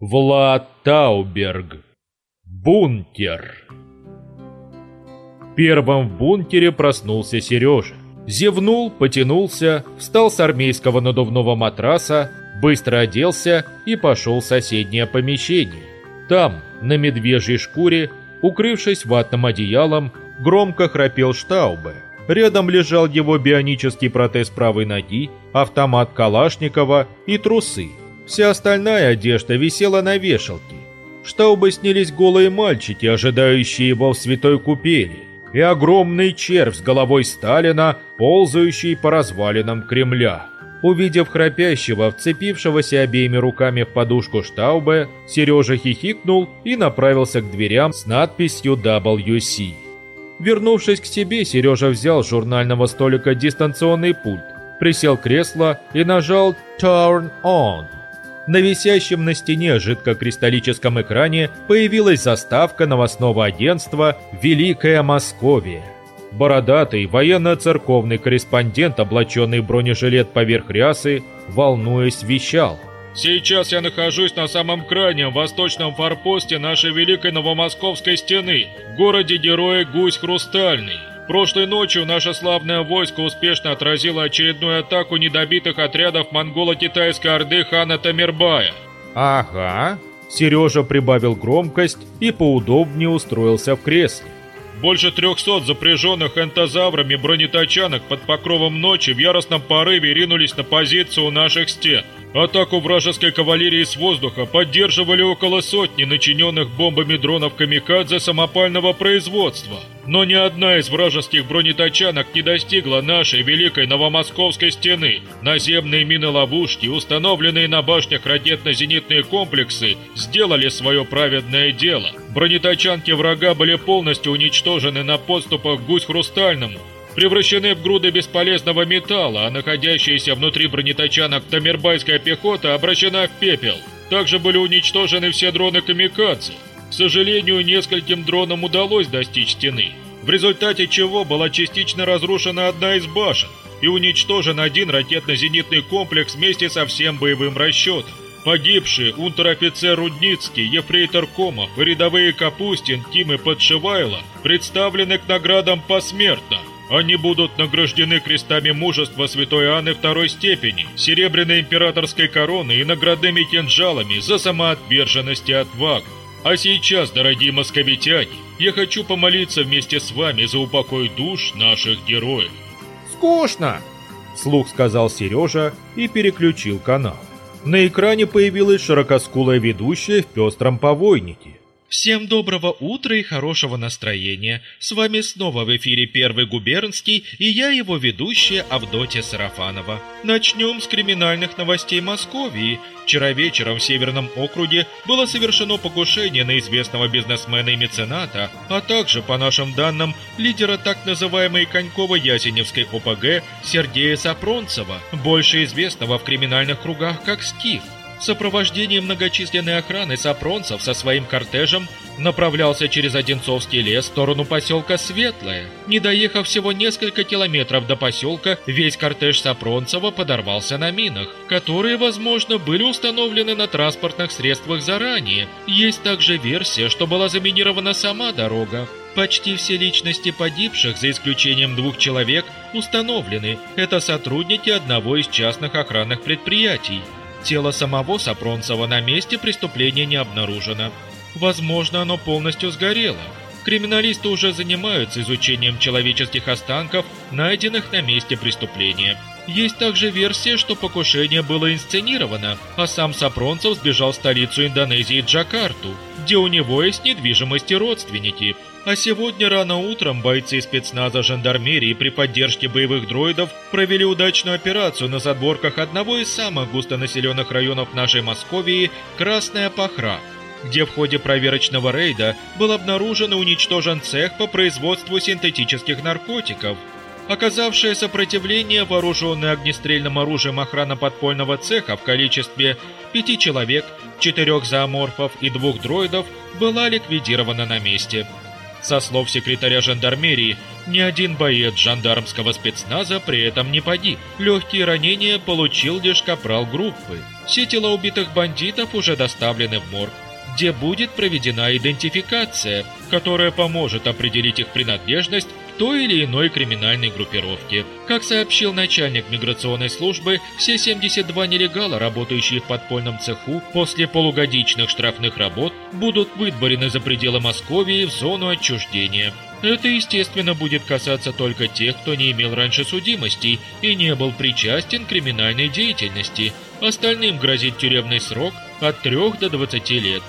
Влад Тауберг. Бункер. Первым в бункере проснулся Сережа. Зевнул, потянулся, встал с армейского надувного матраса, быстро оделся и пошел в соседнее помещение. Там, на медвежьей шкуре, укрывшись ватным одеялом, громко храпел Штаубе. Рядом лежал его бионический протез правой ноги, автомат Калашникова и трусы. Вся остальная одежда висела на вешалке. Штаубе снились голые мальчики, ожидающие его в святой купели, и огромный червь с головой Сталина, ползающий по развалинам Кремля. Увидев храпящего, вцепившегося обеими руками в подушку Штаубе, Сережа хихикнул и направился к дверям с надписью WC. Вернувшись к себе, Сережа взял с журнального столика дистанционный пульт, присел в кресло и нажал «Turn on». На висящем на стене жидкокристаллическом экране появилась заставка новостного агентства «Великая Московия». Бородатый военно-церковный корреспондент, облаченный в бронежилет поверх рясы, волнуясь, вещал – Сейчас я нахожусь на самом крайнем восточном форпосте нашей великой новомосковской стены, городе-герое Гусь Хрустальный. Прошлой ночью наше славное войско успешно отразило очередную атаку недобитых отрядов монголо-китайской орды хана Тамирбая. «Ага». Сережа прибавил громкость и поудобнее устроился в кресле. Больше трехсот запряженных энтозаврами бронетачанок под покровом ночи в яростном порыве ринулись на позицию наших стен. Атаку вражеской кавалерии с воздуха поддерживали около сотни начиненных бомбами дронов «Камикадзе» самопального производства. Но ни одна из вражеских бронетачанок не достигла нашей великой новомосковской стены. Наземные мины-ловушки, установленные на башнях ракетно-зенитные комплексы, сделали свое праведное дело. Бронетачанки врага были полностью уничтожены на подступах к Гусь-Хрустальному, превращены в груды бесполезного металла, а находящаяся внутри бронетачанок Тамербайская пехота обращена в пепел. Также были уничтожены все дроны Камикадзе. К сожалению, нескольким дронам удалось достичь стены, в результате чего была частично разрушена одна из башен и уничтожен один ракетно-зенитный комплекс вместе со всем боевым расчетом. Погибшие унтер-офицер Рудницкий, ефрейтор Комов и рядовые Капустин, Тим и Подшивайло представлены к наградам посмертно. Они будут награждены крестами мужества святой Анны второй степени, серебряной императорской короной и наградными кинжалами за самоотверженность и отвагу. А сейчас, дорогие московитяне, я хочу помолиться вместе с вами за упокой душ наших героев. «Скучно!» – слух сказал Сережа и переключил канал. На экране появилась широкоскулая ведущая в пестром повойнике. Всем доброго утра и хорошего настроения. С вами снова в эфире Первый губернский и я его ведущая Авдотья Сарафанова. Начнем с криминальных новостей Московии. Вчера вечером в Северном округе было совершено покушение на известного бизнесмена и мецената, а также, по нашим данным, лидера так называемой Коньково-Ясеневской ОПГ Сергея Сапронцева, больше известного в криминальных кругах как Стив. В сопровождении многочисленной охраны Сапронцев со своим кортежем направлялся через Одинцовский лес в сторону поселка Светлое. Не доехав всего несколько километров до поселка, весь кортеж Сапронцева подорвался на минах, которые, возможно, были установлены на транспортных средствах заранее. Есть также версия, что была заминирована сама дорога. Почти все личности погибших, за исключением двух человек, установлены. Это сотрудники одного из частных охранных предприятий. Тело самого Сапронцева на месте преступления не обнаружено. Возможно, оно полностью сгорело. Криминалисты уже занимаются изучением человеческих останков, найденных на месте преступления. Есть также версия, что покушение было инсценировано, а сам Сапронцев сбежал в столицу Индонезии Джакарту, где у него есть недвижимость и родственники – а сегодня рано утром бойцы спецназа жандармерии при поддержке боевых дроидов провели удачную операцию на задворках одного из самых густонаселенных районов нашей Московии – Красная Пахра, где в ходе проверочного рейда был обнаружен и уничтожен цех по производству синтетических наркотиков. Оказавшее сопротивление, вооруженное огнестрельным оружием охрана подпольного цеха в количестве пяти человек, четырех зооморфов и двух дроидов, была ликвидирована на месте – Со слов секретаря жандармерии, ни один боец жандармского спецназа при этом не погиб. Легкие ранения получил лишь капрал группы. Все тела убитых бандитов уже доставлены в морг, где будет проведена идентификация, которая поможет определить их принадлежность той или иной криминальной группировке. Как сообщил начальник миграционной службы, все 72 нелегала, работающие в подпольном цеху, после полугодичных штрафных работ будут выдворены за пределы Московии в зону отчуждения. Это, естественно, будет касаться только тех, кто не имел раньше судимостей и не был причастен к криминальной деятельности. Остальным грозит тюремный срок от 3 до 20 лет.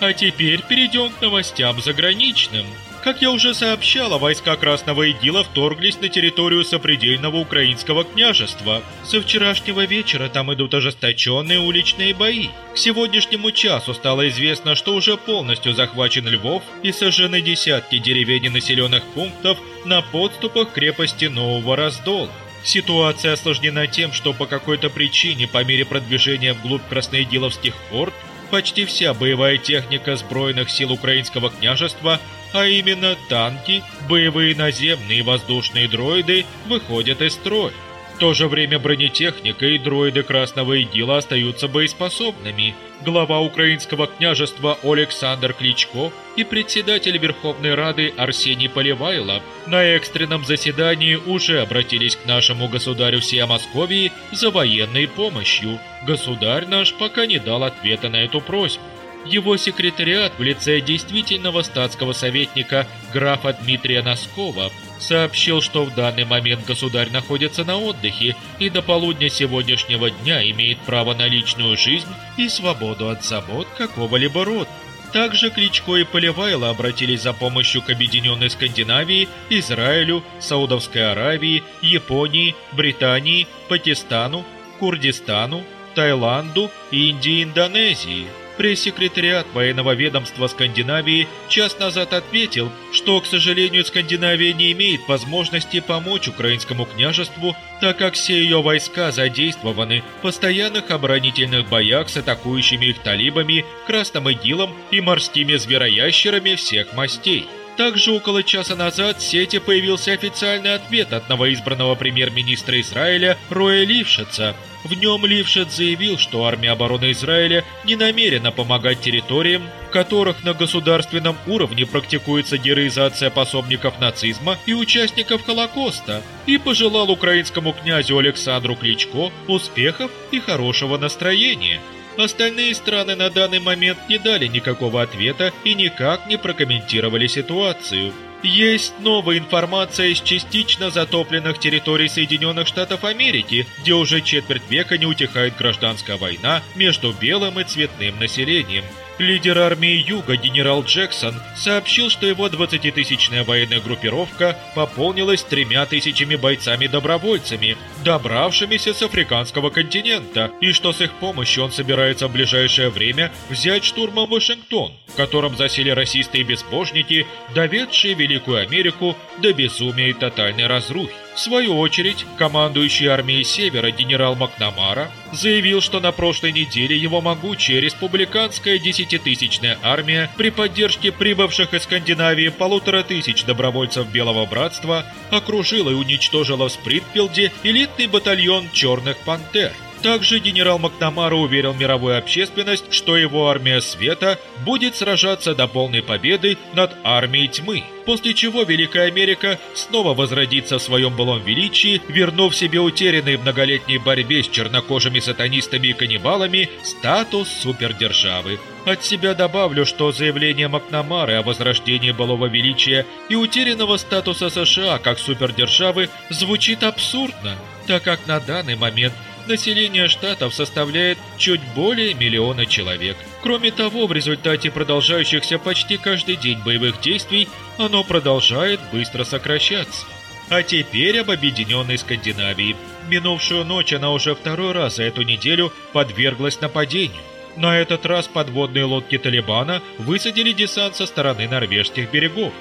А теперь перейдем к новостям заграничным. Как я уже сообщала, войска Красного Игила вторглись на территорию сопредельного украинского княжества. Со вчерашнего вечера там идут ожесточенные уличные бои. К сегодняшнему часу стало известно, что уже полностью захвачен Львов и сожжены десятки деревень и населенных пунктов на подступах крепости Нового Раздола. Ситуация осложнена тем, что по какой-то причине по мере продвижения вглубь красноигиловских форт почти вся боевая техника сбройных сил украинского княжества а именно танки, боевые наземные и воздушные дроиды выходят из строя. В то же время бронетехника и дроиды Красного Игила остаются боеспособными. Глава украинского княжества Александр Кличко и председатель Верховной Рады Арсений Поливайло на экстренном заседании уже обратились к нашему государю всей Московии за военной помощью. Государь наш пока не дал ответа на эту просьбу. Его секретариат в лице действительного статского советника графа Дмитрия Носкова сообщил, что в данный момент государь находится на отдыхе и до полудня сегодняшнего дня имеет право на личную жизнь и свободу от забот какого-либо рода. Также Кличко и Поливайло обратились за помощью к Объединенной Скандинавии, Израилю, Саудовской Аравии, Японии, Британии, Пакистану, Курдистану, Таиланду, Индии и Индонезии. Пресс-секретариат военного ведомства Скандинавии час назад ответил, что, к сожалению, Скандинавия не имеет возможности помочь украинскому княжеству, так как все ее войска задействованы в постоянных оборонительных боях с атакующими их талибами, Красным Игилом и морскими звероящерами всех мастей. Также около часа назад в сети появился официальный ответ от новоизбранного премьер-министра Израиля Роя Лившица. В нем Лившиц заявил, что армия обороны Израиля не намерена помогать территориям, в которых на государственном уровне практикуется героизация пособников нацизма и участников Холокоста, и пожелал украинскому князю Александру Кличко успехов и хорошего настроения. Остальные страны на данный момент не дали никакого ответа и никак не прокомментировали ситуацию. Есть новая информация из частично затопленных территорий Соединенных Штатов Америки, где уже четверть века не утихает гражданская война между белым и цветным населением. Лидер армии Юга генерал Джексон сообщил, что его 20-тысячная военная группировка пополнилась тремя тысячами бойцами-добровольцами, добравшимися с африканского континента, и что с их помощью он собирается в ближайшее время взять штурмом Вашингтон, в котором засели расисты и безбожники, доведшие Великую Америку до безумия и тотальной разрухи. В свою очередь, командующий армией Севера генерал Макнамара заявил, что на прошлой неделе его могучая республиканская десятитысячная армия при поддержке прибывших из Скандинавии полутора тысяч добровольцев Белого Братства окружила и уничтожила в Спритфилде элитный батальон «Черных пантер», также генерал Макнамара уверил мировую общественность, что его армия света будет сражаться до полной победы над армией тьмы, после чего Великая Америка снова возродится в своем былом величии, вернув себе утерянный в многолетней борьбе с чернокожими сатанистами и каннибалами статус супердержавы. От себя добавлю, что заявление Макнамары о возрождении былого величия и утерянного статуса США как супердержавы звучит абсурдно, так как на данный момент Население штатов составляет чуть более миллиона человек. Кроме того, в результате продолжающихся почти каждый день боевых действий, оно продолжает быстро сокращаться. А теперь об объединенной Скандинавии. Минувшую ночь она уже второй раз за эту неделю подверглась нападению. На этот раз подводные лодки Талибана высадили десант со стороны норвежских берегов.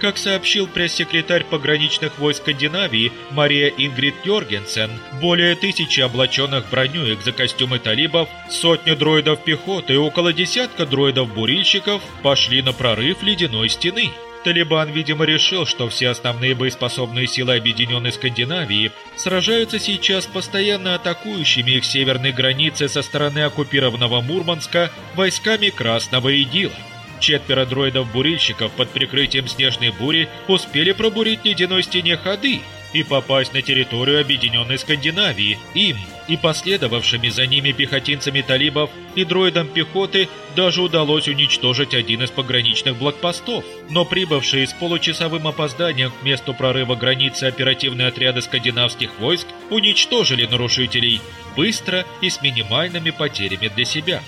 Как сообщил пресс-секретарь пограничных войск Скандинавии Мария Ингрид Йоргенсен, более тысячи облаченных броню экзокостюмы талибов, сотня дроидов пехоты и около десятка дроидов-бурильщиков пошли на прорыв ледяной стены. Талибан, видимо, решил, что все основные боеспособные силы Объединенной Скандинавии сражаются сейчас постоянно атакующими их северной границы со стороны оккупированного Мурманска войсками Красного Идила. Четверо дроидов-бурильщиков под прикрытием снежной бури успели пробурить ледяной стене ходы и попасть на территорию Объединенной Скандинавии. Им и последовавшими за ними пехотинцами талибов и дроидам пехоты даже удалось уничтожить один из пограничных блокпостов. Но прибывшие с получасовым опозданием к месту прорыва границы оперативные отряды скандинавских войск уничтожили нарушителей быстро и с минимальными потерями для себя.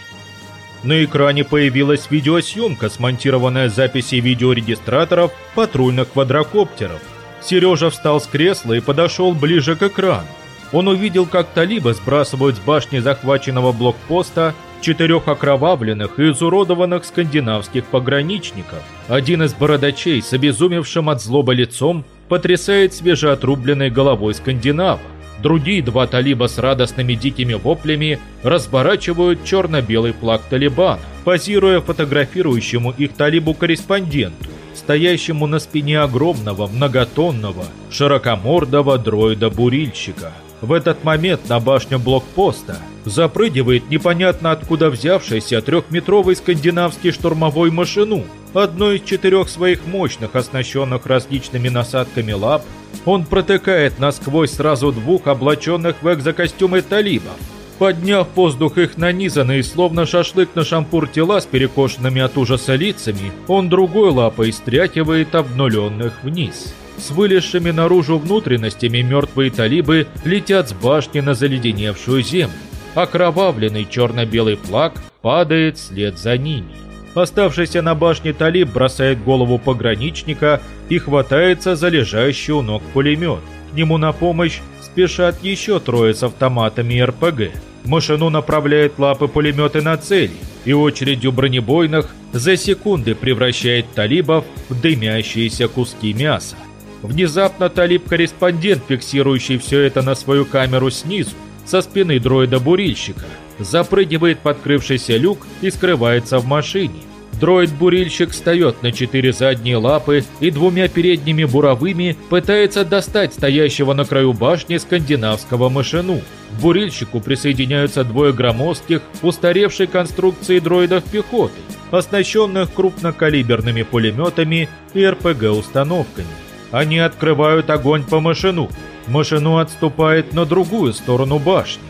На экране появилась видеосъемка, смонтированная записей видеорегистраторов патрульных квадрокоптеров – Сережа встал с кресла и подошел ближе к экрану. Он увидел, как талибы сбрасывают с башни захваченного блокпоста четырех окровавленных и изуродованных скандинавских пограничников. Один из бородачей с обезумевшим от злобы лицом потрясает свежеотрубленной головой скандинава. Другие два талиба с радостными дикими воплями разворачивают черно-белый флаг Талибана, позируя фотографирующему их талибу-корреспонденту стоящему на спине огромного, многотонного, широкомордого дроида-бурильщика. В этот момент на башню блокпоста запрыгивает непонятно откуда взявшийся трехметровый скандинавский штурмовой машину. Одной из четырех своих мощных, оснащенных различными насадками лап, он протыкает насквозь сразу двух облаченных в экзокостюмы талибов. Подняв в воздух их нанизанные, словно шашлык на шампур тела с перекошенными от ужаса лицами, он другой лапой стряхивает обнуленных вниз. С вылезшими наружу внутренностями мертвые талибы летят с башни на заледеневшую землю. Окровавленный черно-белый флаг падает вслед за ними. Оставшийся на башне талиб бросает голову пограничника и хватается за лежащий у ног пулемет. К нему на помощь спешат еще трое с автоматами и РПГ. Машину направляет лапы пулеметы на цели, и очередью бронебойных за секунды превращает талибов в дымящиеся куски мяса. Внезапно талиб-корреспондент, фиксирующий все это на свою камеру снизу, со спины дроида-бурильщика, запрыгивает в открывшийся люк и скрывается в машине. Дроид-бурильщик встает на четыре задние лапы и двумя передними буровыми пытается достать стоящего на краю башни скандинавского машину. К бурильщику присоединяются двое громоздких, устаревшей конструкции дроидов пехоты, оснащенных крупнокалиберными пулеметами и РПГ-установками. Они открывают огонь по машину. Машину отступает на другую сторону башни.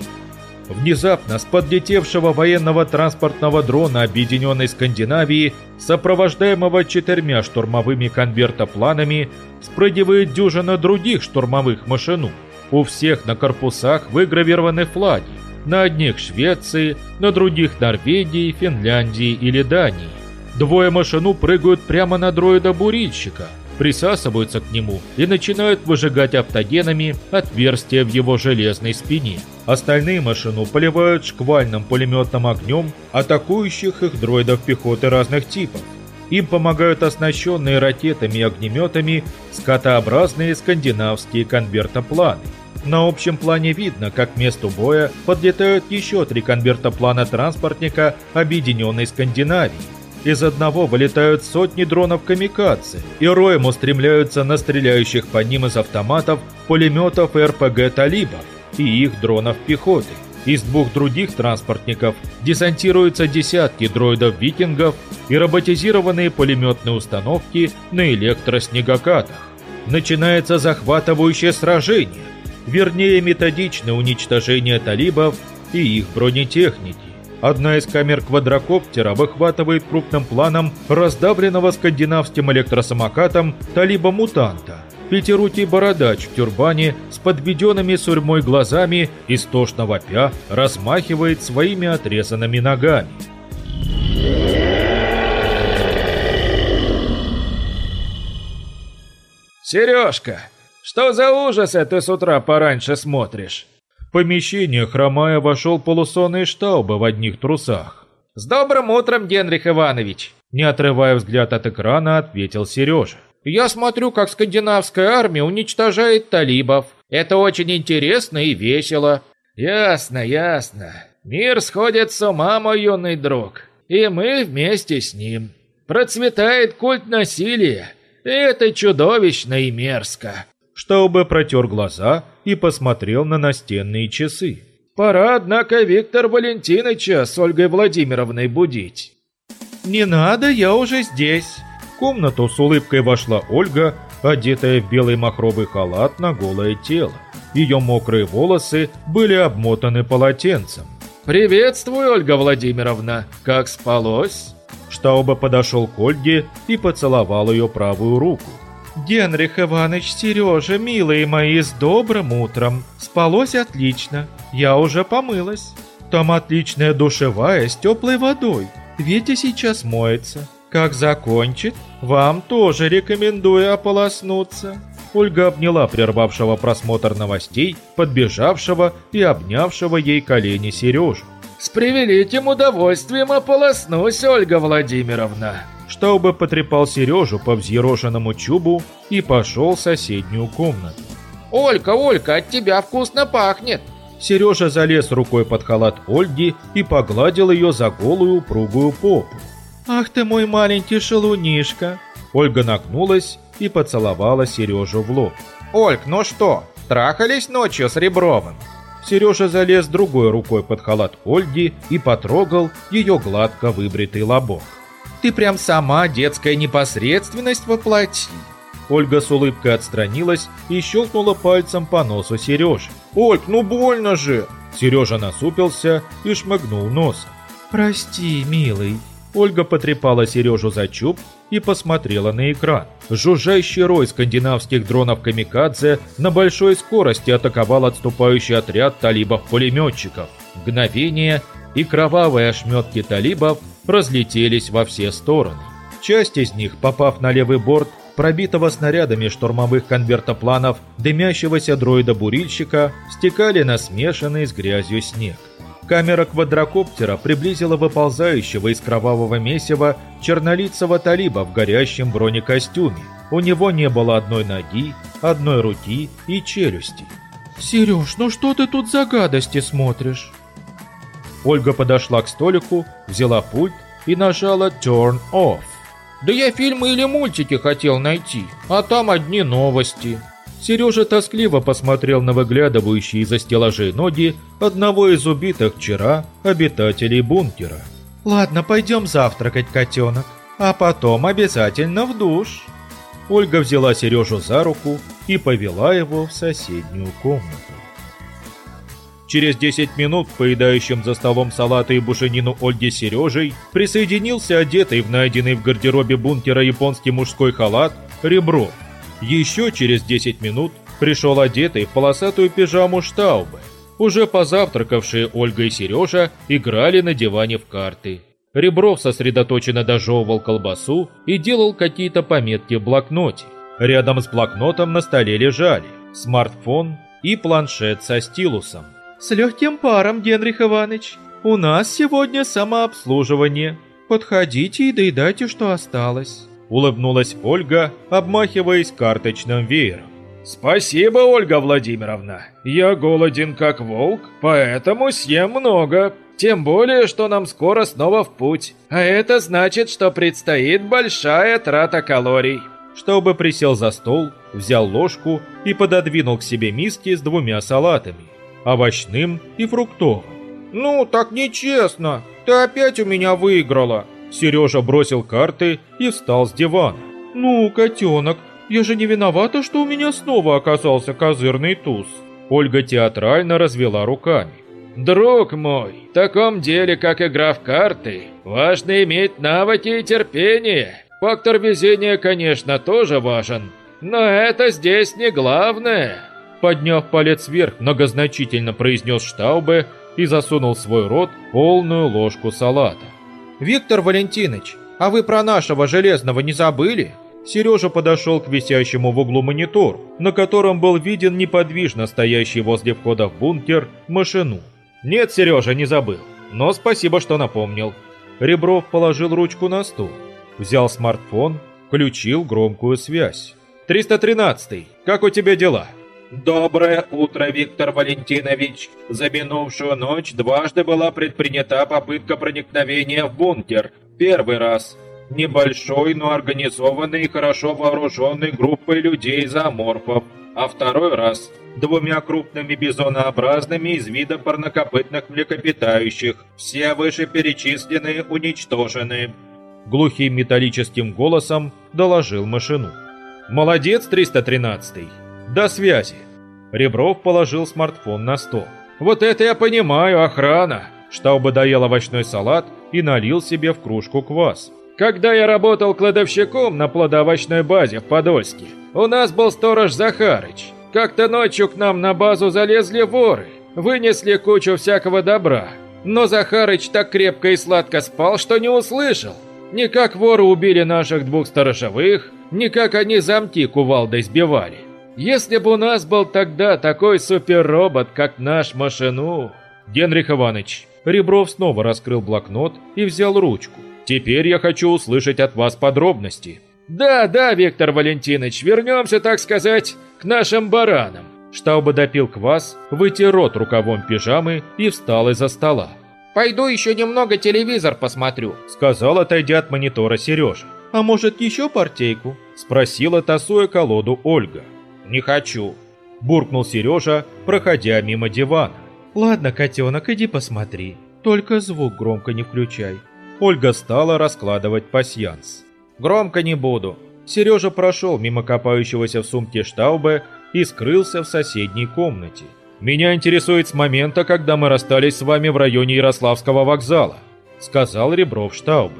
Внезапно с подлетевшего военного транспортного дрона Объединенной Скандинавии, сопровождаемого четырьмя штурмовыми конвертопланами, спрыгивает дюжина других штурмовых машину. У всех на корпусах выгравированы флаги. На одних Швеции, на других Норвегии, Финляндии или Дании. Двое машину прыгают прямо на дроида-бурильщика – присасываются к нему и начинают выжигать автогенами отверстия в его железной спине. Остальные машину поливают шквальным пулеметным огнем атакующих их дроидов пехоты разных типов. Им помогают оснащенные ракетами и огнеметами скатообразные скандинавские конвертопланы. На общем плане видно, как к месту боя подлетают еще три конвертоплана транспортника Объединенной Скандинавии. Из одного вылетают сотни дронов камикадзе, и роем устремляются на стреляющих по ним из автоматов, пулеметов РПГ талибов и их дронов пехоты. Из двух других транспортников десантируются десятки дроидов-викингов и роботизированные пулеметные установки на электроснегокатах. Начинается захватывающее сражение, вернее методичное уничтожение талибов и их бронетехники. Одна из камер квадрокоптера выхватывает крупным планом раздавленного скандинавским электросамокатом талиба-мутанта. Пятерутий бородач в тюрбане с подведенными сурьмой глазами, истошно вопя, размахивает своими отрезанными ногами. «Сережка, что за ужасы ты с утра пораньше смотришь?» Помещение, хромая, вошел полусонный Штауба в одних трусах. «С добрым утром, Генрих Иванович!» Не отрывая взгляд от экрана, ответил Сережа. «Я смотрю, как скандинавская армия уничтожает талибов. Это очень интересно и весело». «Ясно, ясно. Мир сходит с ума, мой юный друг. И мы вместе с ним. Процветает культ насилия. Это чудовищно и мерзко. Штаубе протер глаза и посмотрел на настенные часы. Пора, однако, Виктор Валентиновича с Ольгой Владимировной будить. «Не надо, я уже здесь». В комнату с улыбкой вошла Ольга, одетая в белый махровый халат на голое тело. Ее мокрые волосы были обмотаны полотенцем. «Приветствую, Ольга Владимировна! Как спалось?» Штауба подошел к Ольге и поцеловал ее правую руку. «Генрих Иванович, Сережа, милые мои, с добрым утром. Спалось отлично. Я уже помылась. Там отличная душевая с теплой водой. Витя сейчас моется. Как закончит, вам тоже рекомендую ополоснуться». Ольга обняла прервавшего просмотр новостей, подбежавшего и обнявшего ей колени Сережу. «С превеликим удовольствием ополоснусь, Ольга Владимировна!» Штаубе потрепал Сережу по взъерошенному чубу и пошел в соседнюю комнату. «Олька, Олька, от тебя вкусно пахнет!» Сережа залез рукой под халат Ольги и погладил ее за голую упругую попу. «Ах ты мой маленький шалунишка!» Ольга нагнулась и поцеловала Сережу в лоб. «Ольг, ну что, трахались ночью с Ребровым?» Сережа залез другой рукой под халат Ольги и потрогал ее гладко выбритый лобок. «Ты прям сама детская непосредственность воплоти!» Ольга с улыбкой отстранилась и щелкнула пальцем по носу Сережи. «Ольг, ну больно же!» Сережа насупился и шмыгнул носом. «Прости, милый». Ольга потрепала Сережу за чуб и посмотрела на экран. Жужжащий рой скандинавских дронов-камикадзе на большой скорости атаковал отступающий отряд талибов-пулеметчиков. Мгновение, и кровавые ошметки талибов разлетелись во все стороны. Часть из них, попав на левый борт, пробитого снарядами штурмовых конвертопланов дымящегося дроида-бурильщика, стекали на смешанный с грязью снег. Камера квадрокоптера приблизила выползающего из кровавого месива чернолицего талиба в горящем бронекостюме. У него не было одной ноги, одной руки и челюсти. «Сереж, ну что ты тут за гадости смотришь?» Ольга подошла к столику, взяла пульт и нажала «Turn Off». «Да я фильмы или мультики хотел найти, а там одни новости». Сережа тоскливо посмотрел на выглядывающие из-за стеллажей ноги одного из убитых вчера обитателей бункера. «Ладно, пойдем завтракать, котенок, а потом обязательно в душ». Ольга взяла Сережу за руку и повела его в соседнюю комнату. Через 10 минут к поедающим за столом салата и бушенину Ольге Сережей присоединился одетый в найденный в гардеробе бункера японский мужской халат Ребро. Еще через 10 минут пришел одетый в полосатую пижаму Штаубе. Уже позавтракавшие Ольга и Сережа играли на диване в карты. Ребров сосредоточенно дожевывал колбасу и делал какие-то пометки в блокноте. Рядом с блокнотом на столе лежали смартфон и планшет со стилусом. «С легким паром, Генрих Иванович. У нас сегодня самообслуживание. Подходите и доедайте, что осталось». Улыбнулась Ольга, обмахиваясь карточным веером. «Спасибо, Ольга Владимировна. Я голоден как волк, поэтому съем много. Тем более, что нам скоро снова в путь. А это значит, что предстоит большая трата калорий». Чтобы присел за стол, взял ложку и пододвинул к себе миски с двумя салатами – овощным и фруктовым. «Ну, так нечестно. Ты опять у меня выиграла». Сережа бросил карты и встал с дивана. «Ну, котенок, я же не виновата, что у меня снова оказался козырный туз». Ольга театрально развела руками. «Друг мой, в таком деле, как игра в карты, важно иметь навыки и терпение. Фактор везения, конечно, тоже важен, но это здесь не главное». Подняв палец вверх, многозначительно произнес Штаубе и засунул в свой рот полную ложку салата. «Виктор Валентинович, а вы про нашего Железного не забыли?» Сережа подошел к висящему в углу монитору, на котором был виден неподвижно стоящий возле входа в бункер машину. «Нет, Сережа, не забыл, но спасибо, что напомнил». Ребров положил ручку на стол, взял смартфон, включил громкую связь. «313-й, как у тебя дела?» Доброе утро, Виктор Валентинович. За минувшую ночь дважды была предпринята попытка проникновения в бункер. Первый раз. небольшой, но организованной и хорошо вооруженной группой людей-зооморфов, а второй раз двумя крупными бизонообразными из вида парнокопытных млекопитающих. Все вышеперечисленные уничтожены. Глухим металлическим голосом доложил машину. «Молодец, 313-й! До связи!» Ребров положил смартфон на стол. «Вот это я понимаю, охрана!» Штаубе доел овощной салат и налил себе в кружку квас. «Когда я работал кладовщиком на плодоовощной базе в Подольске, у нас был сторож Захарыч. Как-то ночью к нам на базу залезли воры, вынесли кучу всякого добра. Но Захарыч так крепко и сладко спал, что не услышал. Ни как воры убили наших двух сторожевых, ни как они замки кувалдой сбивали. Если бы у нас был тогда такой суперробот, как наш машину... Генрих Иванович, Ребров снова раскрыл блокнот и взял ручку. Теперь я хочу услышать от вас подробности. Да, да, Виктор Валентинович, вернемся, так сказать, к нашим баранам. Штауба допил квас, вытер рот рукавом пижамы и встал из-за стола. «Пойду еще немного телевизор посмотрю», — сказал, отойдя от монитора Сережа. «А может, еще партейку?» — спросила, тасуя колоду Ольга. «Не хочу», — буркнул Сережа, проходя мимо дивана. «Ладно, котенок, иди посмотри. Только звук громко не включай». Ольга стала раскладывать пасьянс. «Громко не буду». Сережа прошел мимо копающегося в сумке Штаубе и скрылся в соседней комнате. «Меня интересует с момента, когда мы расстались с вами в районе Ярославского вокзала», сказал Ребров Штаубе.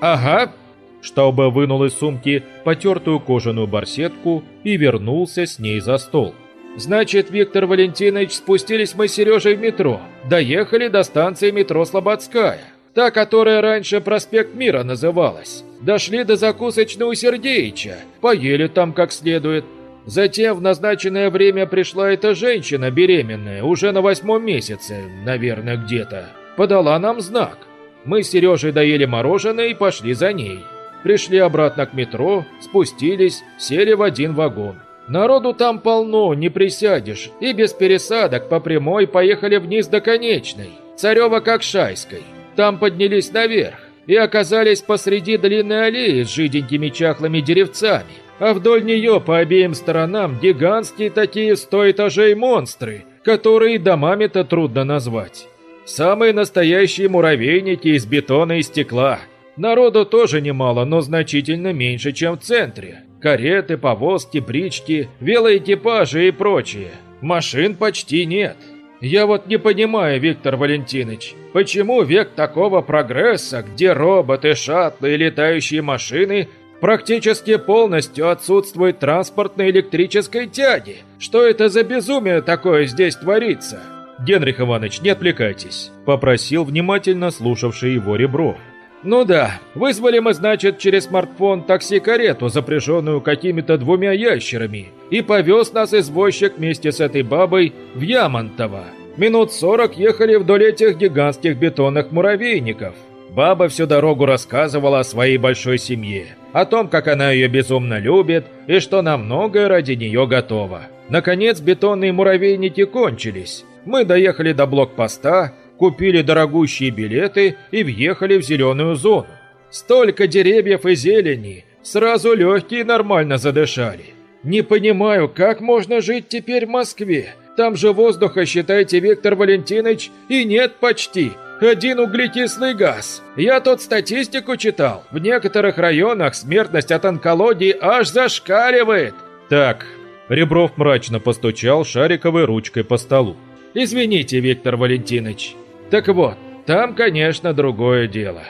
«Ага». Штаубе вынул из сумки потертую кожаную барсетку и вернулся с ней за стол. «Значит, Виктор Валентинович, спустились мы с Сережей в метро. Доехали до станции метро Слободская. Та, которая раньше проспект Мира называлась. Дошли до закусочной у Сердеича, поели там как следует. Затем в назначенное время пришла эта женщина беременная, уже на восьмом месяце, наверное, где-то. Подала нам знак. Мы с Сережей доели мороженое и пошли за ней. Пришли обратно к метро, спустились, сели в один вагон. Народу там полно, не присядешь, и без пересадок по прямой поехали вниз до конечной, Царева как Шайской. Там поднялись наверх и оказались посреди длинной аллеи с жиденькими чахлыми деревцами, а вдоль нее по обеим сторонам гигантские такие сто этажей монстры, которые домами-то трудно назвать. Самые настоящие муравейники из бетона и стекла. Народу тоже немало, но значительно меньше, чем в центре. Кареты, повозки, брички, велоэкипажи и прочее. Машин почти нет. Я вот не понимаю, Виктор Валентинович, почему век такого прогресса, где роботы, шаттлы и летающие машины практически полностью отсутствует транспортной электрической тяги? Что это за безумие такое здесь творится? Генрих Иванович, не отвлекайтесь, попросил внимательно слушавший его Ребров. Ну да, вызвали мы, значит, через смартфон такси-карету, запряженную какими-то двумя ящерами, и повез нас извозчик вместе с этой бабой в Ямонтово. Минут сорок ехали вдоль этих гигантских бетонных муравейников. Баба всю дорогу рассказывала о своей большой семье, о том, как она ее безумно любит и что на многое ради нее готова. Наконец бетонные муравейники кончились. Мы доехали до блокпоста, купили дорогущие билеты и въехали в зеленую зону. Столько деревьев и зелени, сразу легкие нормально задышали. Не понимаю, как можно жить теперь в Москве? Там же воздуха, считайте, Виктор Валентинович, и нет почти. Один углекислый газ. Я тут статистику читал. В некоторых районах смертность от онкологии аж зашкаливает. Так, Ребров мрачно постучал шариковой ручкой по столу. «Извините, Виктор Валентинович, так вот, там, конечно, другое дело.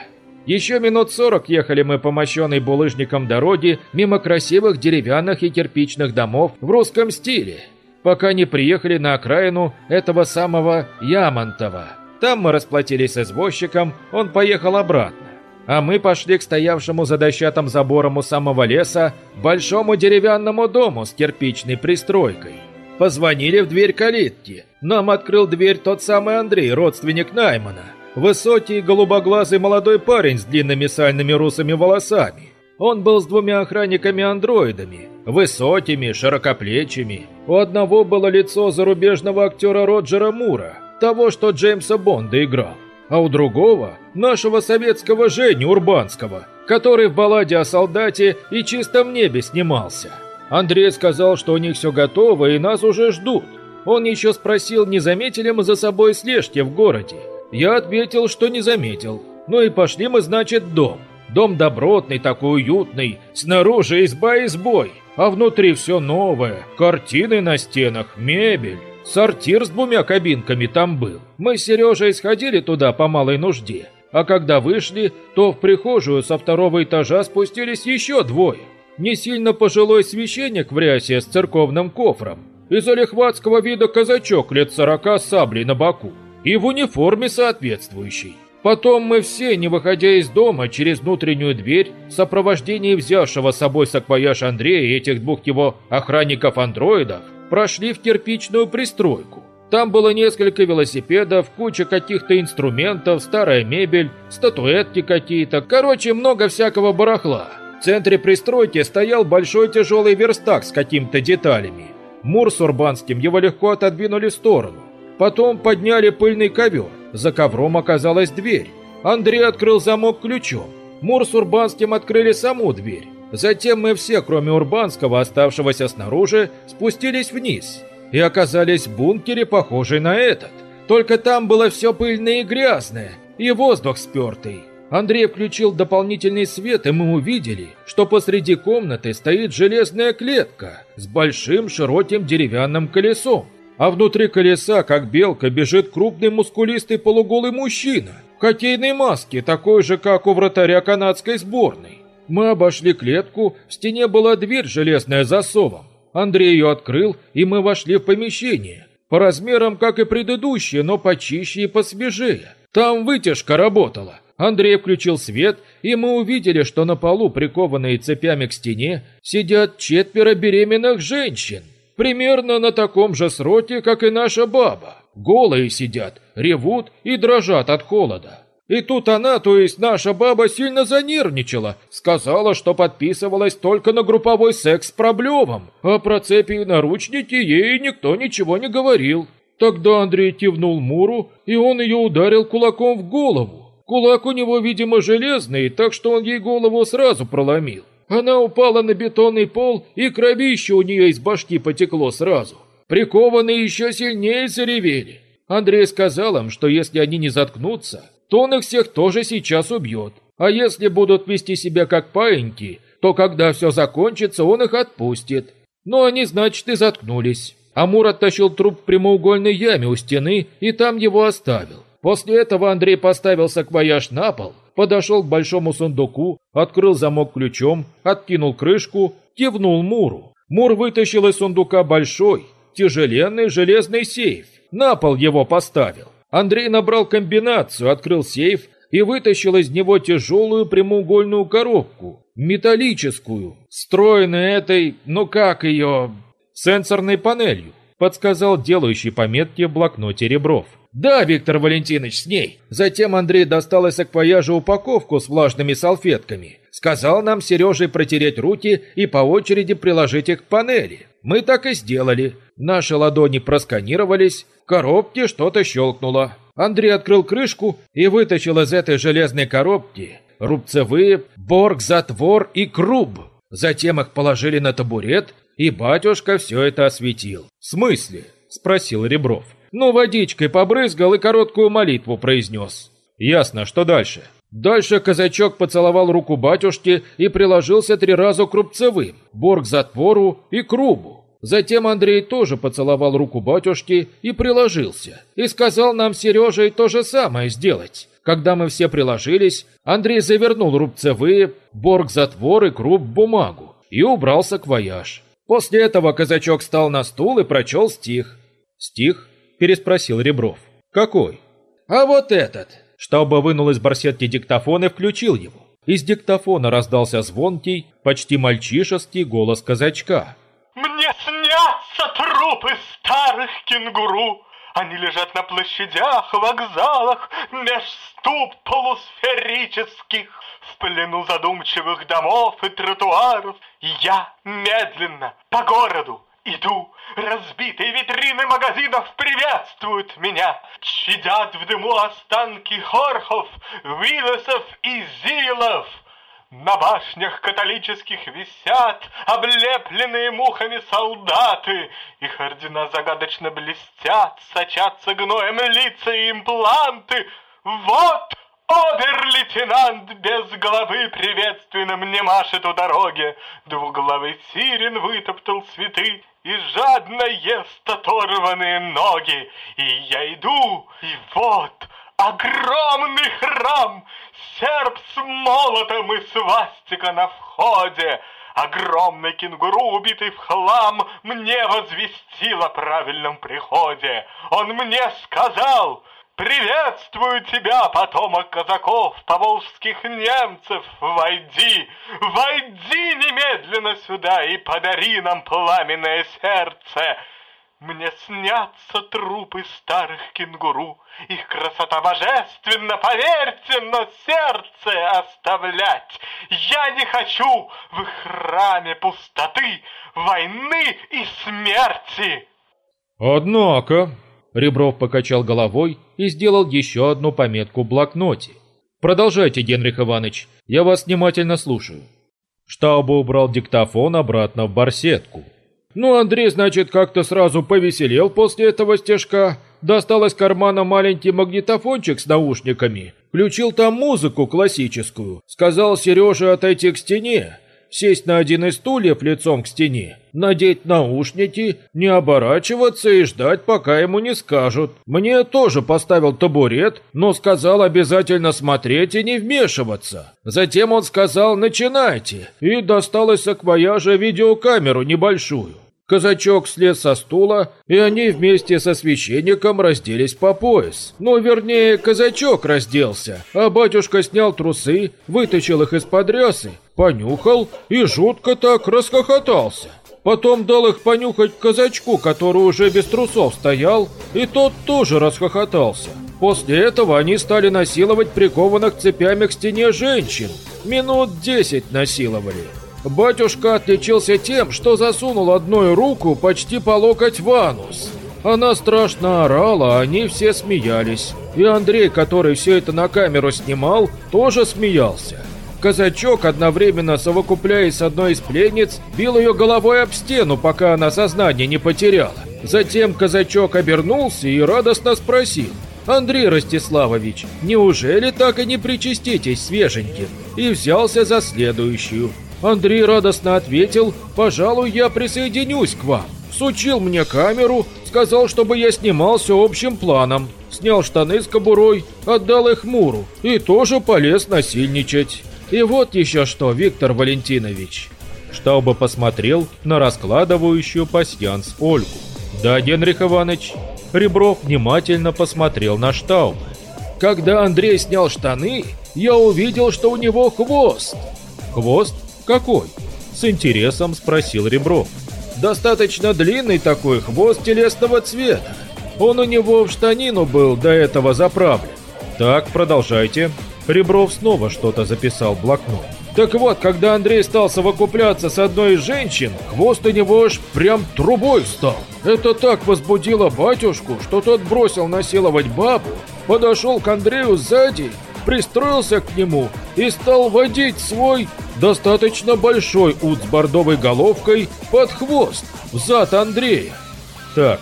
Еще минут сорок ехали мы по мощенной булыжником дороге мимо красивых деревянных и кирпичных домов в русском стиле, пока не приехали на окраину этого самого Ямонтова. Там мы расплатились с извозчиком, он поехал обратно. А мы пошли к стоявшему за дощатым забором у самого леса большому деревянному дому с кирпичной пристройкой. Позвонили в дверь калитки. Нам открыл дверь тот самый Андрей, родственник Наймана. Высокий, голубоглазый молодой парень с длинными сальными русыми волосами. Он был с двумя охранниками-андроидами, высокими, широкоплечими. У одного было лицо зарубежного актера Роджера Мура, того, что Джеймса Бонда играл. А у другого – нашего советского Жени Урбанского, который в балладе о солдате и чистом небе снимался. Андрей сказал, что у них все готово и нас уже ждут. Он еще спросил, не заметили мы за собой слежки в городе. Я ответил, что не заметил. Ну и пошли мы, значит, в дом. Дом добротный, такой уютный, снаружи изба избой, а внутри все новое, картины на стенах, мебель. Сортир с двумя кабинками там был. Мы с Сережей сходили туда по малой нужде, а когда вышли, то в прихожую со второго этажа спустились еще двое. Не сильно пожилой священник в рясе с церковным кофром и залихватского вида казачок лет сорока с саблей на боку и в униформе соответствующей. Потом мы все, не выходя из дома, через внутреннюю дверь, в сопровождении взявшего с собой саквояж Андрея и этих двух его охранников-андроидов, прошли в кирпичную пристройку. Там было несколько велосипедов, куча каких-то инструментов, старая мебель, статуэтки какие-то, короче, много всякого барахла. В центре пристройки стоял большой тяжелый верстак с какими-то деталями. Мур с Урбанским его легко отодвинули в сторону. Потом подняли пыльный ковер. За ковром оказалась дверь. Андрей открыл замок ключом. Мур с Урбанским открыли саму дверь. Затем мы все, кроме Урбанского, оставшегося снаружи, спустились вниз и оказались в бункере, похожий на этот. Только там было все пыльное и грязное, и воздух спертый. Андрей включил дополнительный свет, и мы увидели, что посреди комнаты стоит железная клетка с большим широким деревянным колесом. А внутри колеса, как белка, бежит крупный мускулистый полуголый мужчина в хоккейной маске, такой же, как у вратаря канадской сборной. Мы обошли клетку, в стене была дверь железная засовом. Андрей ее открыл, и мы вошли в помещение. По размерам, как и предыдущее, но почище и посвежее. Там вытяжка работала. Андрей включил свет, и мы увидели, что на полу, прикованные цепями к стене, сидят четверо беременных женщин. Примерно на таком же сроке, как и наша баба. Голые сидят, ревут и дрожат от холода. И тут она, то есть наша баба, сильно занервничала. Сказала, что подписывалась только на групповой секс с Проблевым, а про цепи и наручники ей никто ничего не говорил. Тогда Андрей кивнул Муру, и он ее ударил кулаком в голову. Кулак у него, видимо, железный, так что он ей голову сразу проломил. Она упала на бетонный пол, и кровище у нее из башки потекло сразу. Прикованные еще сильнее заревели. Андрей сказал им, что если они не заткнутся, то он их всех тоже сейчас убьет. А если будут вести себя как паиньки, то когда все закончится, он их отпустит. Но они, значит, и заткнулись. Амур оттащил труп в прямоугольной яме у стены и там его оставил. После этого Андрей поставил саквояж на пол, подошел к большому сундуку, открыл замок ключом, откинул крышку, кивнул Муру. Мур вытащил из сундука большой, тяжеленный железный сейф. На пол его поставил. Андрей набрал комбинацию, открыл сейф и вытащил из него тяжелую прямоугольную коробку, металлическую, встроенную этой, ну как ее, сенсорной панелью, подсказал делающий пометки в блокноте Ребров. «Да, Виктор Валентинович, с ней». Затем Андрей достал из акваяжа упаковку с влажными салфетками. Сказал нам Сережей протереть руки и по очереди приложить их к панели. Мы так и сделали. Наши ладони просканировались, в коробке что-то щелкнуло. Андрей открыл крышку и вытащил из этой железной коробки рубцевые борг, затвор и круб. Затем их положили на табурет, и батюшка все это осветил. «В смысле?» – спросил Ребров. Ну, водичкой побрызгал и короткую молитву произнес. Ясно, что дальше? Дальше казачок поцеловал руку батюшки и приложился три раза к рубцевым, борг затвору и крубу. Затем Андрей тоже поцеловал руку батюшки и приложился. И сказал нам Сережей то же самое сделать. Когда мы все приложились, Андрей завернул рубцевые, борг затвор и круп в бумагу и убрался к вояж. После этого казачок встал на стул и прочел стих. Стих переспросил Ребров. «Какой?» «А вот этот!» Штауба вынул из барсетки диктофон и включил его. Из диктофона раздался звонкий, почти мальчишеский голос казачка. «Мне снятся трупы старых кенгуру!» Они лежат на площадях, вокзалах, меж ступ полусферических, плену задумчивых домов и тротуаров. Я медленно по городу Иду, разбитые витрины магазинов приветствуют меня. Чадят в дыму останки хорхов, вилосов и зилов. На башнях католических висят облепленные мухами солдаты. Их ордена загадочно блестят, сочатся гноем лица и импланты. Вот Обер-лейтенант без головы приветственно мне машет у дороги. Двуглавый сирен вытоптал цветы и жадно ест оторванные ноги. И я иду, и вот огромный храм, серп с молотом и свастика на входе. Огромный кенгуру, убитый в хлам, мне возвестил о правильном приходе. Он мне сказал... Приветствую тебя, потомок казаков, поволжских немцев! Войди, войди немедленно сюда и подари нам пламенное сердце! Мне снятся трупы старых кенгуру, их красота божественна, поверьте, но сердце оставлять я не хочу в храме пустоты, войны и смерти. Однако, Ребров покачал головой и сделал еще одну пометку в блокноте. «Продолжайте, Генрих Иванович, я вас внимательно слушаю». Штауба убрал диктофон обратно в барсетку. «Ну, Андрей, значит, как-то сразу повеселел после этого стежка, достал из кармана маленький магнитофончик с наушниками, включил там музыку классическую, сказал Сереже отойти к стене, сесть на один из стульев лицом к стене, надеть наушники, не оборачиваться и ждать, пока ему не скажут. Мне тоже поставил табурет, но сказал обязательно смотреть и не вмешиваться. Затем он сказал «начинайте» и достал из саквояжа видеокамеру небольшую. Казачок слез со стула, и они вместе со священником разделись по пояс. Ну, вернее, казачок разделся, а батюшка снял трусы, вытащил их из-под рясы, понюхал и жутко так расхохотался. Потом дал их понюхать казачку, который уже без трусов стоял, и тот тоже расхохотался. После этого они стали насиловать прикованных цепями к стене женщин. Минут десять насиловали. Батюшка отличился тем, что засунул одной руку почти по локоть в анус. Она страшно орала, а они все смеялись. И Андрей, который все это на камеру снимал, тоже смеялся. Казачок, одновременно совокупляясь с одной из пленниц, бил ее головой об стену, пока она сознание не потеряла. Затем казачок обернулся и радостно спросил. «Андрей Ростиславович, неужели так и не причаститесь свеженьким?» И взялся за следующую. Андрей радостно ответил, «Пожалуй, я присоединюсь к вам». Сучил мне камеру, сказал, чтобы я снимался общим планом. Снял штаны с кобурой, отдал их Муру и тоже полез насильничать. И вот еще что, Виктор Валентинович. Штауба посмотрел на раскладывающую пасьянс Ольгу. Да, Генрих Иванович. Ребров внимательно посмотрел на Штауба. Когда Андрей снял штаны, я увидел, что у него хвост. Хвост? «Какой?» – с интересом спросил Ребров. «Достаточно длинный такой хвост телесного цвета. Он у него в штанину был до этого заправлен». «Так, продолжайте». Ребров снова что-то записал в блокнот. Так вот, когда Андрей стал совокупляться с одной из женщин, хвост у него аж прям трубой стал. Это так возбудило батюшку, что тот бросил насиловать бабу, подошел к Андрею сзади, пристроился к нему и стал водить свой достаточно большой ут с бордовой головкой под хвост, в зад Андрея. Так,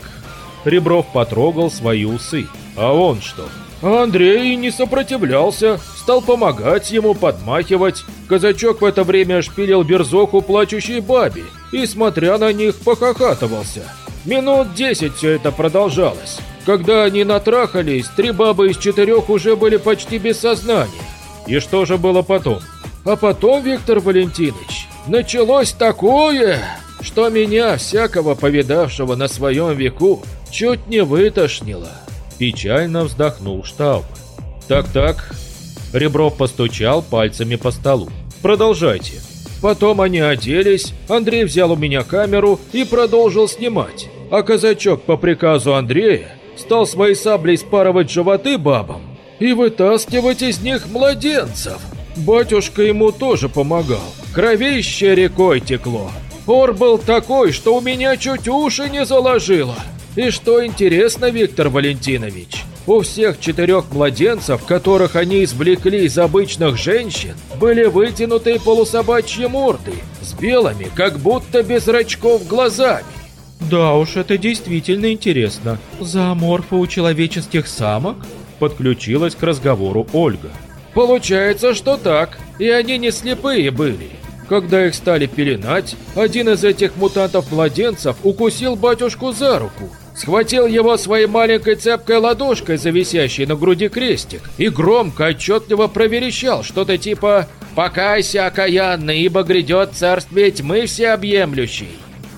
Ребров потрогал свои усы. А он что? Андрей не сопротивлялся, стал помогать ему подмахивать. Казачок в это время шпилил берзоху плачущей бабе и, смотря на них, похохатывался. Минут десять все это продолжалось. Когда они натрахались, три бабы из четырех уже были почти без сознания. И что же было потом? А потом, Виктор Валентинович, началось такое, что меня, всякого повидавшего на своем веку, чуть не вытошнило. Печально вздохнул штаб. Так-так. Ребров постучал пальцами по столу. Продолжайте. Потом они оделись, Андрей взял у меня камеру и продолжил снимать. А казачок по приказу Андрея стал своей саблей спарывать животы бабам и вытаскивать из них младенцев. Батюшка ему тоже помогал. Кровище рекой текло. Ор был такой, что у меня чуть уши не заложило. И что интересно, Виктор Валентинович, У всех четырех младенцев, которых они извлекли из обычных женщин, были вытянутые полусобачьи морды с белыми, как будто без зрачков глазами. Да уж, это действительно интересно. Зооморфы у человеческих самок? Подключилась к разговору Ольга. Получается, что так. И они не слепые были. Когда их стали пеленать, один из этих мутантов-младенцев укусил батюшку за руку, схватил его своей маленькой цепкой ладошкой, зависящей на груди крестик, и громко, отчетливо проверещал что-то типа «Покайся, окаянный, ибо грядет царствие тьмы всеобъемлющий».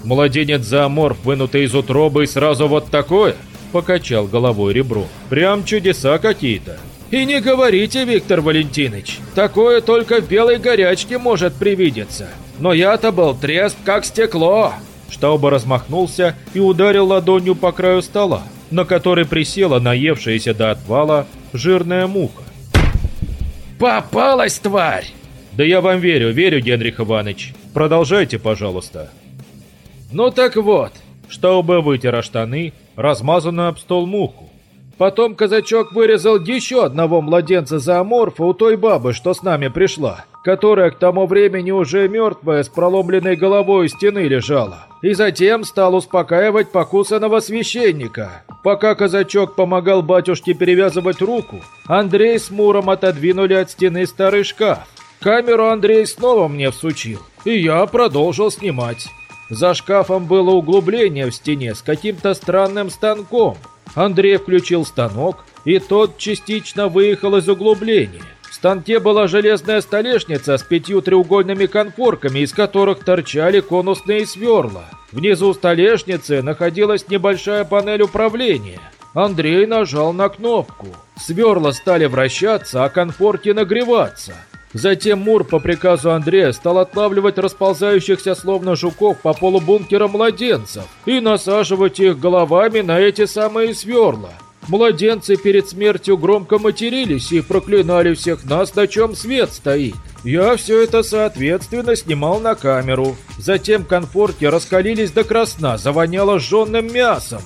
Младенец-зооморф, вынутый из утробы, и сразу вот такое? Покачал головой ребро. Прям чудеса какие-то. И не говорите, Виктор Валентинович, такое только в белой горячке может привидеться. Но я-то был трезв как стекло. Штауба размахнулся и ударил ладонью по краю стола, на который присела наевшаяся до отвала жирная муха. «Попалась, тварь!» «Да я вам верю, верю, Генрих Иванович. Продолжайте, пожалуйста». «Ну так вот». Штаубе вытер о штаны, размазанную об стол муху. Потом казачок вырезал еще одного младенца-зооморфа у той бабы, что с нами пришла, которая к тому времени уже мертвая с проломленной головой у стены лежала. И затем стал успокаивать покусанного священника. Пока казачок помогал батюшке перевязывать руку, Андрей с Муром отодвинули от стены старый шкаф. Камеру Андрей снова мне всучил, и я продолжил снимать. За шкафом было углубление в стене с каким-то странным станком, Андрей включил станок, и тот частично выехал из углубления. В станке была железная столешница с пятью треугольными конфорками, из которых торчали конусные сверла. Внизу столешницы находилась небольшая панель управления. Андрей нажал на кнопку. Сверла стали вращаться, а конфорки нагреваться. Затем Мур по приказу Андрея стал отлавливать расползающихся словно жуков по полу бункера младенцев и насаживать их головами на эти самые сверла. Младенцы перед смертью громко матерились и проклинали всех нас, на чем свет стоит. Я все это соответственно снимал на камеру. Затем конфорки раскалились до красна, завоняло сжженным мясом.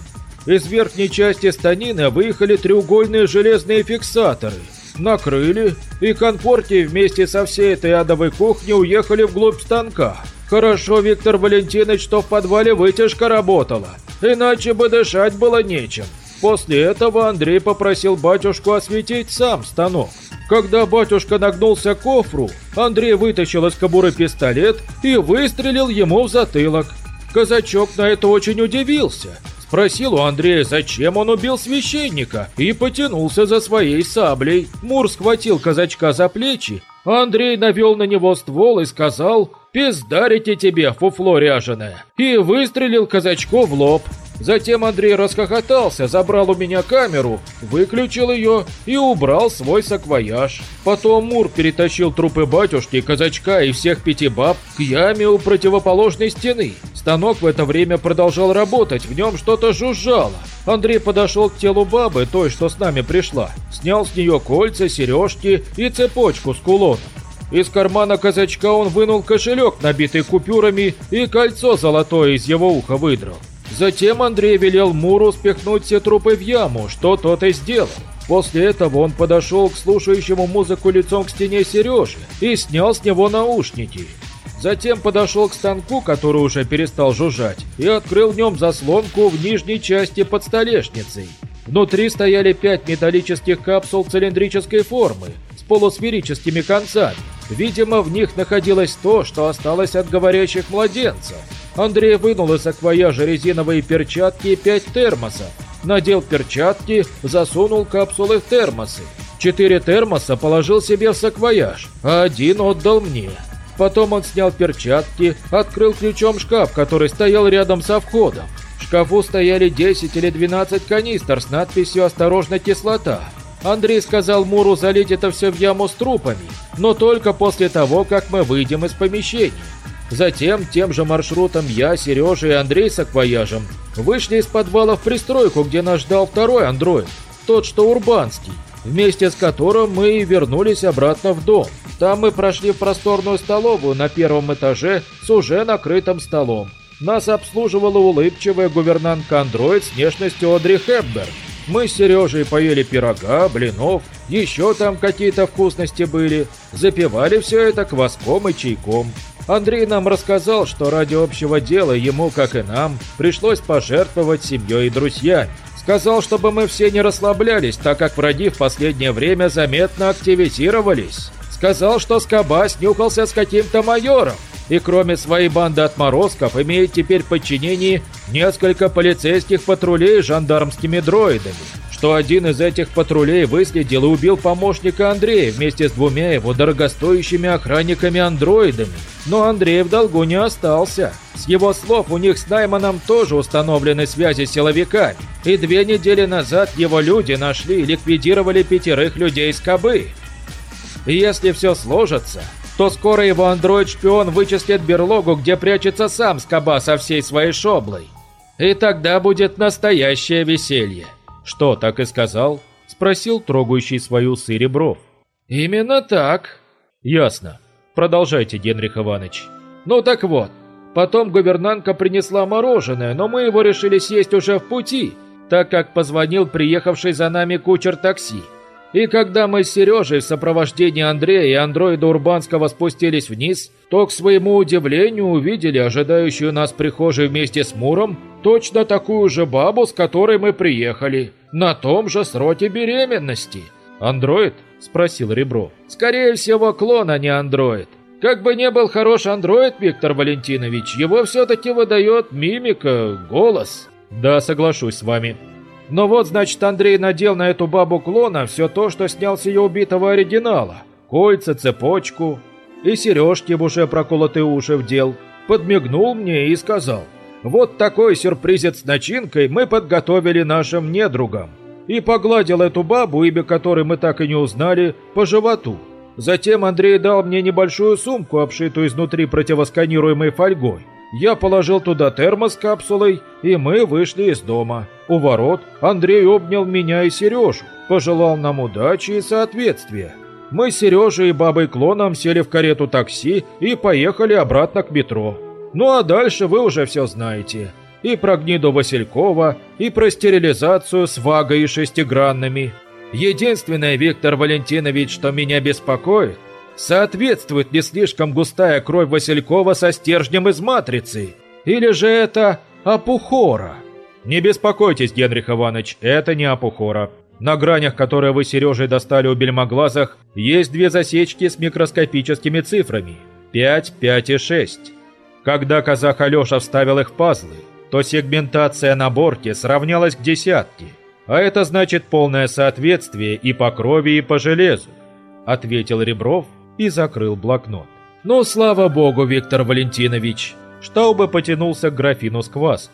Из верхней части станины выехали треугольные железные фиксаторы – накрыли, и конфорки вместе со всей этой адовой кухней уехали вглубь станка. Хорошо, Виктор Валентинович, что в подвале вытяжка работала, иначе бы дышать было нечем. После этого Андрей попросил батюшку осветить сам станок. Когда батюшка нагнулся к кофру, Андрей вытащил из кобуры пистолет и выстрелил ему в затылок. Казачок на это очень удивился Спросил у Андрея, зачем он убил священника, и потянулся за своей саблей. Мур схватил казачка за плечи, Андрей навел на него ствол и сказал «Пиздарите тебе, фуфло ряженое!» и выстрелил казачку в лоб. Затем Андрей расхохотался, забрал у меня камеру, выключил ее и убрал свой саквояж. Потом Мур перетащил трупы батюшки, казачка и всех пяти баб к яме у противоположной стены. Станок в это время продолжал работать, в нем что-то жужжало. Андрей подошел к телу бабы, той, что с нами пришла, снял с нее кольца, сережки и цепочку с кулоном. Из кармана казачка он вынул кошелек, набитый купюрами, и кольцо золотое из его уха выдрал. Затем Андрей велел Муру спихнуть все трупы в яму, что тот и сделал. После этого он подошел к слушающему музыку лицом к стене Сережи и снял с него наушники. Затем подошел к станку, который уже перестал жужжать, и открыл в нем заслонку в нижней части под столешницей. Внутри стояли пять металлических капсул цилиндрической формы с полусферическими концами. Видимо, в них находилось то, что осталось от говорящих младенцев. Андрей вынул из акваяжа резиновые перчатки и пять термосов. Надел перчатки, засунул капсулы в термосы. Четыре термоса положил себе в саквояж, а один отдал мне. Потом он снял перчатки, открыл ключом шкаф, который стоял рядом со входом. В шкафу стояли 10 или 12 канистр с надписью «Осторожно, кислота». Андрей сказал Муру залить это все в яму с трупами, но только после того, как мы выйдем из помещения. Затем тем же маршрутом я, Сережа и Андрей с акваяжем вышли из подвала в пристройку, где нас ждал второй андроид, тот, что урбанский, вместе с которым мы и вернулись обратно в дом. Там мы прошли в просторную столовую на первом этаже с уже накрытым столом. Нас обслуживала улыбчивая гувернантка-андроид с внешностью Одри Хепберн. Мы с Сережей поели пирога, блинов, еще там какие-то вкусности были. Запивали все это кваском и чайком. Андрей нам рассказал, что ради общего дела ему, как и нам, пришлось пожертвовать семьей и друзьями. Сказал, чтобы мы все не расслаблялись, так как враги в последнее время заметно активизировались. Сказал, что Скоба снюхался с каким-то майором, и кроме своей банды отморозков имеет теперь в несколько полицейских патрулей с жандармскими дроидами что один из этих патрулей выследил и убил помощника Андрея вместе с двумя его дорогостоящими охранниками-андроидами. Но Андрей в долгу не остался. С его слов, у них с Найманом тоже установлены связи с силовиками. И две недели назад его люди нашли и ликвидировали пятерых людей с Кобы. И если все сложится, то скоро его андроид-шпион вычислит берлогу, где прячется сам Скоба со всей своей шоблой. И тогда будет настоящее веселье. «Что, так и сказал?» – спросил трогающий свою усы «Именно так». «Ясно. Продолжайте, Генрих Иванович». «Ну так вот, потом гувернантка принесла мороженое, но мы его решили съесть уже в пути, так как позвонил приехавший за нами кучер такси. И когда мы с Сережей в сопровождении Андрея и андроида Урбанского спустились вниз, то, к своему удивлению, увидели ожидающую нас прихожей вместе с Муром точно такую же бабу, с которой мы приехали, на том же сроке беременности. «Андроид?» – спросил Ребро. «Скорее всего, клон, а не андроид. Как бы не был хорош андроид, Виктор Валентинович, его все-таки выдает мимика, голос». «Да, соглашусь с вами», но вот, значит, Андрей надел на эту бабу клона все то, что снял с ее убитого оригинала. Кольца, цепочку и сережки в уже проколотые уши вдел. Подмигнул мне и сказал, вот такой сюрпризец с начинкой мы подготовили нашим недругам. И погладил эту бабу, имя которой мы так и не узнали, по животу. Затем Андрей дал мне небольшую сумку, обшитую изнутри противосканируемой фольгой. Я положил туда термос с капсулой, и мы вышли из дома. У ворот Андрей обнял меня и Сережу, пожелал нам удачи и соответствия. Мы с Сережей и бабой-клоном сели в карету такси и поехали обратно к метро. Ну а дальше вы уже все знаете. И про гниду Василькова, и про стерилизацию с вагой и шестигранными. Единственное, Виктор Валентинович, что меня беспокоит, Соответствует ли слишком густая кровь Василькова со стержнем из матрицы? Или же это апухора? Не беспокойтесь, Генрих Иванович, это не апухора. На гранях, которые вы Сережей достали у бельмоглазах, есть две засечки с микроскопическими цифрами. 5, 5 и 6. Когда казах Алеша вставил их в пазлы, то сегментация на борте сравнялась к десятке. А это значит полное соответствие и по крови, и по железу, ответил Ребров, и закрыл блокнот. «Ну, слава богу, Виктор Валентинович!» Штаубе потянулся к графину с квасом.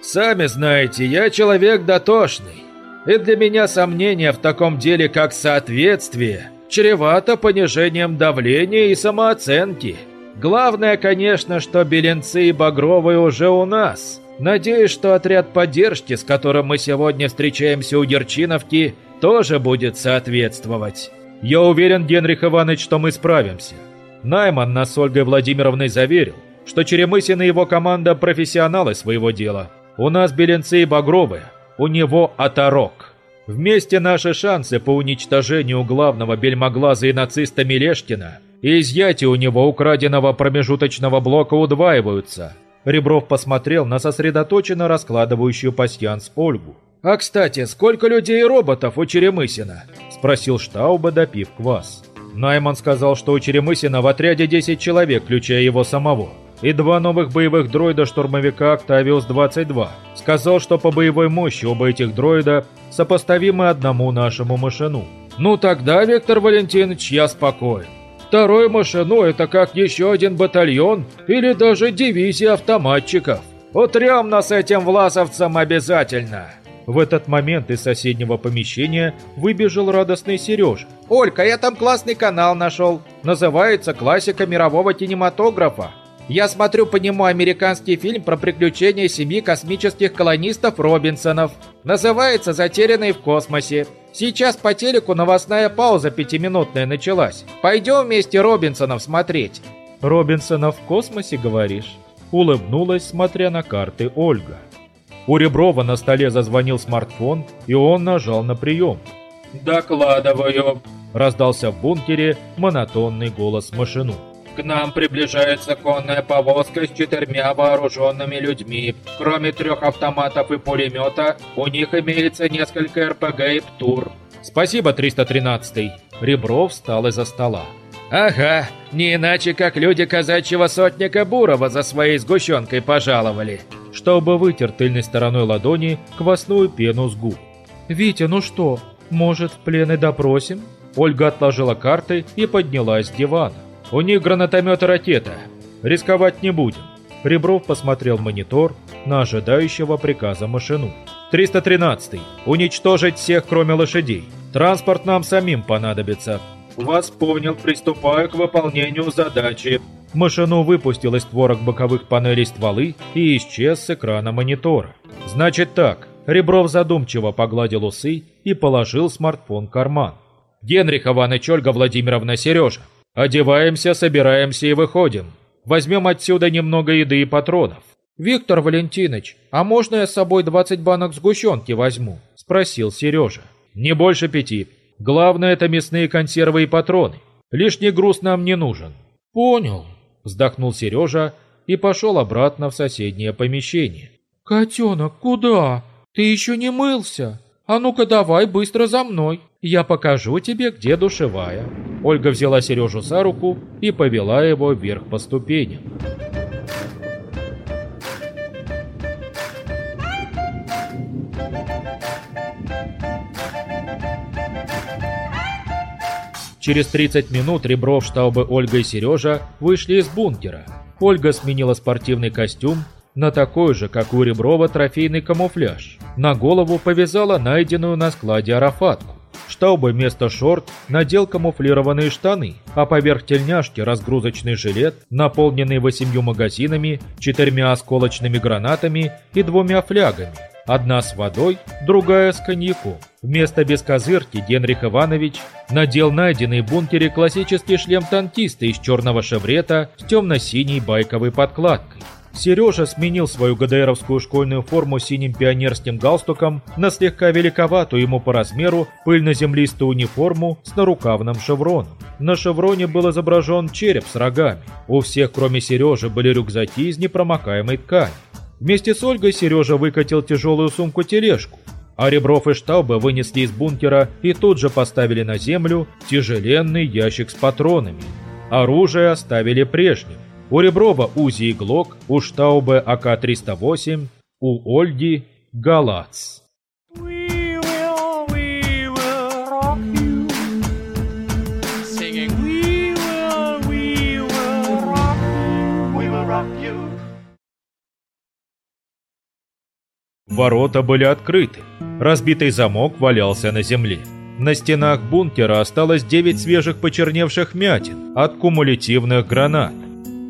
«Сами знаете, я человек дотошный, и для меня сомнение в таком деле, как соответствие, чревато понижением давления и самооценки. Главное, конечно, что Беленцы и Багровые уже у нас. Надеюсь, что отряд поддержки, с которым мы сегодня встречаемся у Дерчиновки, тоже будет соответствовать». Я уверен, Генрих Иванович, что мы справимся. Найман нас с Ольгой Владимировной заверил, что Черемысин и его команда профессионалы своего дела. У нас Беленцы и Багровы, у него Оторок. Вместе наши шансы по уничтожению главного бельмоглаза и нациста Мелешкина и изъятию у него украденного промежуточного блока удваиваются. Ребров посмотрел на сосредоточенно раскладывающую пасьянс Ольгу. «А кстати, сколько людей и роботов у Черемысина?» – спросил Штауба, допив квас. Найман сказал, что у Черемысина в отряде 10 человек, включая его самого, и два новых боевых дроида-штурмовика «Октавиус-22». Сказал, что по боевой мощи оба этих дроида сопоставимы одному нашему машину. «Ну тогда, Виктор Валентинович, я спокоен. Второй машину – это как еще один батальон или даже дивизия автоматчиков. Утрем нас этим власовцам обязательно!» В этот момент из соседнего помещения выбежал радостный Сережа. «Олька, я там классный канал нашел. Называется «Классика мирового кинематографа». Я смотрю по нему американский фильм про приключения семьи космических колонистов Робинсонов. Называется «Затерянные в космосе». Сейчас по телеку новостная пауза пятиминутная началась. Пойдем вместе Робинсонов смотреть. Робинсонов в космосе, говоришь? Улыбнулась, смотря на карты Ольга. У Реброва на столе зазвонил смартфон, и он нажал на прием. «Докладываю», – раздался в бункере монотонный голос машину. К нам приближается конная повозка с четырьмя вооруженными людьми. Кроме трех автоматов и пулемета, у них имеется несколько РПГ и ПТУР. Спасибо, 313-й. Ребров встал из-за стола. Ага, не иначе как люди казачьего сотника Бурова за своей сгущенкой пожаловали. Чтобы вытер тыльной стороной ладони квасную пену с губ. «Витя, ну что, может, в плен и допросим?» Ольга отложила карты и поднялась с дивана. У них гранатомет и ракета. Рисковать не будем. Ребров посмотрел монитор на ожидающего приказа машину. 313. Уничтожить всех, кроме лошадей. Транспорт нам самим понадобится. Вас понял, приступаю к выполнению задачи. Машину выпустил из творог боковых панелей стволы и исчез с экрана монитора. Значит так. Ребров задумчиво погладил усы и положил смартфон в карман. Генрих Иванович, Ольга Владимировна, Сережа. Одеваемся, собираемся и выходим. Возьмем отсюда немного еды и патронов. «Виктор Валентинович, а можно я с собой 20 банок сгущенки возьму?» – спросил Сережа. «Не больше пяти. Главное – это мясные консервы и патроны. Лишний груз нам не нужен». «Понял», – вздохнул Сережа и пошел обратно в соседнее помещение. «Котенок, куда? Ты еще не мылся? А ну-ка давай быстро за мной, я покажу тебе, где душевая». Ольга взяла Сережу за руку и повела его вверх по ступеням. Через 30 минут Ребров, Штаубы, Ольга и Сережа вышли из бункера. Ольга сменила спортивный костюм на такой же, как у Реброва, трофейный камуфляж. На голову повязала найденную на складе арафатку. Штаубе вместо шорт надел камуфлированные штаны, а поверх тельняшки разгрузочный жилет, наполненный восемью магазинами, четырьмя осколочными гранатами и двумя флягами. Одна с водой, другая с коньяком. Вместо бескозырки Генрих Иванович надел найденный в бункере классический шлем танкиста из черного шеврета с темно-синей байковой подкладкой. Сережа сменил свою ГДРовскую школьную форму синим пионерским галстуком на слегка великоватую ему по размеру пыльно-землистую униформу с нарукавным шевроном. На шевроне был изображен череп с рогами. У всех, кроме Сережи, были рюкзаки из непромокаемой ткани. Вместе с Ольгой Сережа выкатил тяжелую сумку-тележку, а Ребров и Штаубе вынесли из бункера и тут же поставили на землю тяжеленный ящик с патронами. Оружие оставили прежним. У Реброва УЗИ и ГЛОК, у Штаубе АК-308, у Ольги Галац. Ворота были открыты. Разбитый замок валялся на земле. На стенах бункера осталось 9 свежих почерневших мятин от кумулятивных гранат.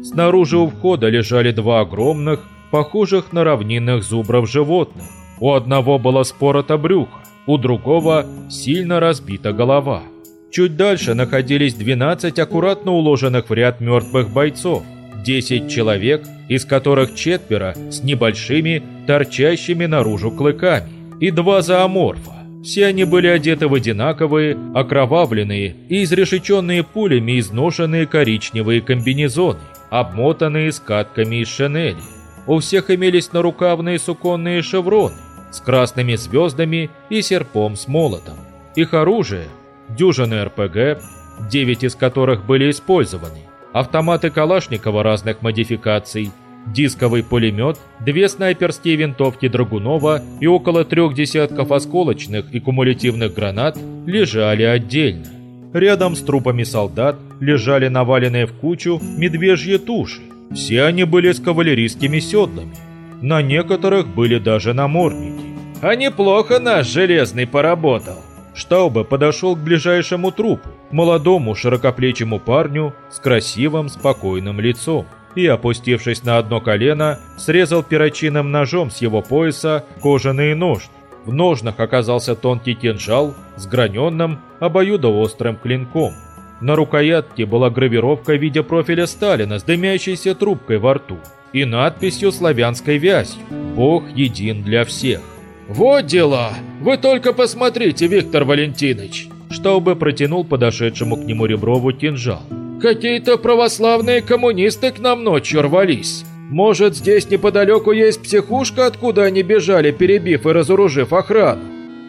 Снаружи у входа лежали два огромных, похожих на равнинных зубров животных. У одного было спорото брюхо, у другого сильно разбита голова. Чуть дальше находились 12 аккуратно уложенных в ряд мертвых бойцов. 10 человек, из которых четверо с небольшими, торчащими наружу клыками, и два зооморфа. Все они были одеты в одинаковые, окровавленные и изрешеченные пулями изношенные коричневые комбинезоны обмотанные скатками из шинели. У всех имелись нарукавные суконные шевроны с красными звездами и серпом с молотом. Их оружие – дюжины РПГ, 9 из которых были использованы, автоматы Калашникова разных модификаций, дисковый пулемет, две снайперские винтовки Драгунова и около трех десятков осколочных и кумулятивных гранат лежали отдельно. Рядом с трупами солдат лежали наваленные в кучу медвежьи туши. Все они были с кавалерийскими седлами. На некоторых были даже намордники. А неплохо наш Железный поработал. Штаубе подошел к ближайшему трупу, молодому широкоплечему парню с красивым спокойным лицом и, опустившись на одно колено, срезал перочинным ножом с его пояса кожаные ножны. В ножнах оказался тонкий кинжал с граненным обоюдоострым клинком. На рукоятке была гравировка в виде профиля Сталина с дымящейся трубкой во рту. и надписью славянской вязью «Бог един для всех». «Вот дела! Вы только посмотрите, Виктор Валентинович!» Штаубе протянул подошедшему к нему Реброву кинжал. «Какие-то православные коммунисты к нам ночью рвались. Может, здесь неподалеку есть психушка, откуда они бежали, перебив и разоружив охрану?»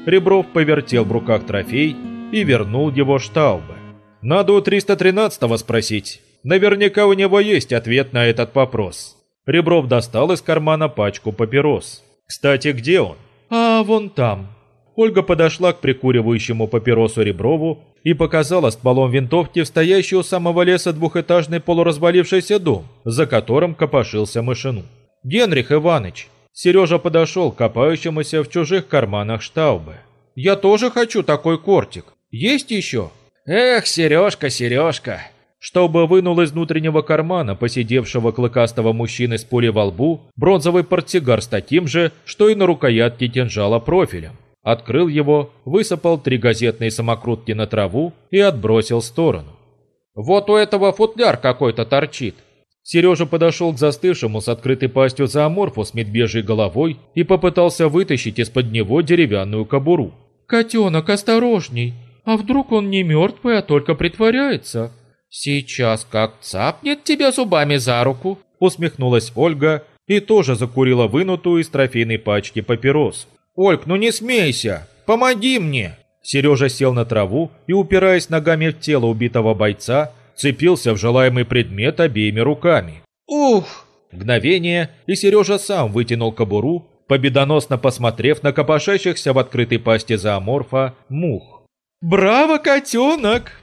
Ребров повертел в руках трофей и вернул его Штаубе. «Надо у 313-го спросить. Наверняка у него есть ответ на этот вопрос». Ребров достал из кармана пачку папирос. «Кстати, где он?» «А, вон там». Ольга подошла к прикуривающему папиросу Реброву и показала стволом винтовки в стоящий у самого леса двухэтажный полуразвалившийся дом, за которым копошился мышину. «Генрих Иванович!» Сережа подошел к копающемуся в чужих карманах штаубе. «Я тоже хочу такой кортик. Есть еще?» «Эх, Сережка, Сережка!» Чтобы вынул из внутреннего кармана посидевшего клыкастого мужчины с пулей во лбу бронзовый портсигар с таким же, что и на рукоятке кинжала профилем. Открыл его, высыпал три газетные самокрутки на траву и отбросил в сторону. «Вот у этого футляр какой-то торчит». Сережа подошел к застывшему с открытой пастью зооморфу с медвежьей головой и попытался вытащить из-под него деревянную кобуру. «Котенок, осторожней! А вдруг он не мертвый, а только притворяется?» «Сейчас как цапнет тебя зубами за руку!» Усмехнулась Ольга и тоже закурила вынутую из трофейной пачки папирос. «Ольг, ну не смейся! Помоги мне!» Сережа сел на траву и, упираясь ногами в тело убитого бойца, цепился в желаемый предмет обеими руками. «Ух!» Мгновение, и Сережа сам вытянул кобуру, победоносно посмотрев на копошащихся в открытой пасти зооморфа мух. «Браво, котенок!»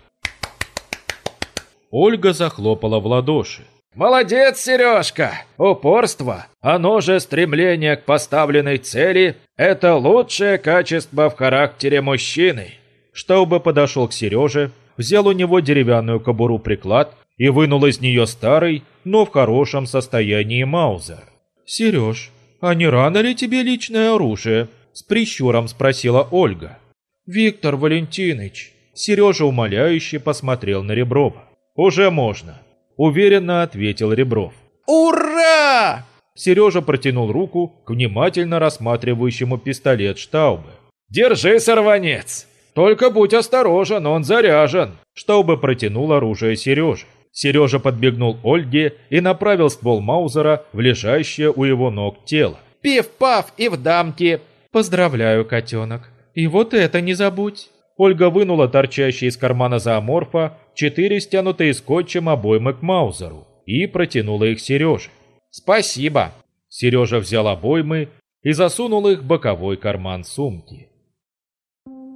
Ольга захлопала в ладоши. «Молодец, Сережка! Упорство, оно же стремление к поставленной цели – это лучшее качество в характере мужчины!» Штаубе подошел к Сереже, взял у него деревянную кобуру-приклад и вынул из нее старый, но в хорошем состоянии маузер. «Сереж, а не рано ли тебе личное оружие?» – с прищуром спросила Ольга. «Виктор Валентинович!» Сережа умоляюще посмотрел на Реброва. «Уже можно», — уверенно ответил Ребров. «Ура!» Сережа протянул руку к внимательно рассматривающему пистолет Штаубе. «Держи, сорванец! Только будь осторожен, он заряжен!» Штаубе протянул оружие Сереже. Сережа подбегнул Ольге и направил ствол Маузера в лежащее у его ног тело. «Пиф-паф и в дамки!» «Поздравляю, котенок! И вот это не забудь!» Ольга вынула торчащие из кармана зооморфа четыре стянутые скотчем обоймы к Маузеру и протянула их Сереже. «Спасибо!» Сережа взял обоймы и засунул их в боковой карман сумки.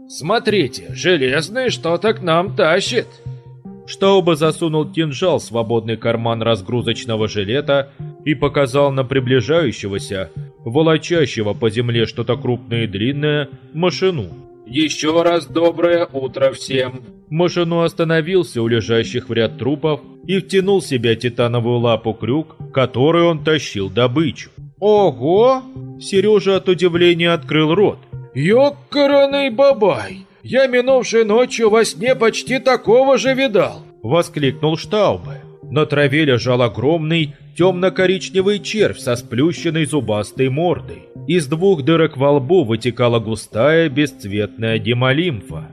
«Смотрите, железный что-то к нам тащит!» Штауба засунул кинжал в свободный карман разгрузочного жилета и показал на приближающегося, волочащего по земле что-то крупное и длинное, машину. Еще раз доброе утро всем. Машину остановился у лежащих в ряд трупов и втянул в себя титановую лапу крюк, который он тащил добычу. Ого! Сережа от удивления открыл рот. «Ёккараный бабай! Я минувшей ночью во сне почти такого же видал!» Воскликнул Штаубе. На траве лежал огромный темно-коричневый червь со сплющенной зубастой мордой. Из двух дырок во лбу вытекала густая бесцветная демолимфа.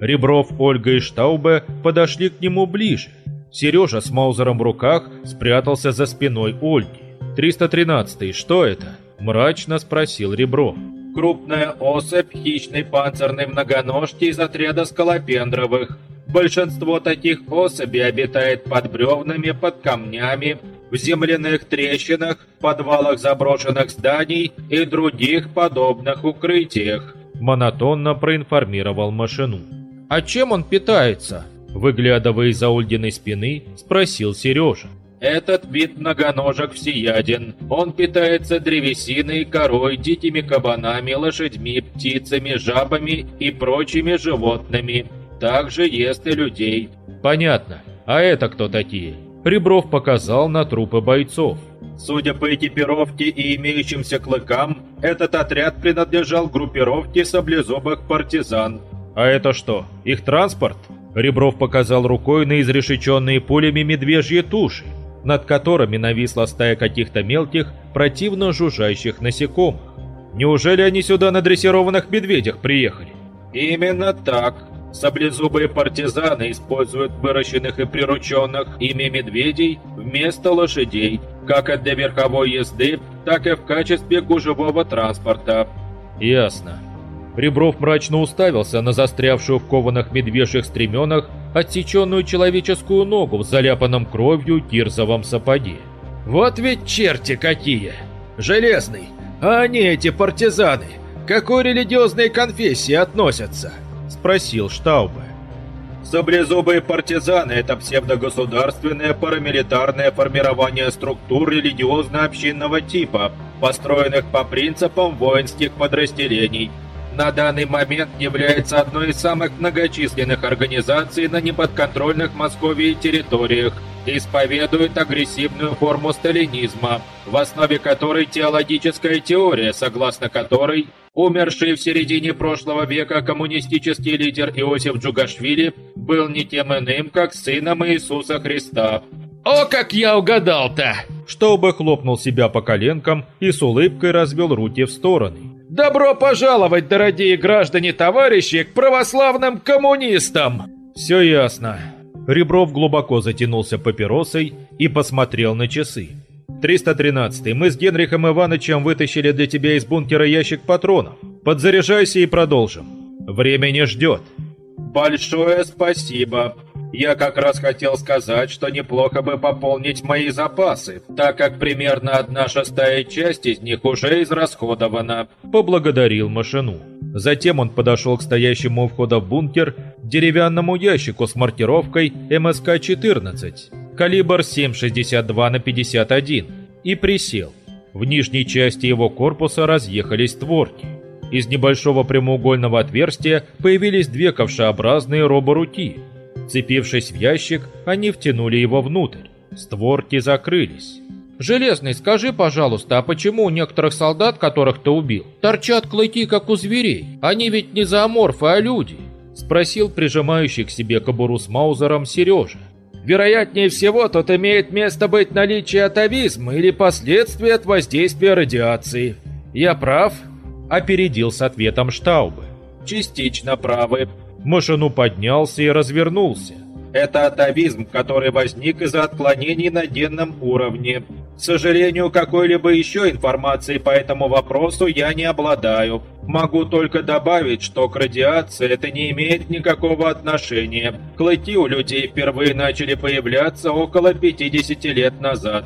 Ребров, Ольга и Штаубе подошли к нему ближе. Сережа с Маузером в руках спрятался за спиной Ольги. «313-й, что это?» – мрачно спросил Ребров. Крупная особь хищной панцирной многоножки из отряда скалопендровых. Большинство таких особей обитает под бревнами, под камнями, в земляных трещинах, подвалах заброшенных зданий и других подобных укрытиях. Монотонно проинформировал машину. «А чем он питается?» Выглядывая из-за Ольгиной спины, спросил Сережа. Этот вид многоножек всеяден. Он питается древесиной, корой, дикими кабанами, лошадьми, птицами, жабами и прочими животными. Также ест и людей. Понятно. А это кто такие? Ребров показал на трупы бойцов. Судя по экипировке и имеющимся клыкам, этот отряд принадлежал группировке саблезубых партизан. А это что, их транспорт? Ребров показал рукой на изрешеченные пулями медвежьи туши. Над которыми нависла стая каких-то мелких, противно жужжащих насекомых. Неужели они сюда на дрессированных медведях приехали? Именно так. Саблезубые партизаны используют выращенных и прирученных ими медведей вместо лошадей, как для верховой езды, так и в качестве гужевого транспорта. Ясно. Ребров мрачно уставился на застрявшую в кованых медвежьих стременах отсеченную человеческую ногу в заляпанном кровью кирзовом сапоге. «Вот ведь черти какие! Железный! А они, эти партизаны, к какой религиозной конфессии относятся?» – спросил Штаубе. Саблезубые партизаны – это псевдогосударственное парамилитарное формирование структур религиозно-общинного типа, построенных по принципам воинских подразделений – на данный момент является одной из самых многочисленных организаций на неподконтрольных Московии территориях, исповедует агрессивную форму сталинизма, в основе которой теологическая теория, согласно которой умерший в середине прошлого века коммунистический лидер Иосиф Джугашвили был не тем иным, как сыном Иисуса Христа. «О, как я угадал-то!» Чтобы хлопнул себя по коленкам и с улыбкой развел руки в стороны. Добро пожаловать, дорогие граждане-товарищи, к православным коммунистам! Все ясно. Ребров глубоко затянулся папиросой и посмотрел на часы. 313 мы с Генрихом Ивановичем вытащили для тебя из бункера ящик патронов. Подзаряжайся и продолжим. Время не ждет. Большое спасибо. Я как раз хотел сказать, что неплохо бы пополнить мои запасы, так как примерно одна шестая часть из них уже израсходована. Поблагодарил машину. Затем он подошел к стоящему у входа в бункер деревянному ящику с маркировкой МСК-14, калибр 7,62 на 51, и присел. В нижней части его корпуса разъехались створки. Из небольшого прямоугольного отверстия появились две ковшеобразные роборуки – Цепившись в ящик, они втянули его внутрь. Створки закрылись. «Железный, скажи, пожалуйста, а почему у некоторых солдат, которых ты убил, торчат клыки, как у зверей? Они ведь не зооморфы, а люди?» Спросил прижимающий к себе кобуру с Маузером Сережа. Вероятнее всего, тут имеет место быть наличие атовизма или последствия от воздействия радиации. Я прав?» Опередил с ответом Штаубы. «Частично правы. Машину поднялся и развернулся. Это атовизм, который возник из-за отклонений на генном уровне. К сожалению, какой-либо еще информации по этому вопросу я не обладаю. Могу только добавить, что к радиации это не имеет никакого отношения. Клыки у людей впервые начали появляться около 50 лет назад.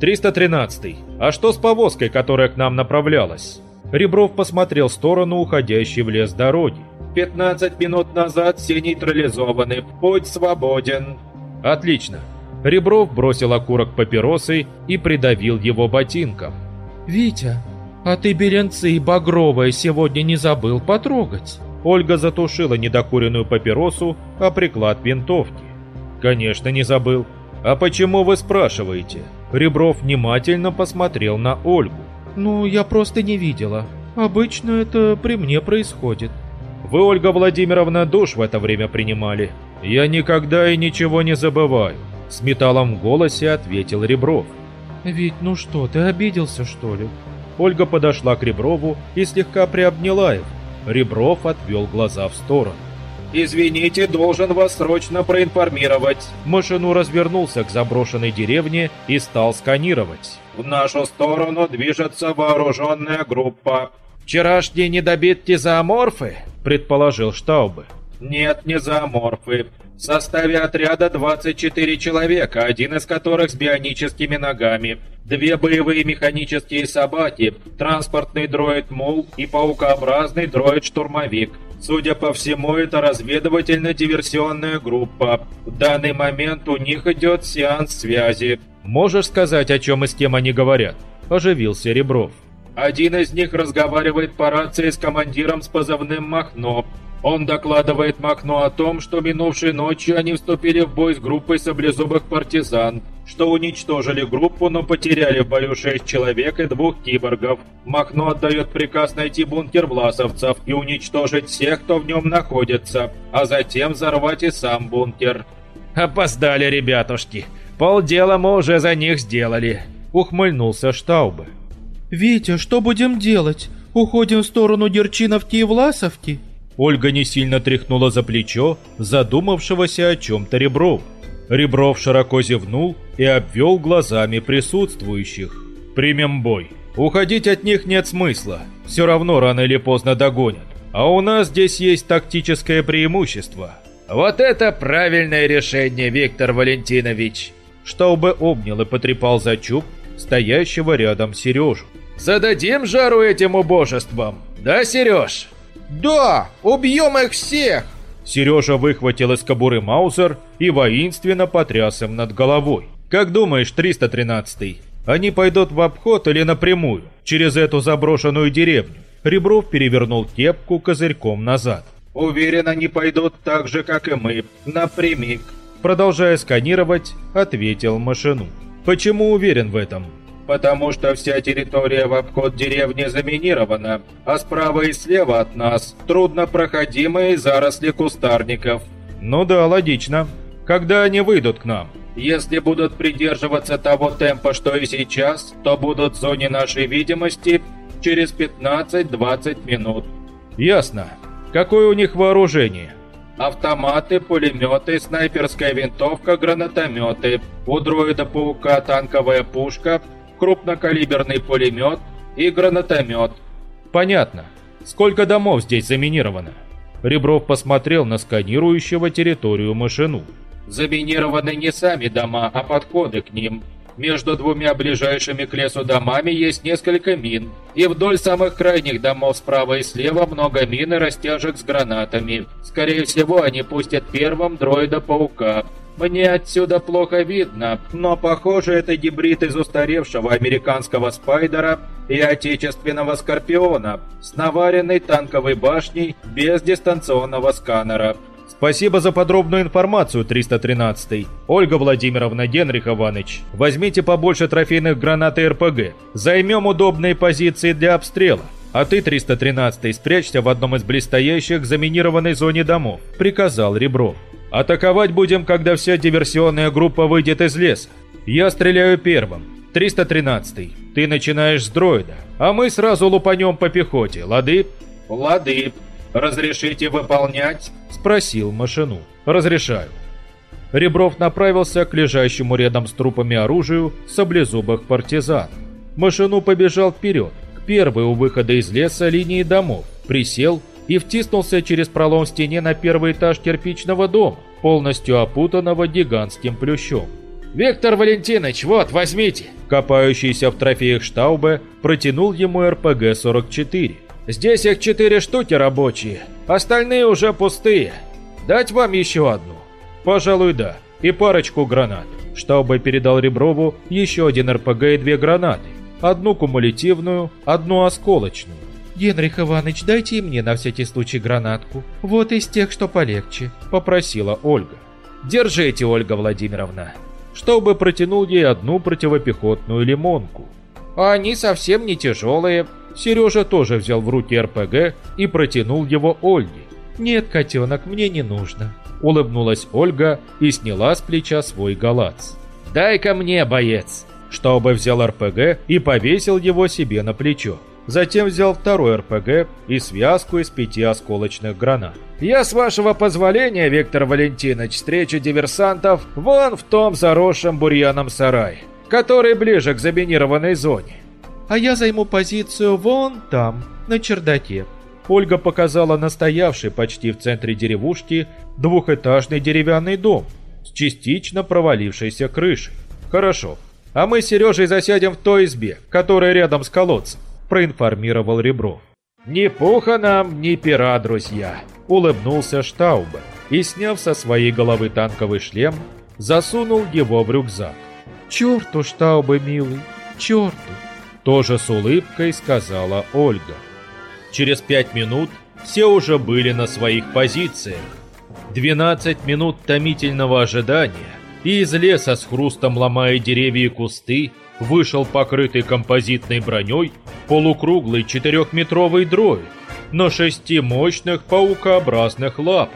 313. А что с повозкой, которая к нам направлялась? Ребров посмотрел в сторону уходящей в лес дороги. 15 минут назад все нейтрализованы. Путь свободен. Отлично. Ребров бросил окурок папиросы и придавил его ботинком. «Витя, а ты беренцы и багровое сегодня не забыл потрогать?» Ольга затушила недокуренную папиросу о приклад винтовки. «Конечно, не забыл. А почему вы спрашиваете?» Ребров внимательно посмотрел на Ольгу. «Ну, я просто не видела. Обычно это при мне происходит». Вы, Ольга Владимировна, душ в это время принимали. Я никогда и ничего не забываю. С металлом в голосе ответил Ребров. Ведь ну что, ты обиделся, что ли? Ольга подошла к Реброву и слегка приобняла его. Ребров отвел глаза в сторону. «Извините, должен вас срочно проинформировать». Машину развернулся к заброшенной деревне и стал сканировать. «В нашу сторону движется вооруженная группа. «Вчерашние недобитки зооморфы?» – предположил Штаубе. «Нет, не зооморфы. В составе отряда 24 человека, один из которых с бионическими ногами. Две боевые механические собаки, транспортный дроид Мул и паукообразный дроид-штурмовик. Судя по всему, это разведывательно-диверсионная группа. В данный момент у них идет сеанс связи. «Можешь сказать, о чем и с кем они говорят?» – оживился Ребров. Один из них разговаривает по рации с командиром с позывным «Махно». Он докладывает Махно о том, что минувшей ночью они вступили в бой с группой саблезубых партизан, что уничтожили группу, но потеряли в бою шесть человек и двух киборгов. Махно отдает приказ найти бункер власовцев и уничтожить всех, кто в нем находится, а затем взорвать и сам бункер. «Опоздали, ребятушки! полдела мы уже за них сделали», — ухмыльнулся Штаубе. «Витя, что будем делать? Уходим в сторону Дерчиновки и Власовки?» Ольга не сильно тряхнула за плечо задумавшегося о чем-то Ребров. Ребров широко зевнул и обвел глазами присутствующих. «Примем бой. Уходить от них нет смысла. Все равно рано или поздно догонят. А у нас здесь есть тактическое преимущество». «Вот это правильное решение, Виктор Валентинович!» Штаубе обнял и потрепал за чуб стоящего рядом Сережу. «Зададим жару этим убожествам, да, Сереж?» «Да, убьем их всех!» Сережа выхватил из кобуры Маузер и воинственно потряс им над головой. «Как думаешь, 313-й, они пойдут в обход или напрямую, через эту заброшенную деревню?» Ребров перевернул кепку козырьком назад. «Уверен, они пойдут так же, как и мы, напрямик». Продолжая сканировать, ответил машину. «Почему уверен в этом?» Потому что вся территория в обход деревни заминирована, а справа и слева от нас труднопроходимые заросли кустарников. Ну да, логично. Когда они выйдут к нам? Если будут придерживаться того темпа, что и сейчас, то будут в зоне нашей видимости через 15-20 минут. Ясно. Какое у них вооружение? Автоматы, пулеметы, снайперская винтовка, гранатометы. У дроида-паука танковая пушка, крупнокалиберный пулемет и гранатомет. Понятно. Сколько домов здесь заминировано? Ребров посмотрел на сканирующего территорию машину. Заминированы не сами дома, а подходы к ним. Между двумя ближайшими к лесу домами есть несколько мин, и вдоль самых крайних домов справа и слева много мин и растяжек с гранатами. Скорее всего, они пустят первым дроида-паука, мне отсюда плохо видно, но похоже это гибрид из устаревшего американского спайдера и отечественного скорпиона с наваренной танковой башней без дистанционного сканера. Спасибо за подробную информацию, 313-й. Ольга Владимировна, Генрих Иванович, возьмите побольше трофейных гранат и РПГ. Займем удобные позиции для обстрела. А ты, 313-й, спрячься в одном из близстоящих заминированной зоне домов, приказал Ребров. Атаковать будем, когда вся диверсионная группа выйдет из леса. Я стреляю первым. 313-й. Ты начинаешь с дроида, а мы сразу лупанем по пехоте, лады? Лады. Разрешите выполнять? Спросил машину. Разрешаю. Ребров направился к лежащему рядом с трупами оружию саблезубых партизан. Машину побежал вперед, к первой у выхода из леса линии домов, присел и втиснулся через пролом в стене на первый этаж кирпичного дома, полностью опутанного гигантским плющом. «Виктор Валентинович, вот, возьмите!» Копающийся в трофеях Штаубе протянул ему РПГ-44. «Здесь их четыре штуки рабочие, остальные уже пустые. Дать вам еще одну?» «Пожалуй, да. И парочку гранат». Штаубе передал Реброву еще один РПГ и две гранаты. Одну кумулятивную, одну осколочную. «Генрих Иванович, дайте мне на всякий случай гранатку. Вот из тех, что полегче», — попросила Ольга. «Держите, Ольга Владимировна». Чтобы протянул ей одну противопехотную лимонку. «А они совсем не тяжелые». Сережа тоже взял в руки РПГ и протянул его Ольге. «Нет, котенок, мне не нужно», — улыбнулась Ольга и сняла с плеча свой галац. «Дай-ка мне, боец!» Чтобы взял РПГ и повесил его себе на плечо. Затем взял второй РПГ и связку из пяти осколочных гранат. «Я, с вашего позволения, Виктор Валентинович, встречу диверсантов вон в том заросшем бурьяном сарае, который ближе к заминированной зоне». «А я займу позицию вон там, на чердаке». Ольга показала настоявший почти в центре деревушки двухэтажный деревянный дом с частично провалившейся крышей. «Хорошо, а мы с Сережей засядем в той избе, которая рядом с колодцем проинформировал Ребров. «Ни пуха нам, ни пера, друзья!» – улыбнулся Штаубе и, сняв со своей головы танковый шлем, засунул его в рюкзак. «Черту, Штаубе, милый, черту!» Тоже с улыбкой сказала Ольга. Через пять минут все уже были на своих позициях. 12 минут томительного ожидания, и из леса с хрустом ломая деревья и кусты, вышел покрытый композитной броней полукруглый четырехметровый дроид на шести мощных паукообразных лапах.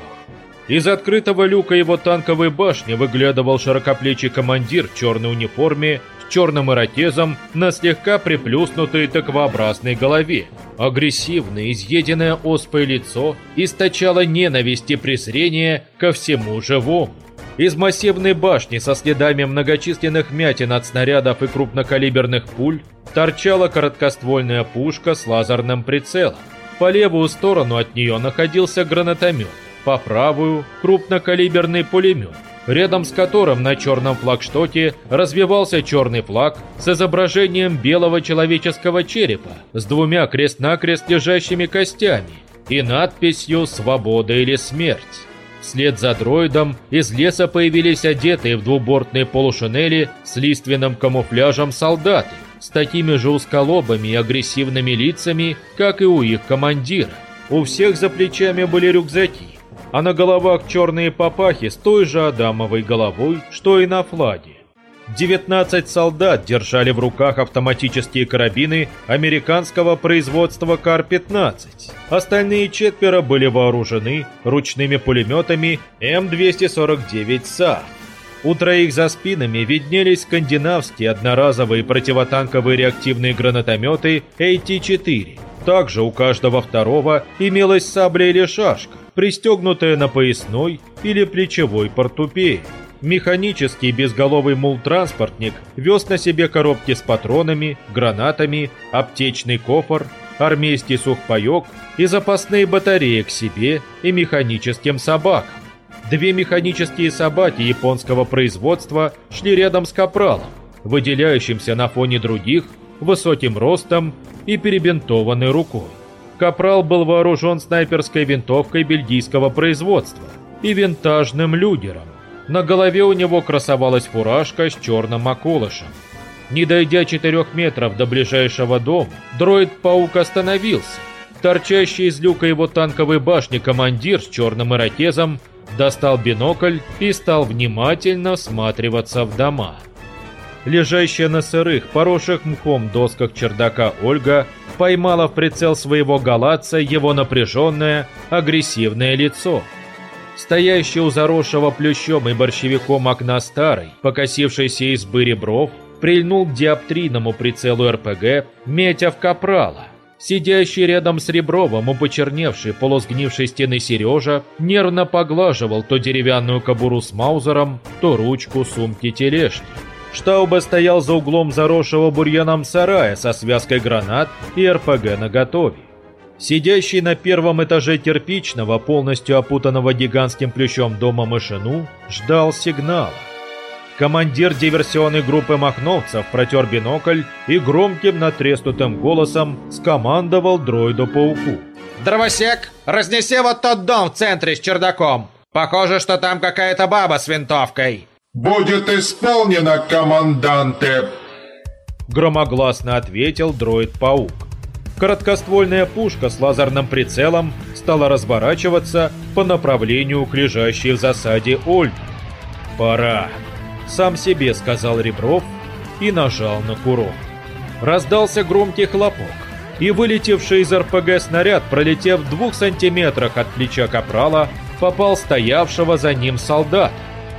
Из открытого люка его танковой башни выглядывал широкоплечий командир в черной униформе с черным ирокезом на слегка приплюснутой тыквообразной голове. Агрессивное, изъеденное оспой лицо источало ненависть и презрение ко всему живому. Из массивной башни со следами многочисленных мятин от снарядов и крупнокалиберных пуль торчала короткоствольная пушка с лазерным прицелом. По левую сторону от нее находился гранатомет, по правую – крупнокалиберный пулемет, рядом с которым на черном флагштоке развивался черный флаг с изображением белого человеческого черепа с двумя крест-накрест лежащими костями и надписью «Свобода или смерть». Вслед за дроидом из леса появились одетые в двубортные полушинели с лиственным камуфляжем солдаты, с такими же узколобыми и агрессивными лицами, как и у их командира. У всех за плечами были рюкзаки, а на головах черные папахи с той же Адамовой головой, что и на флаге. 19 солдат держали в руках автоматические карабины американского производства КАР-15. Остальные четверо были вооружены ручными пулеметами М249 СА. У троих за спинами виднелись скандинавские одноразовые противотанковые реактивные гранатометы AT-4. Также у каждого второго имелась сабля или шашка, пристегнутая на поясной или плечевой портупее. Механический безголовый мул-транспортник вез на себе коробки с патронами, гранатами, аптечный кофр, армейский сухпайок и запасные батареи к себе и механическим собакам. Две механические собаки японского производства шли рядом с капралом, выделяющимся на фоне других высоким ростом и перебинтованной рукой. Капрал был вооружен снайперской винтовкой бельгийского производства и винтажным люгером. На голове у него красовалась фуражка с черным околышем. Не дойдя четырех метров до ближайшего дома, дроид-паук остановился. Торчащий из люка его танковой башни командир с черным ирокезом достал бинокль и стал внимательно всматриваться в дома. Лежащая на сырых, поросших мхом досках чердака Ольга поймала в прицел своего галатца его напряженное, агрессивное лицо – Стоящий у заросшего плющом и борщевиком окна старой, покосившейся избы ребров, прильнул к диоптрийному прицелу РПГ, метя в капрала. Сидящий рядом с Ребровым у почерневшей полусгнившей стены Сережа нервно поглаживал то деревянную кобуру с маузером, то ручку сумки тележки. Штауба стоял за углом заросшего бурьяном сарая со связкой гранат и РПГ наготове. Сидящий на первом этаже кирпичного, полностью опутанного гигантским плющом дома Мышину, ждал сигнала. Командир диверсионной группы махновцев протер бинокль и громким натреснутым голосом скомандовал дроиду-пауку. «Дровосек, разнеси вот тот дом в центре с чердаком. Похоже, что там какая-то баба с винтовкой». «Будет исполнено, команданте!» Громогласно ответил дроид-паук. Короткоствольная пушка с лазерным прицелом стала разворачиваться по направлению к лежащей в засаде Ольге. «Пора!» – сам себе сказал Ребров и нажал на курок. Раздался громкий хлопок, и вылетевший из РПГ снаряд, пролетев в двух сантиметрах от плеча Капрала, попал стоявшего за ним солдат.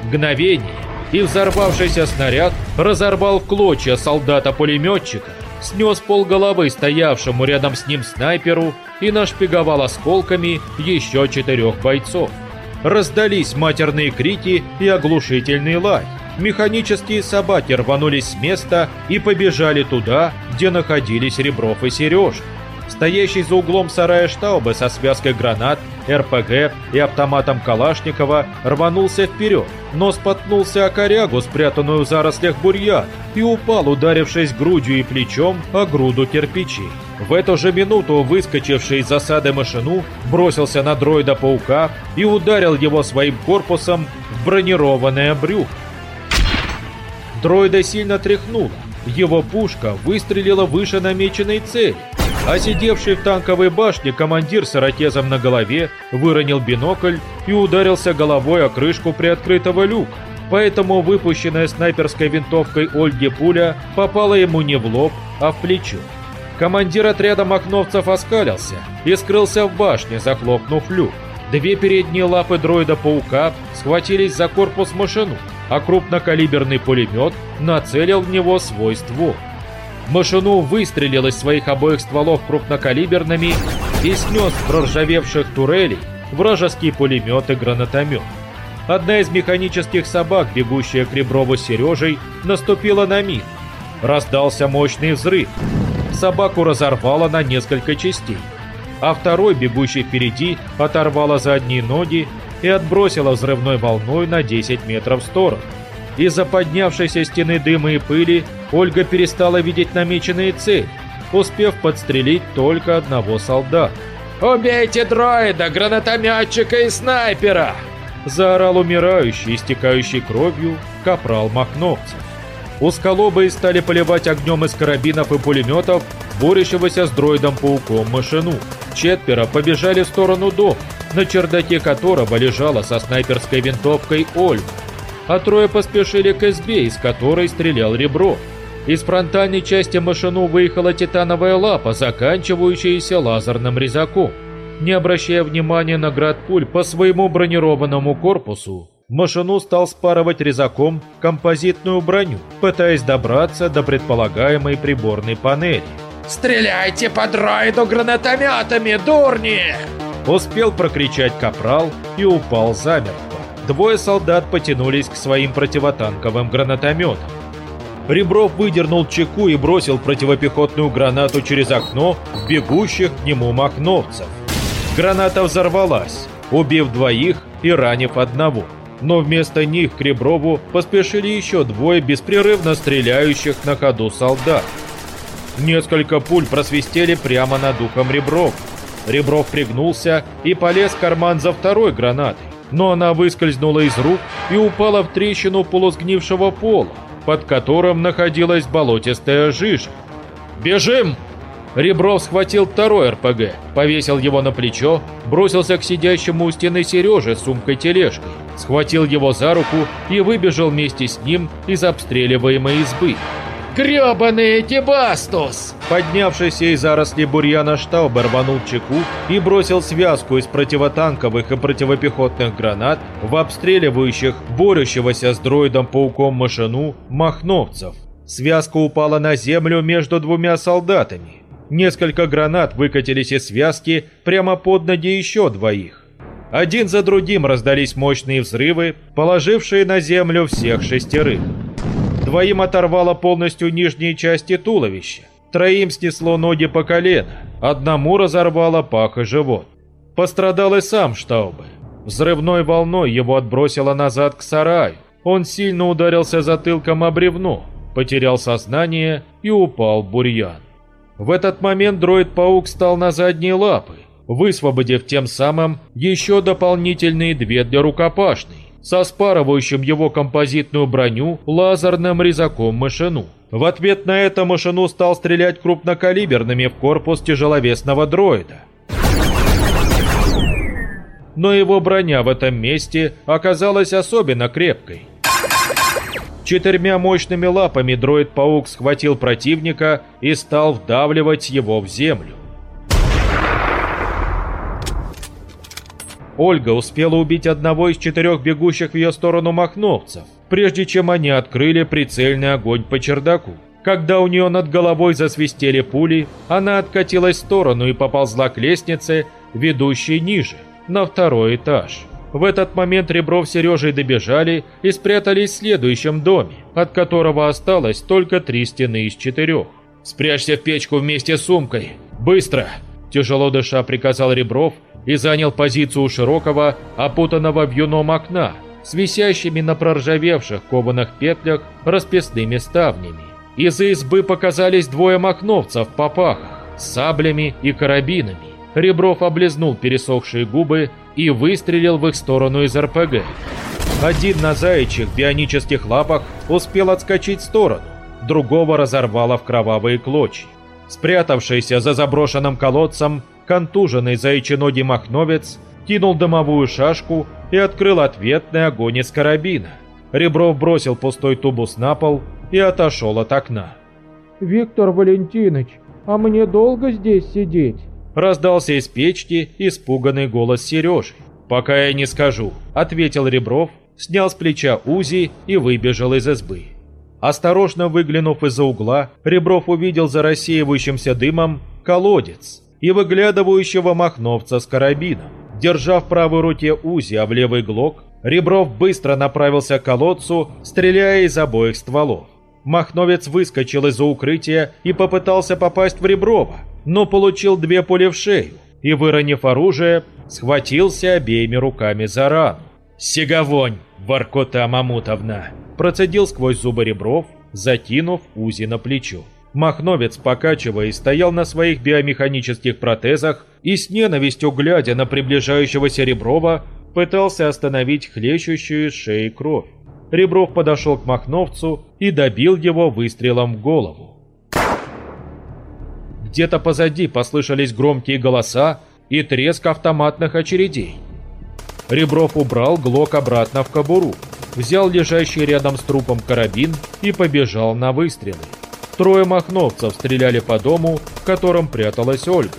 Мгновение, и взорвавшийся снаряд разорвал в клочья солдата-пулеметчика – снес полголовы стоявшему рядом с ним снайперу и нашпиговал осколками еще четырех бойцов. Раздались матерные крики и оглушительный лай. Механические собаки рванулись с места и побежали туда, где находились Ребров и Сережа. Стоящий за углом сарая штаубы со связкой гранат, РПГ и автоматом Калашникова рванулся вперед, но споткнулся о корягу, спрятанную в зарослях бурьяна, и упал, ударившись грудью и плечом о груду кирпичей. В эту же минуту выскочивший из засады машину бросился на дроида-паука и ударил его своим корпусом в бронированное брюхо. Дроида сильно тряхнуло, его пушка выстрелила выше намеченной цели, а сидевший в танковой башне командир с ирокезом на голове выронил бинокль и ударился головой о крышку приоткрытого люка. Поэтому выпущенная снайперской винтовкой Ольги пуля попала ему не в лоб, а в плечо. Командир отряда махновцев оскалился и скрылся в башне, захлопнув люк. Две передние лапы дроида-паука схватились за корпус машину, а крупнокалиберный пулемет нацелил в него свой ствол. Машину выстрелил из своих обоих стволов крупнокалиберными и снес проржавевших турелей вражеский пулемет и гранатомет. Одна из механических собак, бегущая к Реброву Сережей, наступила на мин. Раздался мощный взрыв. Собаку разорвало на несколько частей. А второй, бегущий впереди, оторвало задние ноги и отбросило взрывной волной на 10 метров в сторону. Из-за поднявшейся стены дыма и пыли Ольга перестала видеть намеченные цели, успев подстрелить только одного солдата. «Убейте дроида, гранатометчика и снайпера!» заорал умирающий, истекающий кровью, капрал Махновцев. Узколобые стали поливать огнем из карабинов и пулеметов борющегося с дроидом-пауком машину. Четверо побежали в сторону дома, на чердаке которого лежала со снайперской винтовкой Ольга. А трое поспешили к СБ, из которой стрелял ребро. Из фронтальной части машину выехала титановая лапа, заканчивающаяся лазерным резаком. Не обращая внимания на град пуль по своему бронированному корпусу, Машину стал спарывать резаком композитную броню, пытаясь добраться до предполагаемой приборной панели. «Стреляйте по дроиду гранатометами, дурни!» Успел прокричать капрал и упал замертво. Двое солдат потянулись к своим противотанковым гранатометам. Ребров выдернул чеку и бросил противопехотную гранату через окно в бегущих к нему махновцев. Граната взорвалась, убив двоих и ранив одного. Но вместо них к Реброву поспешили еще двое беспрерывно стреляющих на ходу солдат. Несколько пуль просвистели прямо над ухом Ребров. Ребров пригнулся и полез в карман за второй гранатой, но она выскользнула из рук и упала в трещину полусгнившего пола, под которым находилась болотистая жижа. «Бежим!» Ребров схватил второй РПГ, повесил его на плечо, бросился к сидящему у стены Сереже с сумкой-тележкой, схватил его за руку и выбежал вместе с ним из обстреливаемой избы. «Гребаный Этибастус!» Поднявшийся из заросли бурьяна Штаубер рванул чеку и бросил связку из противотанковых и противопехотных гранат в обстреливающих борющегося с дроидом-пауком машину махновцев. Связка упала на землю между двумя солдатами. Несколько гранат выкатились из связки прямо под ноги еще двоих. Один за другим раздались мощные взрывы, положившие на землю всех шестерых. Двоим оторвало полностью нижние части туловища, троим снесло ноги по колено, одному разорвало пах и живот. Пострадал и сам Штаубе. Взрывной волной его отбросило назад к сараю. Он сильно ударился затылком о бревно, потерял сознание и упал бурьян. В этот момент дроид-паук стал на задние лапы, высвободив тем самым еще дополнительные две для рукопашной, со спарывающим его композитную броню лазерным резаком машину. В ответ на это машину стал стрелять крупнокалиберными в корпус тяжеловесного дроида. Но его броня в этом месте оказалась особенно крепкой – Четырьмя мощными лапами дроид-паук схватил противника и стал вдавливать его в землю. Ольга успела убить одного из четырех бегущих в ее сторону махновцев, прежде чем они открыли прицельный огонь по чердаку. Когда у нее над головой засвистели пули, она откатилась в сторону и поползла к лестнице, ведущей ниже, на второй этаж. В этот момент Ребров Сережей добежали и спрятались в следующем доме, от которого осталось только три стены из четырех. «Спрячься в печку вместе с сумкой! Быстро!» Тяжело дыша приказал Ребров и занял позицию широкого, опутанного вьюном окна, с висящими на проржавевших кованых петлях расписными ставнями. Из избы показались двое махновцев в попахах, с саблями и карабинами. Ребров облизнул пересохшие губы и выстрелил в их сторону из РПГ. Один на заячьих бионических лапах успел отскочить в сторону, другого разорвало в кровавые клочья. Спрятавшийся за заброшенным колодцем, контуженный заячиногий махновец кинул дымовую шашку и открыл ответный огонь из карабина. Ребров бросил пустой тубус на пол и отошел от окна. «Виктор Валентинович, а мне долго здесь сидеть?» Раздался из печки испуганный голос Сережи. «Пока я не скажу», — ответил Ребров, снял с плеча УЗИ и выбежал из избы. Осторожно выглянув из-за угла, Ребров увидел за рассеивающимся дымом колодец и выглядывающего махновца с карабином. Держа в правой руке УЗИ, а в левый глок, Ребров быстро направился к колодцу, стреляя из обоих стволов. Махновец выскочил из-за укрытия и попытался попасть в Реброва, но получил две пули в шею и, выронив оружие, схватился обеими руками за рану. «Сиговонь, Воркота Мамутовна!» Процедил сквозь зубы Ребров, закинув Узи на плечо. Махновец, покачиваясь, стоял на своих биомеханических протезах и с ненавистью, глядя на приближающегося Реброва, пытался остановить хлещущую из шеи кровь. Ребров подошел к Махновцу и добил его выстрелом в голову. Где-то позади послышались громкие голоса и треск автоматных очередей. Ребров убрал глок обратно в кобуру, взял лежащий рядом с трупом карабин и побежал на выстрелы. Трое махновцев стреляли по дому, в котором пряталась Ольга.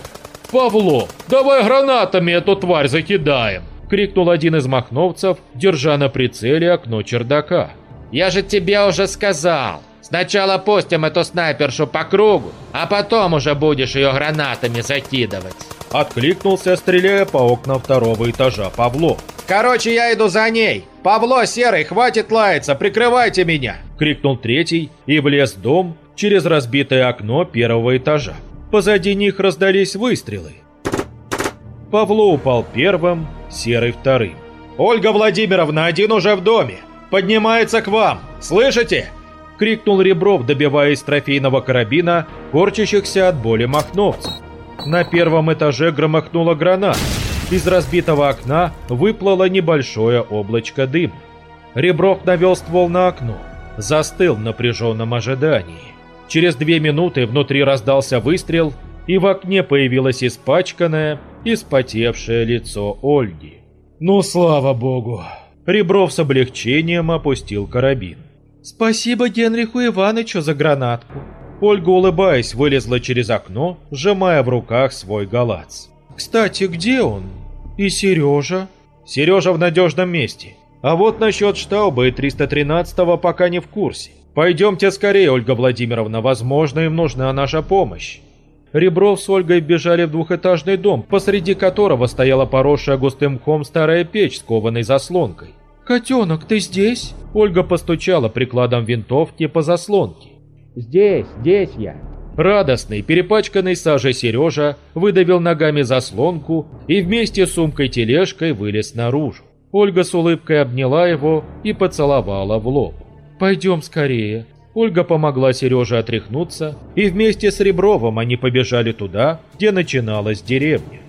«Павло, давай гранатами эту тварь закидаем!» — крикнул один из махновцев, держа на прицеле окно чердака. «Я же тебе уже сказал! Сначала пустим эту снайпершу по кругу, а потом уже будешь ее гранатами закидывать!» Откликнулся, стреляя по окнам второго этажа Павло. «Короче, я иду за ней! Павло, Серый, хватит лаяться, прикрывайте меня!» Крикнул третий и влез в дом через разбитое окно первого этажа. Позади них раздались выстрелы. Павло упал первым, Серый вторым. «Ольга Владимировна, один уже в доме! Поднимается к вам! Слышите?» Крикнул Ребров, добиваясь трофейного карабина, корчащихся от боли махновцев. На первом этаже громыхнула граната. Из разбитого окна выплыло небольшое облачко дыма. Ребров навел ствол на окно. Застыл в напряженном ожидании. Через две минуты внутри раздался выстрел, и в окне появилось испачканное, испотевшее лицо Ольги. «Ну, слава богу!» Ребров с облегчением опустил карабин. «Спасибо Генриху Ивановичу за гранатку!» Ольга, улыбаясь, вылезла через окно, сжимая в руках свой галац. «Кстати, где он? И Сережа?» «Сережа в надежном месте. А вот насчет штаба и 313-го пока не в курсе. Пойдемте скорее, Ольга Владимировна, возможно, им нужна наша помощь». Ребров с Ольгой бежали в двухэтажный дом, посреди которого стояла поросшая густым мхом старая печь с кованой заслонкой. «Котенок, ты здесь?» Ольга постучала прикладом винтовки по заслонке. «Здесь, здесь я». Радостный, перепачканный сажей Сережа выдавил ногами заслонку и вместе с сумкой-тележкой вылез наружу. Ольга с улыбкой обняла его и поцеловала в лоб. «Пойдем скорее». Ольга помогла Сереже отряхнуться, и вместе с Ребровым они побежали туда, где начиналась деревня.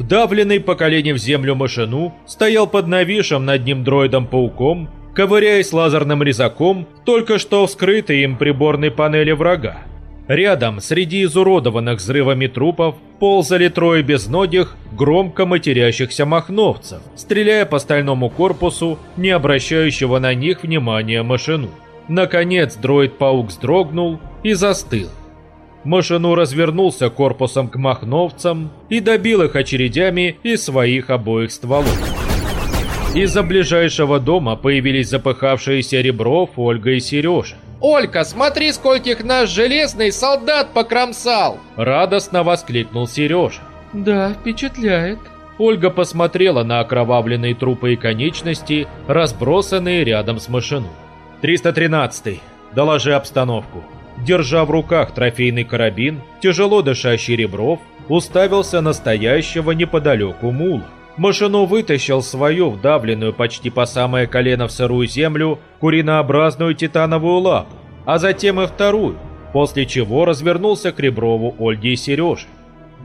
Вдавленный по колени в землю машину стоял под нависшим над ним дроидом-пауком, ковыряясь лазерным резаком только что вскрытой им приборной панели врага. Рядом, среди изуродованных взрывами трупов, ползали трое безногих, громко матерящихся махновцев, стреляя по стальному корпусу, не обращающего на них внимания машину. Наконец дроид-паук вздрогнул и застыл. Машину развернулся корпусом к махновцам и добил их очередями из своих обоих стволов. Из-за ближайшего дома появились запыхавшиеся Ребров, Ольга и Сережа. «Олька, смотри, скольких наш железный солдат покромсал!» Радостно воскликнул Сережа. «Да, впечатляет». Ольга посмотрела на окровавленные трупы и конечности, разбросанные рядом с машиной. «313-й, доложи обстановку». Держа в руках трофейный карабин, тяжело дышащий Ребров уставился на стоящего неподалеку мула. Машину вытащил свою, вдавленную почти по самое колено в сырую землю, куринообразную титановую лапу, а затем и вторую, после чего развернулся к Реброву, Ольге и Сереже.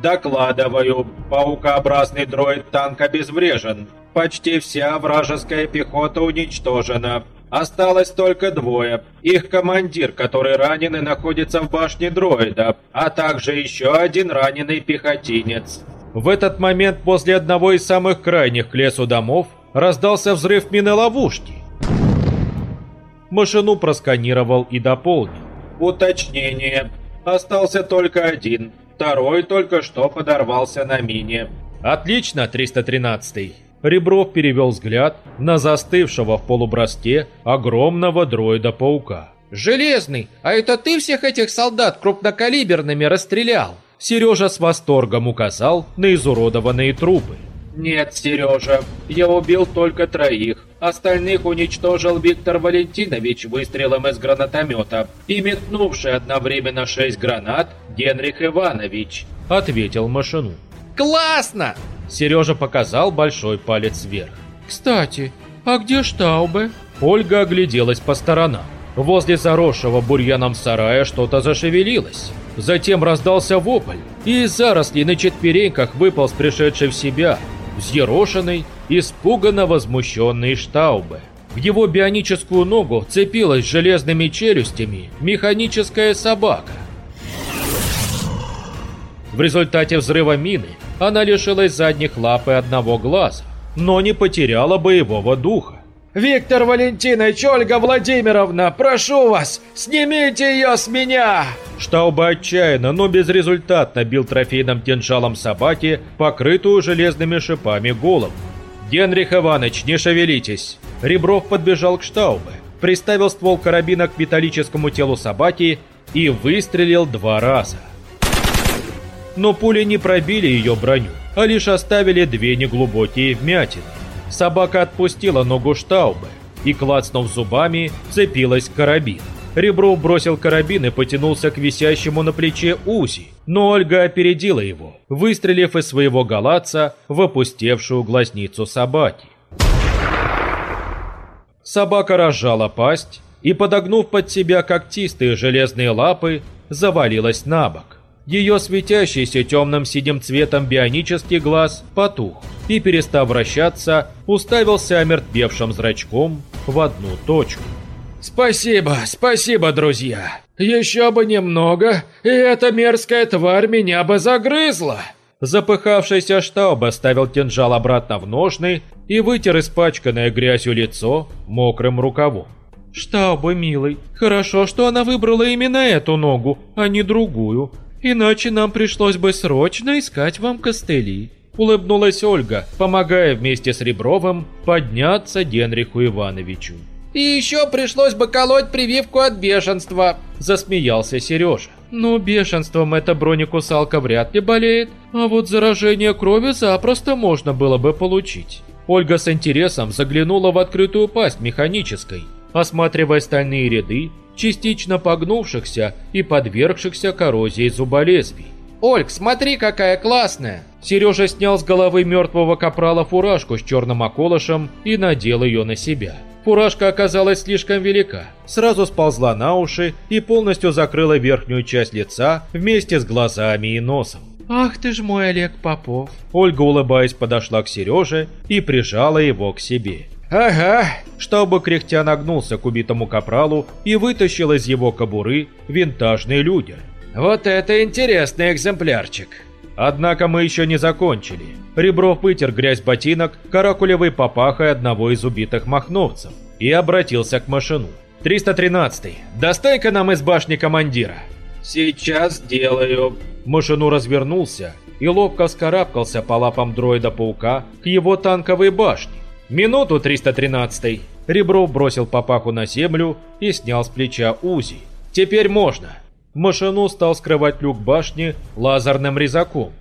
«Докладываю, паукообразный дроид-танк обезврежен. Почти вся вражеская пехота уничтожена. Осталось только двое. Их командир, который раненый, находится в башне дроида, а также еще один раненый пехотинец». В этот момент возле одного из самых крайних к лесу домов раздался взрыв мины ловушки. Машину просканировал и дополнил. «Уточнение. Остался только один. Второй только что подорвался на мине. Отлично, 313-й. Ребров перевел взгляд на застывшего в полуброске огромного дроида-паука. «Железный, а это ты всех этих солдат крупнокалиберными расстрелял?» Сережа с восторгом указал на изуродованные трупы. «Нет, Сережа, я убил только троих. Остальных уничтожил Виктор Валентинович выстрелом из гранатомета и метнувший одновременно шесть гранат Генрих Иванович», — ответил Машину. «Классно!» Сережа показал большой палец вверх. «Кстати, а где Штаубе?» Ольга огляделась по сторонам. Возле заросшего бурьяном сарая что-то зашевелилось. Затем раздался вопль, и из зарослей на четвереньках выполз пришедший в себя, взъерошенный, испуганно возмущенный Штаубе. В его бионическую ногу цепилась железными челюстями механическая собака. В результате взрыва мины она лишилась задних лап и одного глаза, но не потеряла боевого духа. «Виктор Валентинович, Ольга Владимировна, прошу вас, снимите ее с меня!» Штауба отчаянно, но безрезультатно бил трофейным кинжалом собаки, покрытую железными шипами голову. «Генрих Иванович, не шевелитесь!» Ребров подбежал к Штаубе, приставил ствол карабина к металлическому телу собаки и выстрелил два раза. Но пули не пробили ее броню, а лишь оставили две неглубокие вмятины. Собака отпустила ногу Штаубе и, клацнув зубами, цепилась к карабин. Ребров бросил карабин и потянулся к висящему на плече Узи, но Ольга опередила его, выстрелив из своего галаца в опустевшую глазницу собаки. Собака разжала пасть и, подогнув под себя когтистые железные лапы, завалилась на бок. Ее светящийся темным синим цветом бионический глаз потух и, перестав вращаться, уставился омертвевшим зрачком в одну точку. «Спасибо, спасибо, друзья! Еще бы немного, и эта мерзкая тварь меня бы загрызла!» Запыхавшийся штаб оставил кинжал обратно в ножны и вытер испачканное грязью лицо мокрым рукавом. «Штаубы, милый, хорошо, что она выбрала именно эту ногу, а не другую. Иначе нам пришлось бы срочно искать вам костыли. Улыбнулась Ольга, помогая вместе с Ребровым подняться Генриху Ивановичу. «И еще пришлось бы колоть прививку от бешенства», – засмеялся Сережа. «Ну, бешенством эта бронекусалка вряд ли болеет, а вот заражение крови запросто можно было бы получить». Ольга с интересом заглянула в открытую пасть механической, осматривая стальные ряды частично погнувшихся и подвергшихся коррозии зуболезвий. «Ольг, смотри, какая классная!» Сережа снял с головы мертвого капрала фуражку с черным околышем и надел ее на себя. Фуражка оказалась слишком велика, сразу сползла на уши и полностью закрыла верхнюю часть лица вместе с глазами и носом. «Ах ты ж мой Олег Попов!» Ольга, улыбаясь, подошла к Сереже и прижала его к себе. «Ага!» Чтобы кряхтя нагнулся к убитому капралу и вытащил из его кобуры винтажный людер. «Вот это интересный экземплярчик!» Однако мы еще не закончили. Ребров вытер грязь ботинок каракулевой папахой одного из убитых махновцев и обратился к машину. «313-й, достай-ка нам из башни командира!» «Сейчас делаю!» Машину развернулся и ловко вскарабкался по лапам дроида-паука к его танковой башне. «Минуту, 313-й!» Ребров бросил папаху на землю и снял с плеча УЗИ. «Теперь можно!» Машину стал скрывать люк башни лазерным резаком.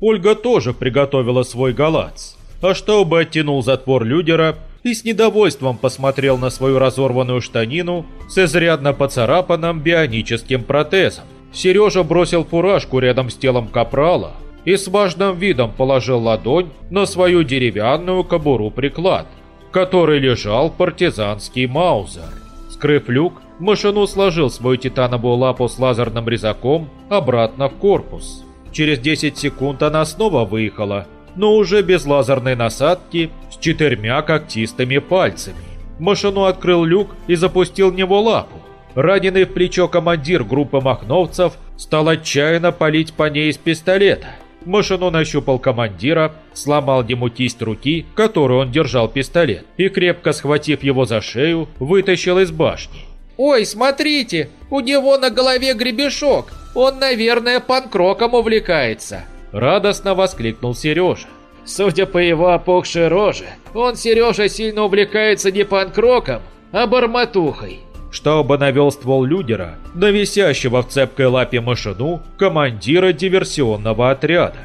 Ольга тоже приготовила свой галац. А чтобы оттянул затвор людера и с недовольством посмотрел на свою разорванную штанину с изрядно поцарапанным бионическим протезом. Сережа бросил фуражку рядом с телом капрала и с важным видом положил ладонь на свою деревянную кобуру-приклад, в которой лежал партизанский маузер. Скрыв люк, Машину сложил свою титановую лапу с лазерным резаком обратно в корпус. Через 10 секунд она снова выехала, но уже без лазерной насадки с четырьмя когтистыми пальцами. Машину открыл люк и запустил в него лапу. Раненый в плечо командир группы махновцев стал отчаянно палить по ней из пистолета. Машину нащупал командира, сломал ему кисть руки, которую он держал пистолет, и крепко схватив его за шею, вытащил из башни. «Ой, смотрите, у него на голове гребешок, он, наверное, панкроком увлекается». Радостно воскликнул Сережа. Судя по его опухшей роже, он, Сережа, сильно увлекается не панкроком, а барматухой. Чтобы навел ствол людера на висящего в цепкой лапе машину командира диверсионного отряда.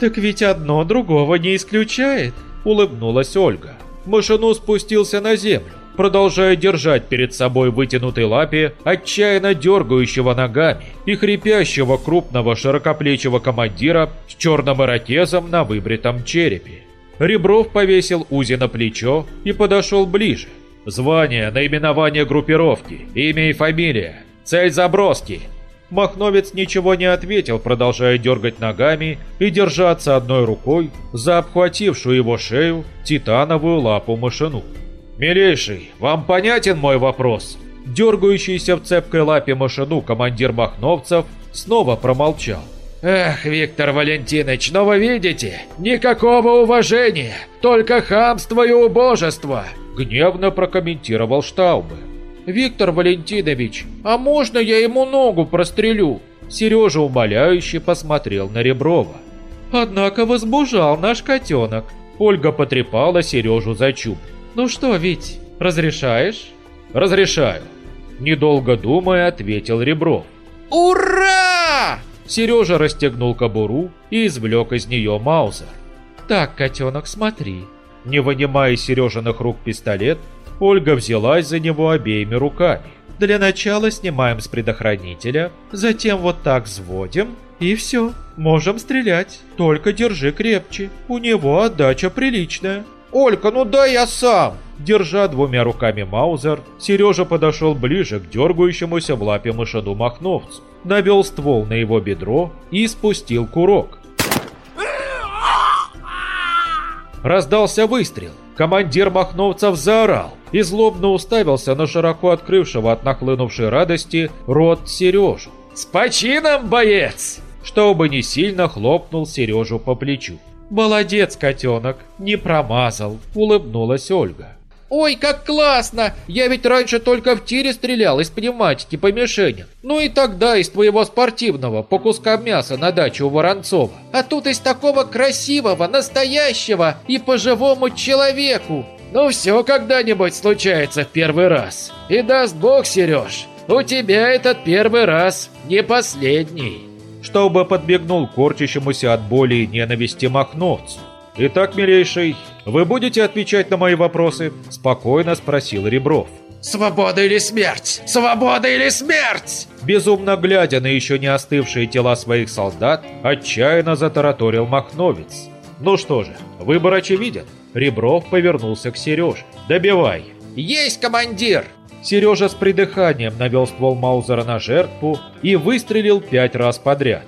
«Так ведь одно другого не исключает», — улыбнулась Ольга. Машину спустился на землю, продолжая держать перед собой вытянутой лапе отчаянно дергающего ногами и хрипящего крупного широкоплечего командира с черным ирокезом на выбритом черепе. Ребров повесил Узи на плечо и подошел ближе. Звание, наименование группировки, имя и фамилия, цель заброски. Махновец ничего не ответил, продолжая дергать ногами и держаться одной рукой за обхватившую его шею титановую лапу машину. «Милейший, вам понятен мой вопрос?» Дергающийся в цепкой лапе машину командир Махновцев снова промолчал. «Эх, Виктор Валентинович, но вы видите, никакого уважения, только хамство и убожество!» Гневно прокомментировал Штаубе. «Виктор Валентинович, а можно я ему ногу прострелю?» Сережа умоляюще посмотрел на Реброва. «Однако возбужал наш котенок». Ольга потрепала Сережу за чуб. «Ну что, Вить, разрешаешь?» «Разрешаю», – недолго думая, ответил Ребров. «Ура!» Сережа расстегнул кобуру и извлек из нее Маузер. «Так, котенок, смотри». Не вынимая Сережиных рук пистолет, Ольга взялась за него обеими руками. «Для начала снимаем с предохранителя, затем вот так взводим, и все, можем стрелять. Только держи крепче, у него отдача приличная». «Олька, ну дай я сам!» Держа двумя руками Маузер, Сережа подошел ближе к дергающемуся в лапе мышаду Махновцу, навел ствол на его бедро и спустил курок. Раздался выстрел. Командир Махновцев заорал и злобно уставился на широко открывшего от нахлынувшей радости рот Сережу. «С почином, боец!» Чтобы не сильно хлопнул Сережу по плечу. «Молодец, котенок, не промазал», — улыбнулась Ольга. «Ой, как классно! Я ведь раньше только в тире стрелял из пневматики по мишеням. Ну и тогда из твоего спортивного, по кускам мяса на даче у Воронцова. А тут из такого красивого, настоящего и по-живому человеку. Ну все когда-нибудь случается в первый раз. И даст бог, Сереж, у тебя этот первый раз не последний» чтобы подбегнул корчащемуся от боли и ненависти Махновцу. «Итак, милейший, вы будете отвечать на мои вопросы?» – спокойно спросил Ребров. «Свобода или смерть? Свобода или смерть?» Безумно глядя на еще не остывшие тела своих солдат, отчаянно затараторил Махновец. «Ну что же, выбор очевиден». Ребров повернулся к Сереже. «Добивай!» «Есть, командир!» Сережа с придыханием навел ствол Маузера на жертву и выстрелил пять раз подряд.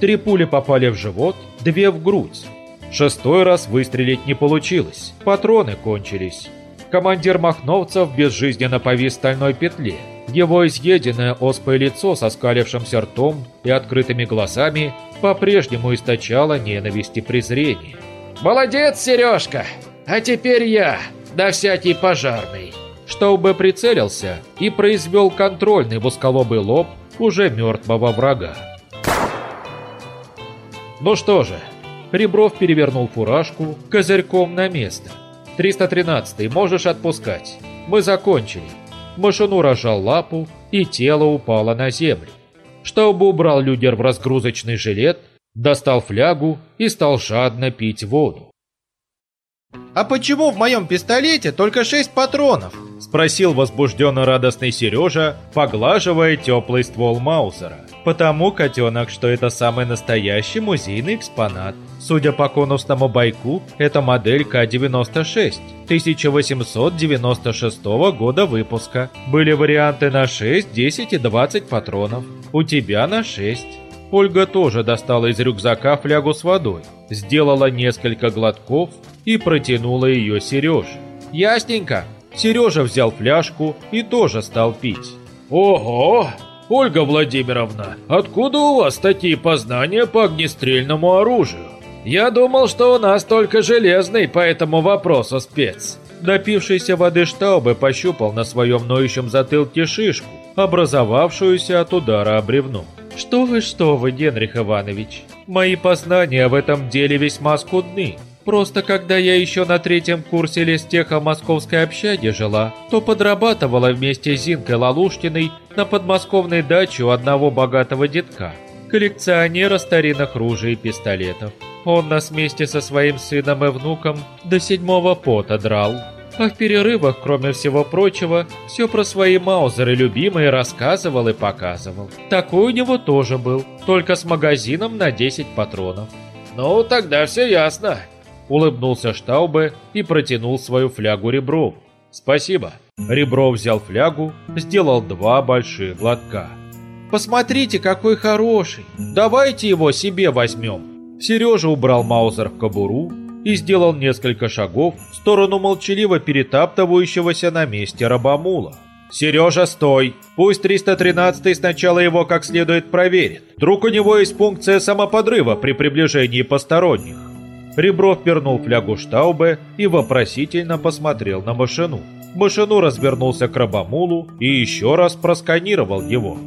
Три пули попали в живот, две в грудь. Шестой раз выстрелить не получилось, патроны кончились. Командир Махновцев безжизненно повис в стальной петле. Его изъеденное оспой лицо со скалившимся ртом и открытыми глазами по-прежнему источало ненависть и презрение. «Молодец, Сережка! А теперь я!» да всякий пожарный. Чтобы прицелился и произвел контрольный восколобый лоб уже мертвого врага. Ну что же, Ребров перевернул фуражку козырьком на место. 313 можешь отпускать. Мы закончили. Машину разжал лапу, и тело упало на землю. Чтобы убрал людер в разгрузочный жилет, достал флягу и стал жадно пить воду. «А почему в моем пистолете только шесть патронов?» Спросил возбужденно радостный Сережа, поглаживая теплый ствол Маузера. Потому, котенок, что это самый настоящий музейный экспонат. Судя по конусному байку, это модель К-96, 1896 года выпуска. Были варианты на 6, 10 и 20 патронов. У тебя на 6. Ольга тоже достала из рюкзака флягу с водой, сделала несколько глотков и протянула ее Сереже. «Ясненько!» Сережа взял фляжку и тоже стал пить. «Ого! Ольга Владимировна, откуда у вас такие познания по огнестрельному оружию? Я думал, что у нас только железный по этому вопросу спец». Напившийся воды Штаубе пощупал на своем ноющем затылке шишку, образовавшуюся от удара о бревно. Что вы, что вы, Генрих Иванович. Мои познания в этом деле весьма скудны. Просто когда я еще на третьем курсе листеха московской общаге жила, то подрабатывала вместе с Зинкой Лалушкиной на подмосковной даче у одного богатого детка, коллекционера старинных ружей и пистолетов. Он нас вместе со своим сыном и внуком до седьмого пота драл. А в перерывах, кроме всего прочего, все про свои маузеры любимые рассказывал и показывал. Такой у него тоже был, только с магазином на 10 патронов. «Ну, тогда все ясно», — улыбнулся Штаубе и протянул свою флягу Реброву. «Спасибо». Ребров взял флягу, сделал два больших глотка. «Посмотрите, какой хороший! Давайте его себе возьмем!» Сережа убрал Маузер в кобуру и сделал несколько шагов в сторону молчаливо перетаптывающегося на месте рабамула. «Сережа, стой! Пусть 313 сначала его как следует проверит. Вдруг у него есть функция самоподрыва при приближении посторонних». Ребров вернул флягу Штаубе и вопросительно посмотрел на машину. Машину развернулся к рабамулу и еще раз просканировал его.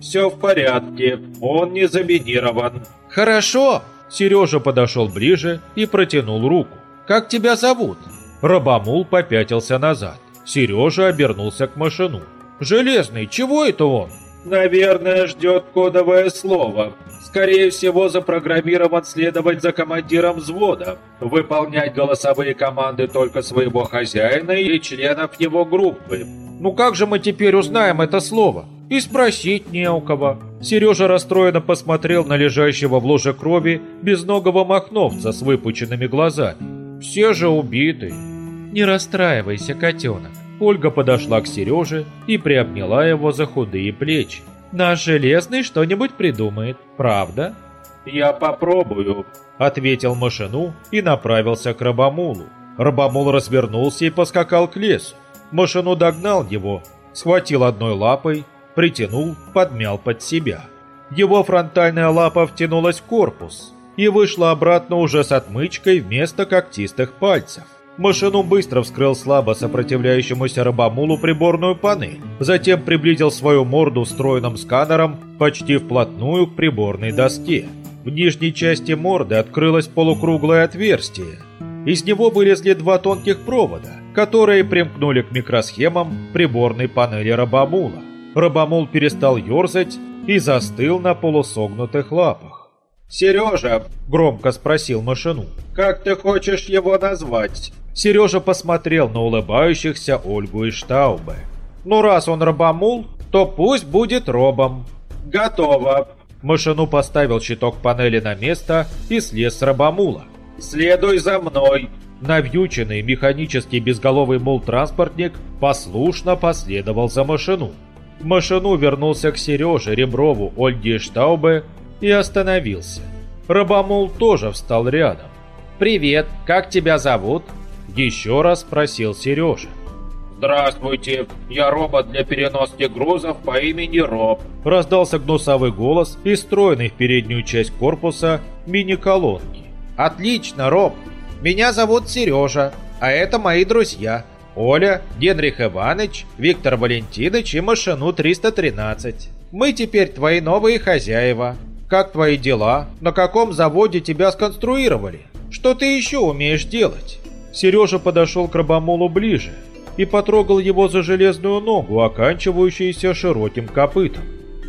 «Все в порядке, он не заминирован». «Хорошо!» Сережа подошел ближе и протянул руку. «Как тебя зовут?» Рабамул попятился назад. Сережа обернулся к машину. «Железный, чего это он?» «Наверное, ждет кодовое слово. Скорее всего, запрограммирован следовать за командиром взвода, выполнять голосовые команды только своего хозяина и членов его группы». «Ну как же мы теперь узнаем это слово?» И спросить не у кого. Сережа расстроенно посмотрел на лежащего в ложе крови безногого махновца с выпученными глазами. Все же убиты. Не расстраивайся, котенок. Ольга подошла к Сереже и приобняла его за худые плечи. Наш Железный что-нибудь придумает, правда? «Я попробую», — ответил Машину и направился к Рабамулу. Рабамул развернулся и поскакал к лесу. Машину догнал его, схватил одной лапой, притянул, подмял под себя. Его фронтальная лапа втянулась в корпус и вышла обратно уже с отмычкой вместо когтистых пальцев. Машину быстро вскрыл слабо сопротивляющемуся рабамулу приборную панель, затем приблизил свою морду встроенным сканером почти вплотную к приборной доске. В нижней части морды открылось полукруглое отверстие. Из него вылезли два тонких провода, которые примкнули к микросхемам приборной панели рабамула. Рабамул перестал ерзать и застыл на полусогнутых лапах. «Сережа!» – громко спросил машину. «Как ты хочешь его назвать?» Сережа посмотрел на улыбающихся Ольгу и Штаубе. «Ну, раз он рабамул, то пусть будет робом». «Готово!» Машину поставил щиток панели на место и слез с рабамула. «Следуй за мной!» Навьюченный механический безголовый мул-транспортник послушно последовал за машину. Машину вернулся к Сереже, Реброву, Ольге и Штаубе и остановился. Рабамул тоже встал рядом. «Привет, как тебя зовут?» Еще раз спросил Сережа. «Здравствуйте, я робот для переноски грузов по имени Роб», раздался гнусовый голос и стройный в переднюю часть корпуса мини-колонки. «Отлично, Роб, меня зовут Сережа, а это мои друзья. Оля, Генрих Иванович, Виктор Валентинович и Машину 313. Мы теперь твои новые хозяева. Как твои дела? На каком заводе тебя сконструировали? Что ты еще умеешь делать?» Сережа подошел к рабомолу ближе и потрогал его за железную ногу, оканчивающуюся широким копытом.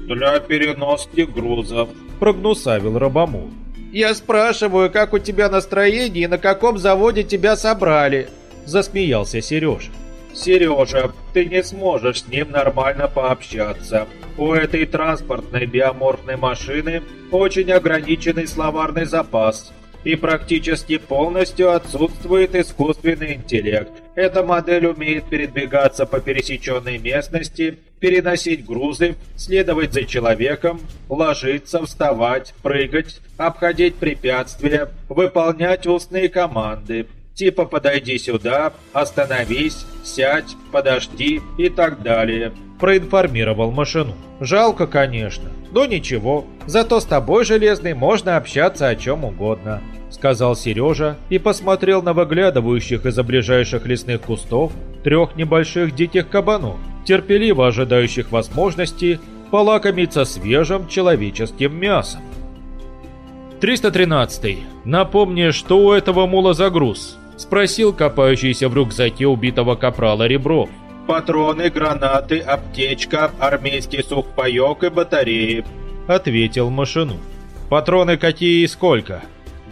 «Для переноски грузов», — прогнусавил рабомол. «Я спрашиваю, как у тебя настроение и на каком заводе тебя собрали?» Засмеялся Сережа. «Сережа, ты не сможешь с ним нормально пообщаться. У этой транспортной биоморфной машины очень ограниченный словарный запас, и практически полностью отсутствует искусственный интеллект. Эта модель умеет передвигаться по пересеченной местности, переносить грузы, следовать за человеком, ложиться, вставать, прыгать, обходить препятствия, выполнять устные команды, типа «подойди сюда», «остановись», «сядь», «подожди» и так далее. Проинформировал машину. Жалко, конечно, но ничего. Зато с тобой, Железный, можно общаться о чем угодно. Сказал Сережа и посмотрел на выглядывающих из-за ближайших лесных кустов трех небольших диких кабанов, терпеливо ожидающих возможности полакомиться свежим человеческим мясом. 313. Напомни, что у этого мула за груз? Спросил копающийся в рюкзаке убитого капрала Ребров. Патроны, гранаты, аптечка, армейский сухпайок и батареи. Ответил Машину. Патроны какие и сколько?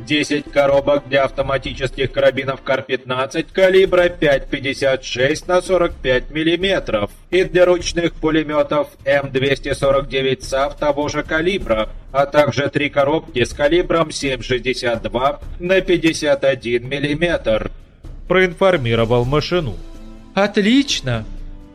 10 коробок для автоматических карабинов КАР-15 калибра 5,56 на 45 мм и для ручных пулеметов М249 САВ того же калибра, а также три коробки с калибром 7,62 на 51 мм. Проинформировал машину. «Отлично!»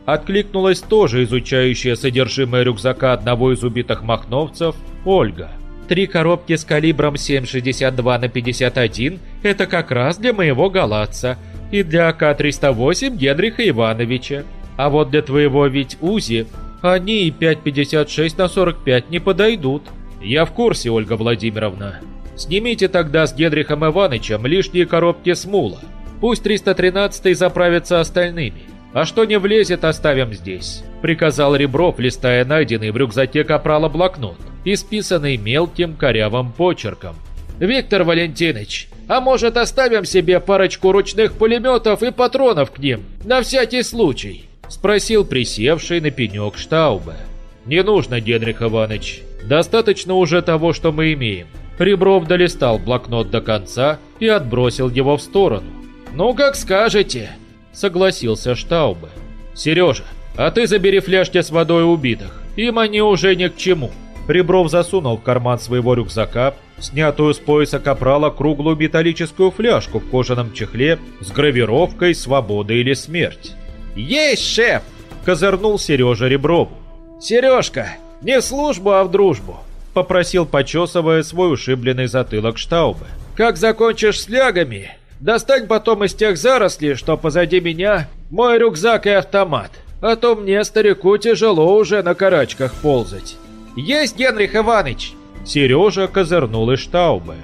Откликнулась тоже изучающая содержимое рюкзака одного из убитых махновцев Ольга. Три коробки с калибром 7,62 на 51 – это как раз для моего галатца и для АК-308 Генриха Ивановича. А вот для твоего ведь УЗИ они и 5,56 на 45 не подойдут. Я в курсе, Ольга Владимировна. Снимите тогда с Генрихом Ивановичем лишние коробки с мула. Пусть 313 заправится остальными. А что не влезет, оставим здесь», — приказал Ребров, листая найденный в рюкзаке капрала блокнот, исписанный мелким корявым почерком. «Виктор Валентинович, а может оставим себе парочку ручных пулеметов и патронов к ним, на всякий случай?» — спросил присевший на пенек Штаубе. «Не нужно, Генрих Иванович. Достаточно уже того, что мы имеем». Ребров долистал блокнот до конца и отбросил его в сторону. «Ну, как скажете», согласился Штаубе. «Сережа, а ты забери фляжки с водой убитых, им они уже ни к чему». Ребров засунул в карман своего рюкзака снятую с пояса капрала круглую металлическую фляжку в кожаном чехле с гравировкой «Свобода или смерть». «Есть, шеф!» – козырнул Сережа Реброву. «Сережка, не в службу, а в дружбу!» – попросил, почесывая свой ушибленный затылок Штаубе. «Как закончишь с лягами, Достань потом из тех зарослей, что позади меня, мой рюкзак и автомат. А то мне, старику, тяжело уже на карачках ползать. Есть, Генрих Иванович!» Сережа козырнул из штаубы.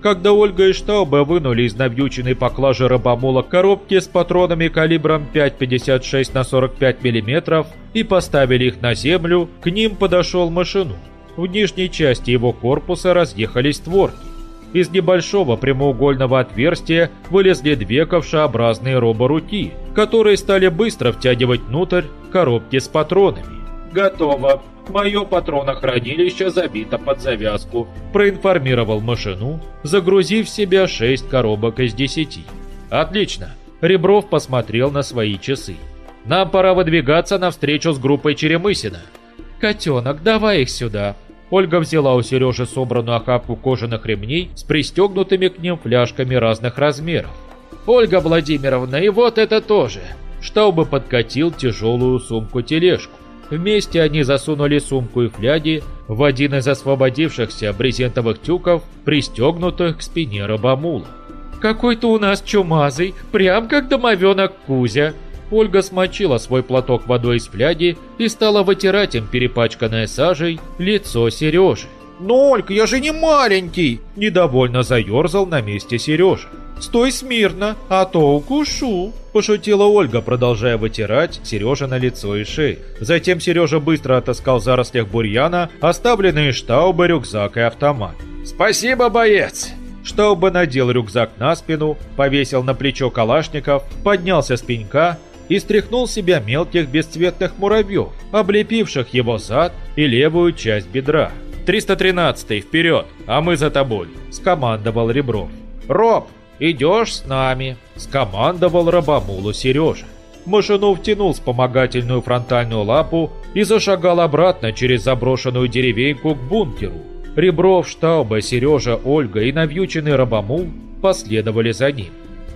Когда Ольга и Штауба вынули из навьюченной поклажи рабомола коробки с патронами калибром 5,56 на 45 мм и поставили их на землю, к ним подошел машину. В нижней части его корпуса разъехались створки. Из небольшого прямоугольного отверстия вылезли две ковшеобразные роборуки, которые стали быстро втягивать внутрь коробки с патронами. «Готово. Мое патронохранилище забито под завязку», проинформировал машину, загрузив в себя шесть коробок из десяти. «Отлично». Ребров посмотрел на свои часы. «Нам пора выдвигаться навстречу с группой Черемысина». «Котенок, давай их сюда», Ольга взяла у Сережи собранную охапку кожаных ремней с пристегнутыми к ним фляжками разных размеров. «Ольга Владимировна, и вот это тоже!» Штаубы подкатил тяжелую сумку-тележку. Вместе они засунули сумку и фляги в один из освободившихся брезентовых тюков, пристегнутых к спине рабомула. «Какой-то у нас чумазый, прям как домовенок Кузя», Ольга смочила свой платок водой из фляги и стала вытирать им перепачканное сажей лицо Сережи. «Ну, Ольга, я же не маленький!» Недовольно заерзал на месте Сережа. «Стой смирно, а то укушу!» Пошутила Ольга, продолжая вытирать Сережа на лицо и шею. Затем Сережа быстро отыскал в зарослях бурьяна оставленные штаубы, рюкзак и автомат. «Спасибо, боец!» Штаубе надел рюкзак на спину, повесил на плечо калашников, поднялся с пенька и стряхнул себя мелких бесцветных муравьев, облепивших его зад и левую часть бедра. «313-й, вперед, а мы за тобой!» – скомандовал Ребров. «Роб, идешь с нами!» – скомандовал рабомулу Сережа. Машинов втянул вспомогательную фронтальную лапу и зашагал обратно через заброшенную деревеньку к бункеру. Ребров, Штауба, Сережа, Ольга и навьюченный рабомул последовали за ним.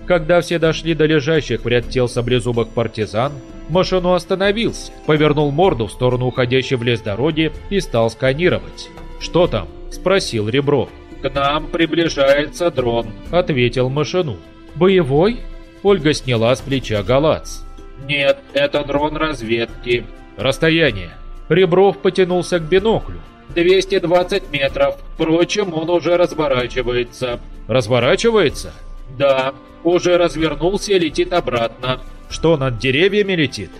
Когда все дошли до лежащих в ряд тел саблезубых партизан, Машину остановился, повернул морду в сторону уходящей в лес дороги и стал сканировать. «Что там?» – спросил Ребров. «К нам приближается дрон», – ответил Машину. «Боевой?» Ольга сняла с плеча галац. «Нет, это дрон разведки». «Расстояние». Ребров потянулся к биноклю. 220 метров. Впрочем, он уже разворачивается. Разворачивается? Да, уже развернулся и летит обратно. Что, над деревьями летит?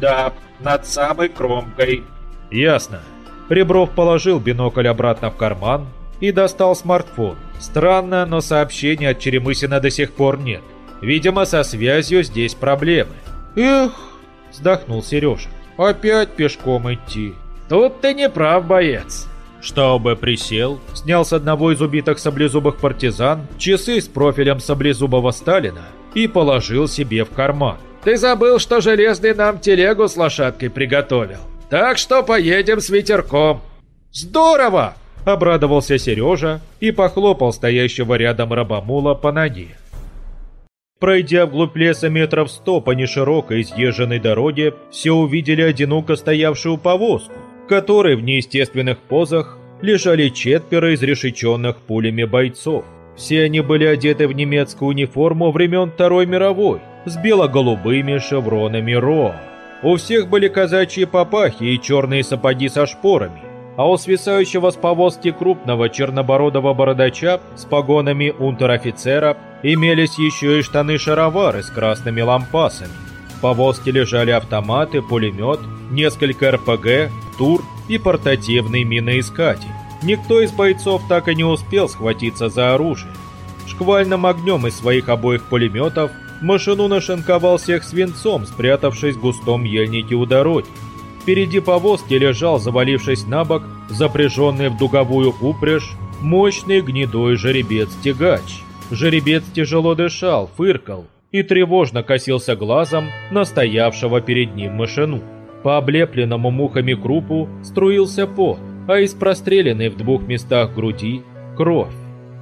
Да, над самой кромкой. Ясно. Ребров положил бинокль обратно в карман и достал смартфон. Странно, но сообщения от Черемысина до сих пор нет. Видимо, со связью здесь проблемы. «Эх!» – вздохнул Сережа. «Опять пешком идти». «Тут ты не прав, боец». Штаубе присел, снял с одного из убитых саблезубых партизан часы с профилем саблезубого Сталина и положил себе в карман. «Ты забыл, что Железный нам телегу с лошадкой приготовил. Так что поедем с ветерком». «Здорово!» – обрадовался Сережа и похлопал стоящего рядом рабомула по ноге. Пройдя вглубь леса метров сто по неширокой изъезженной дороге, все увидели одиноко стоявшую повозку, которой в неестественных позах лежали четверо изрешеченных пулями бойцов. Все они были одеты в немецкую униформу времен Второй мировой, с бело-голубыми шевронами РОА. У всех были казачьи папахи и черные сапоги со шпорами, а у свисающего с повозки крупного чернобородого бородача с погонами унтер-офицера имелись еще и штаны-шаровары с красными лампасами. Повозке лежали автоматы, пулемет, несколько РПГ, ТУР и портативный миноискатель. Никто из бойцов так и не успел схватиться за оружие. Шквальным огнем из своих обоих пулеметов Машину нашинковал всех свинцом, спрятавшись в густом ельнике у дороги. Впереди повозки лежал, завалившись на бок, запряженный в дуговую упряжь, мощный гнедой жеребец-тягач. Жеребец тяжело дышал, фыркал и тревожно косился глазом на стоявшего перед ним машину. По облепленному мухами крупу струился пот, а из простреленной в двух местах груди – кровь.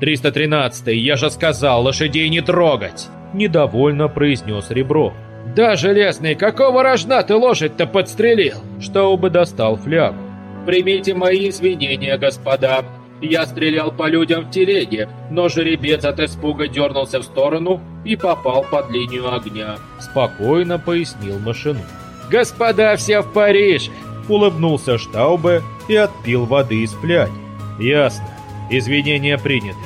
«313-й, я же сказал, лошадей не трогать!» – недовольно произнес Ребров. «Да, Железный, какого рожна ты лошадь-то подстрелил?» Штаубы достал флягу. «Примите мои извинения, господа. Я стрелял по людям в телеге, но жеребец от испуга дернулся в сторону и попал под линию огня», – спокойно пояснил машину. «Господа все в Париже!» – улыбнулся Штаубе и отпил воды из фляги. «Ясно. Извинения приняты».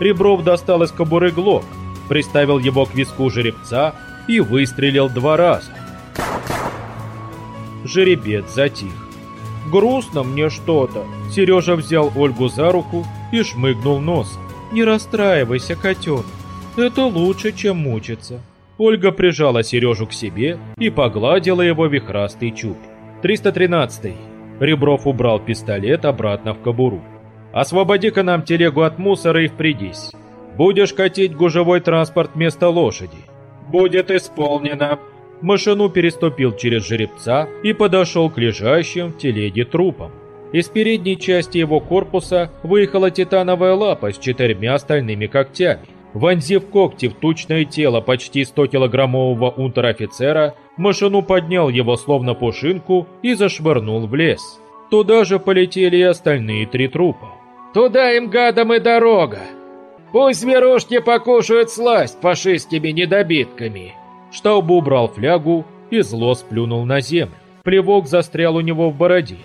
Ребров достал из кобуры глок, приставил его к виску жеребца и выстрелил два раза. Жеребец затих. «Грустно мне что-то». Сережа взял Ольгу за руку и шмыгнул носом. «Не расстраивайся, котенок. Это лучше, чем мучиться». Ольга прижала Сережу к себе и погладила его вихрастый чуб. 313-й. Ребров убрал пистолет обратно в кобуру. «Освободи-ка нам телегу от мусора и впрягись. Будешь катить гужевой транспорт вместо лошади». «Будет исполнено». Машину переступил через жеребца и подошел к лежащим в телеге трупам. Из передней части его корпуса выехала титановая лапа с четырьмя стальными когтями. Вонзив когти в тучное тело почти 100-килограммового унтер-офицера, машину поднял его словно пушинку и зашвырнул в лес. Туда же полетели и остальные три трупа. «Туда им, гадам, и дорога!» Пусть зверушки покушают сласть фашистскими недобитками!» Штауб убрал флягу и зло сплюнул на землю. Плевок застрял у него в бороде.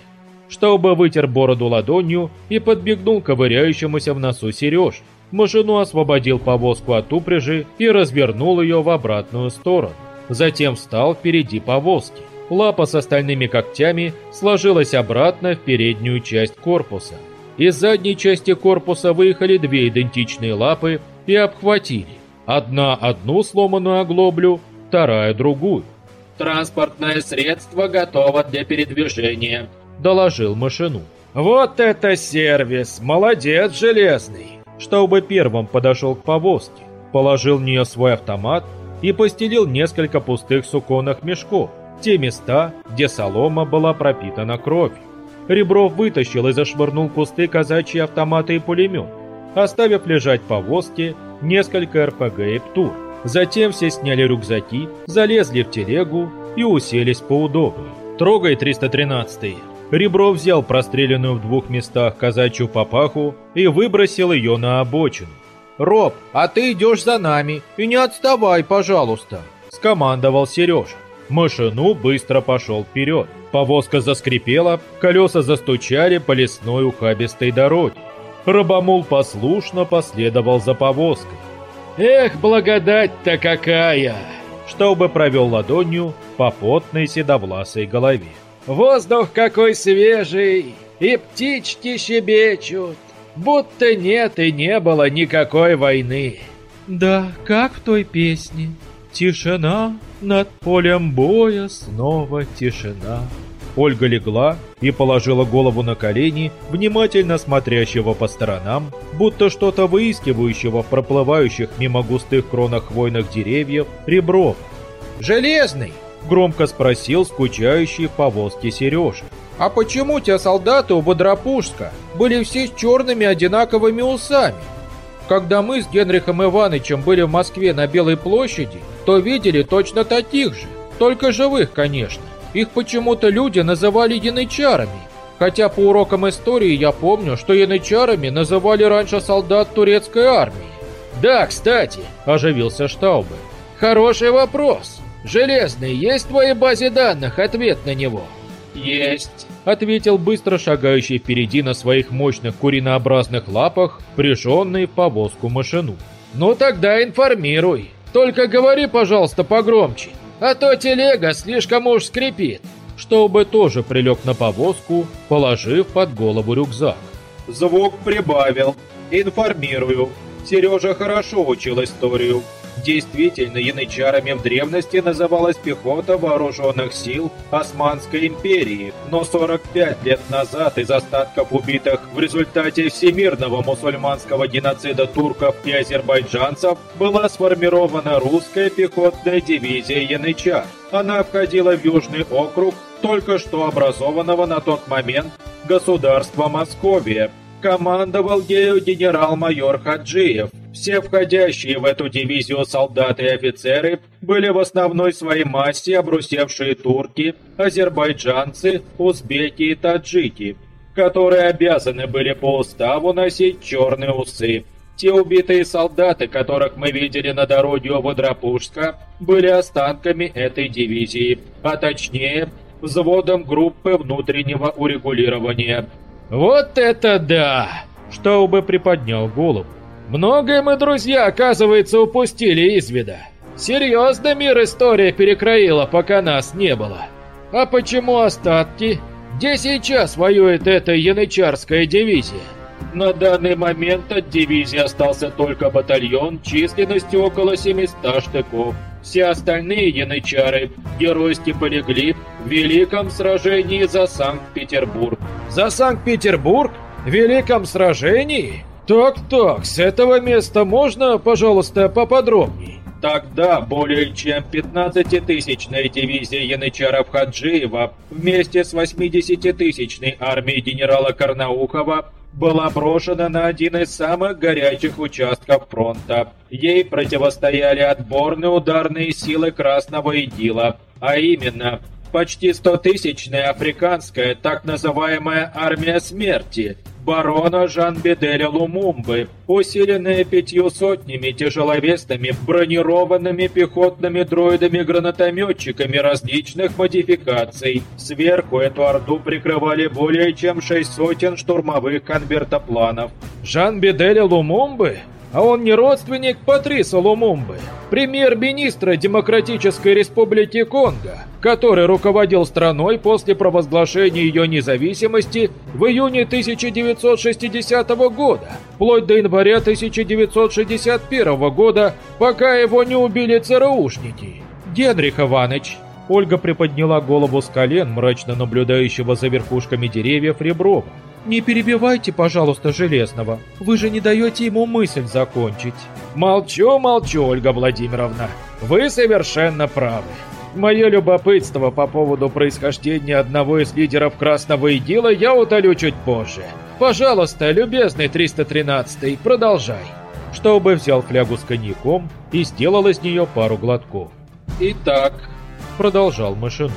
Штауба вытер бороду ладонью и подбегнул к ковыряющемуся в носу Сереж. Машину освободил повозку от упряжи и развернул ее в обратную сторону. Затем встал впереди повозки. Лапа с остальными когтями сложилась обратно в переднюю часть корпуса. Из задней части корпуса выехали две идентичные лапы и обхватили. Одна одну сломанную оглоблю, вторая другую. «Транспортное средство готово для передвижения», – доложил машину. «Вот это сервис! Молодец, Железный!» Штаубе первым подошел к повозке, положил в нее свой автомат и постелил несколько пустых суконных мешков, те места, где солома была пропитана кровью. Ребров вытащил и зашвырнул кусты казачьи автоматы и пулемет, оставив лежать повозки несколько РПГ и ПТУР. Затем все сняли рюкзаки, залезли в телегу и уселись поудобнее. «Трогай 313-й!» Ребров взял простреленную в двух местах казачью папаху и выбросил ее на обочину. «Роб, а ты идешь за нами и не отставай, пожалуйста!» Скомандовал Сережа. Машину быстро пошел вперед. Повозка заскрипела, колеса застучали по лесной ухабистой дороге. Рабомул послушно последовал за повозкой. «Эх, благодать-то какая!» Штаубе провел ладонью по потной седовласой голове. «Воздух какой свежий! и птички щебечут, будто нет и не было никакой войны. Да, как в той песне. Тишина, над полем боя снова тишина. Ольга легла и положила голову на колени, внимательно смотрящего по сторонам, будто что-то выискивающего в проплывающих мимо густых кронах хвойных деревьев ребров. «Железный!» — громко спросил скучающий в повозке Сережа. «А почему те солдаты у Бодрапужска были все с черными одинаковыми усами? Когда мы с Генрихом Ивановичем были в Москве на Белой площади, то видели точно таких же, только живых, конечно. Их почему-то люди называли янычарами, хотя по урокам истории я помню, что янычарами называли раньше солдат турецкой армии. «Да, кстати», – оживился Штаубе, – «хороший вопрос. Железный, есть в твоей базе данных ответ на него?» «Есть», — ответил быстро шагающий впереди на своих мощных куринообразных лапах, прижженный в повозку машину. «Ну тогда информируй. Только говори, пожалуйста, погромче, а то телега слишком уж скрипит». Чтобы тоже прилег на повозку, положив под голову рюкзак. «Звук прибавил. Информирую. Сережа хорошо учил историю. Действительно, янычарами в древности называлась пехота вооруженных сил Османской империи, но 45 лет назад из остатков убитых в результате всемирного мусульманского геноцида турков и азербайджанцев была сформирована русская пехотная дивизия янычар. Она входила в Южный округ только что образованного на тот момент государства Московия. Командовал ею генерал-майор Хаджиев, все входящие в эту дивизию солдаты и офицеры были в основной своей массе обрусевшие турки, азербайджанцы, узбеки и таджики, которые обязаны были по уставу носить черные усы. Те убитые солдаты, которых мы видели на дороге у Водрапушска, были останками этой дивизии, а точнее, взводом группы внутреннего урегулирования. «Вот это да!» Штаубе приподнял голову. Многое мы, друзья, оказывается, упустили из вида. Серьезно мир история перекроила, пока нас не было. А почему остатки? Где сейчас воюет эта янычарская дивизия? На данный момент от дивизии остался только батальон численностью около 700 штыков. Все остальные янычары геройски полегли в великом сражении за Санкт-Петербург. За Санкт-Петербург? В великом сражении? «Так-так, с этого места можно, пожалуйста, поподробней?» Тогда более чем 15-тысячная дивизия янычаров Хаджиева вместе с 80-тысячной армией генерала Карнаухова была брошена на один из самых горячих участков фронта. Ей противостояли отборные ударные силы Красного Идила, а именно почти 100-тысячная африканская так называемая армия смерти – барона Жан-Беделя Лумумбы, усиленные пятью сотнями тяжеловесными бронированными пехотными дроидами-гранатометчиками различных модификаций. Сверху эту орду прикрывали более чем шесть сотен штурмовых конвертопланов. Жан-Беделя Лумумбы? А он не родственник Патриса Лумумбы, премьер-министра Демократической Республики Конго, который руководил страной после провозглашения ее независимости в июне 1960 года, вплоть до января 1961 года, пока его не убили ЦРУшники. Генрих Иванович. Ольга приподняла голову с колен, мрачно наблюдающего за верхушками деревьев Реброва. «Не перебивайте, пожалуйста, Железного. Вы же не даете ему мысль закончить». «Молчу, молчу, Ольга Владимировна. Вы совершенно правы. Мое любопытство по поводу происхождения одного из лидеров Красного Идила я утолю чуть позже. Пожалуйста, любезный 313 продолжай». Чтобы взял флягу с коньяком и сделал из нее пару глотков. «Итак», — продолжал машину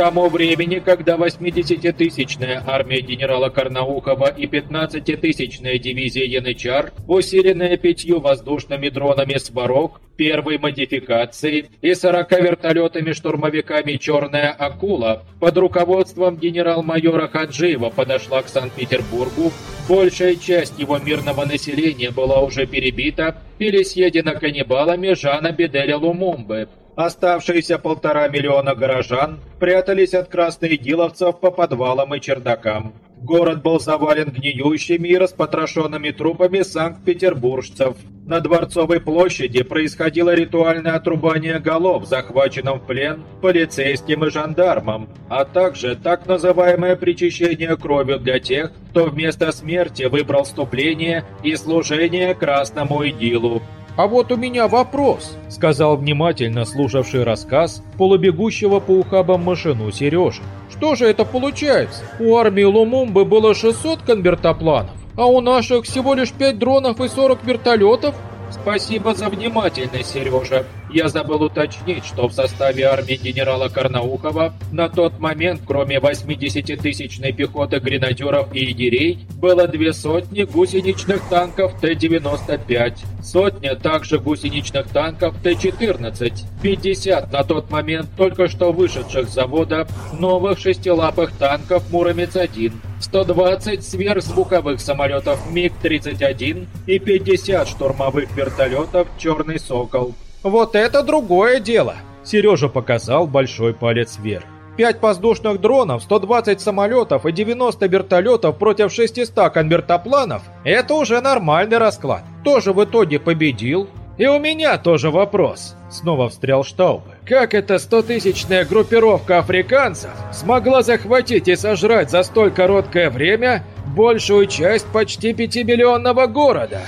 тому времени, когда 80-тысячная армия генерала Карнаухова и 15-тысячная дивизия Янычар, усиленная пятью воздушными дронами «Сварог», первой модификации и 40 вертолетами-штурмовиками «Черная акула» под руководством генерал-майора Хаджиева подошла к Санкт-Петербургу, большая часть его мирного населения была уже перебита или съедена каннибалами Жана Беделя Лумумбы, Оставшиеся полтора миллиона горожан прятались от красных гиловцев по подвалам и чердакам. Город был завален гниющими и распотрошенными трупами санкт-петербуржцев. На Дворцовой площади происходило ритуальное отрубание голов, захваченным в плен полицейским и жандармам, а также так называемое причащение кровью для тех, кто вместо смерти выбрал вступление и служение красному идилу. «А вот у меня вопрос», — сказал внимательно слушавший рассказ полубегущего по ухабам машину Сережа. «Что же это получается? У армии Лумумбы было 600 конвертопланов, а у наших всего лишь 5 дронов и 40 вертолетов?» Спасибо за внимательность, Сережа. Я забыл уточнить, что в составе армии генерала Карнаухова на тот момент, кроме 80-тысячной пехоты гренадеров и егерей, было две сотни гусеничных танков Т-95, сотня также гусеничных танков Т-14, 50 на тот момент только что вышедших с завода новых шестилапых танков Муромец-1, 120 сверхзвуковых самолетов МиГ-31 и 50 штурмовых вертолетов «Черный Сокол». «Вот это другое дело!» Сережа показал большой палец вверх. Пять воздушных дронов, 120 самолетов и 90 вертолетов против 600 конвертопланов – это уже нормальный расклад. Тоже в итоге победил. И у меня тоже вопрос. Снова встрял Штаубе. Как эта стотысячная группировка африканцев смогла захватить и сожрать за столь короткое время большую часть почти пятимиллионного города?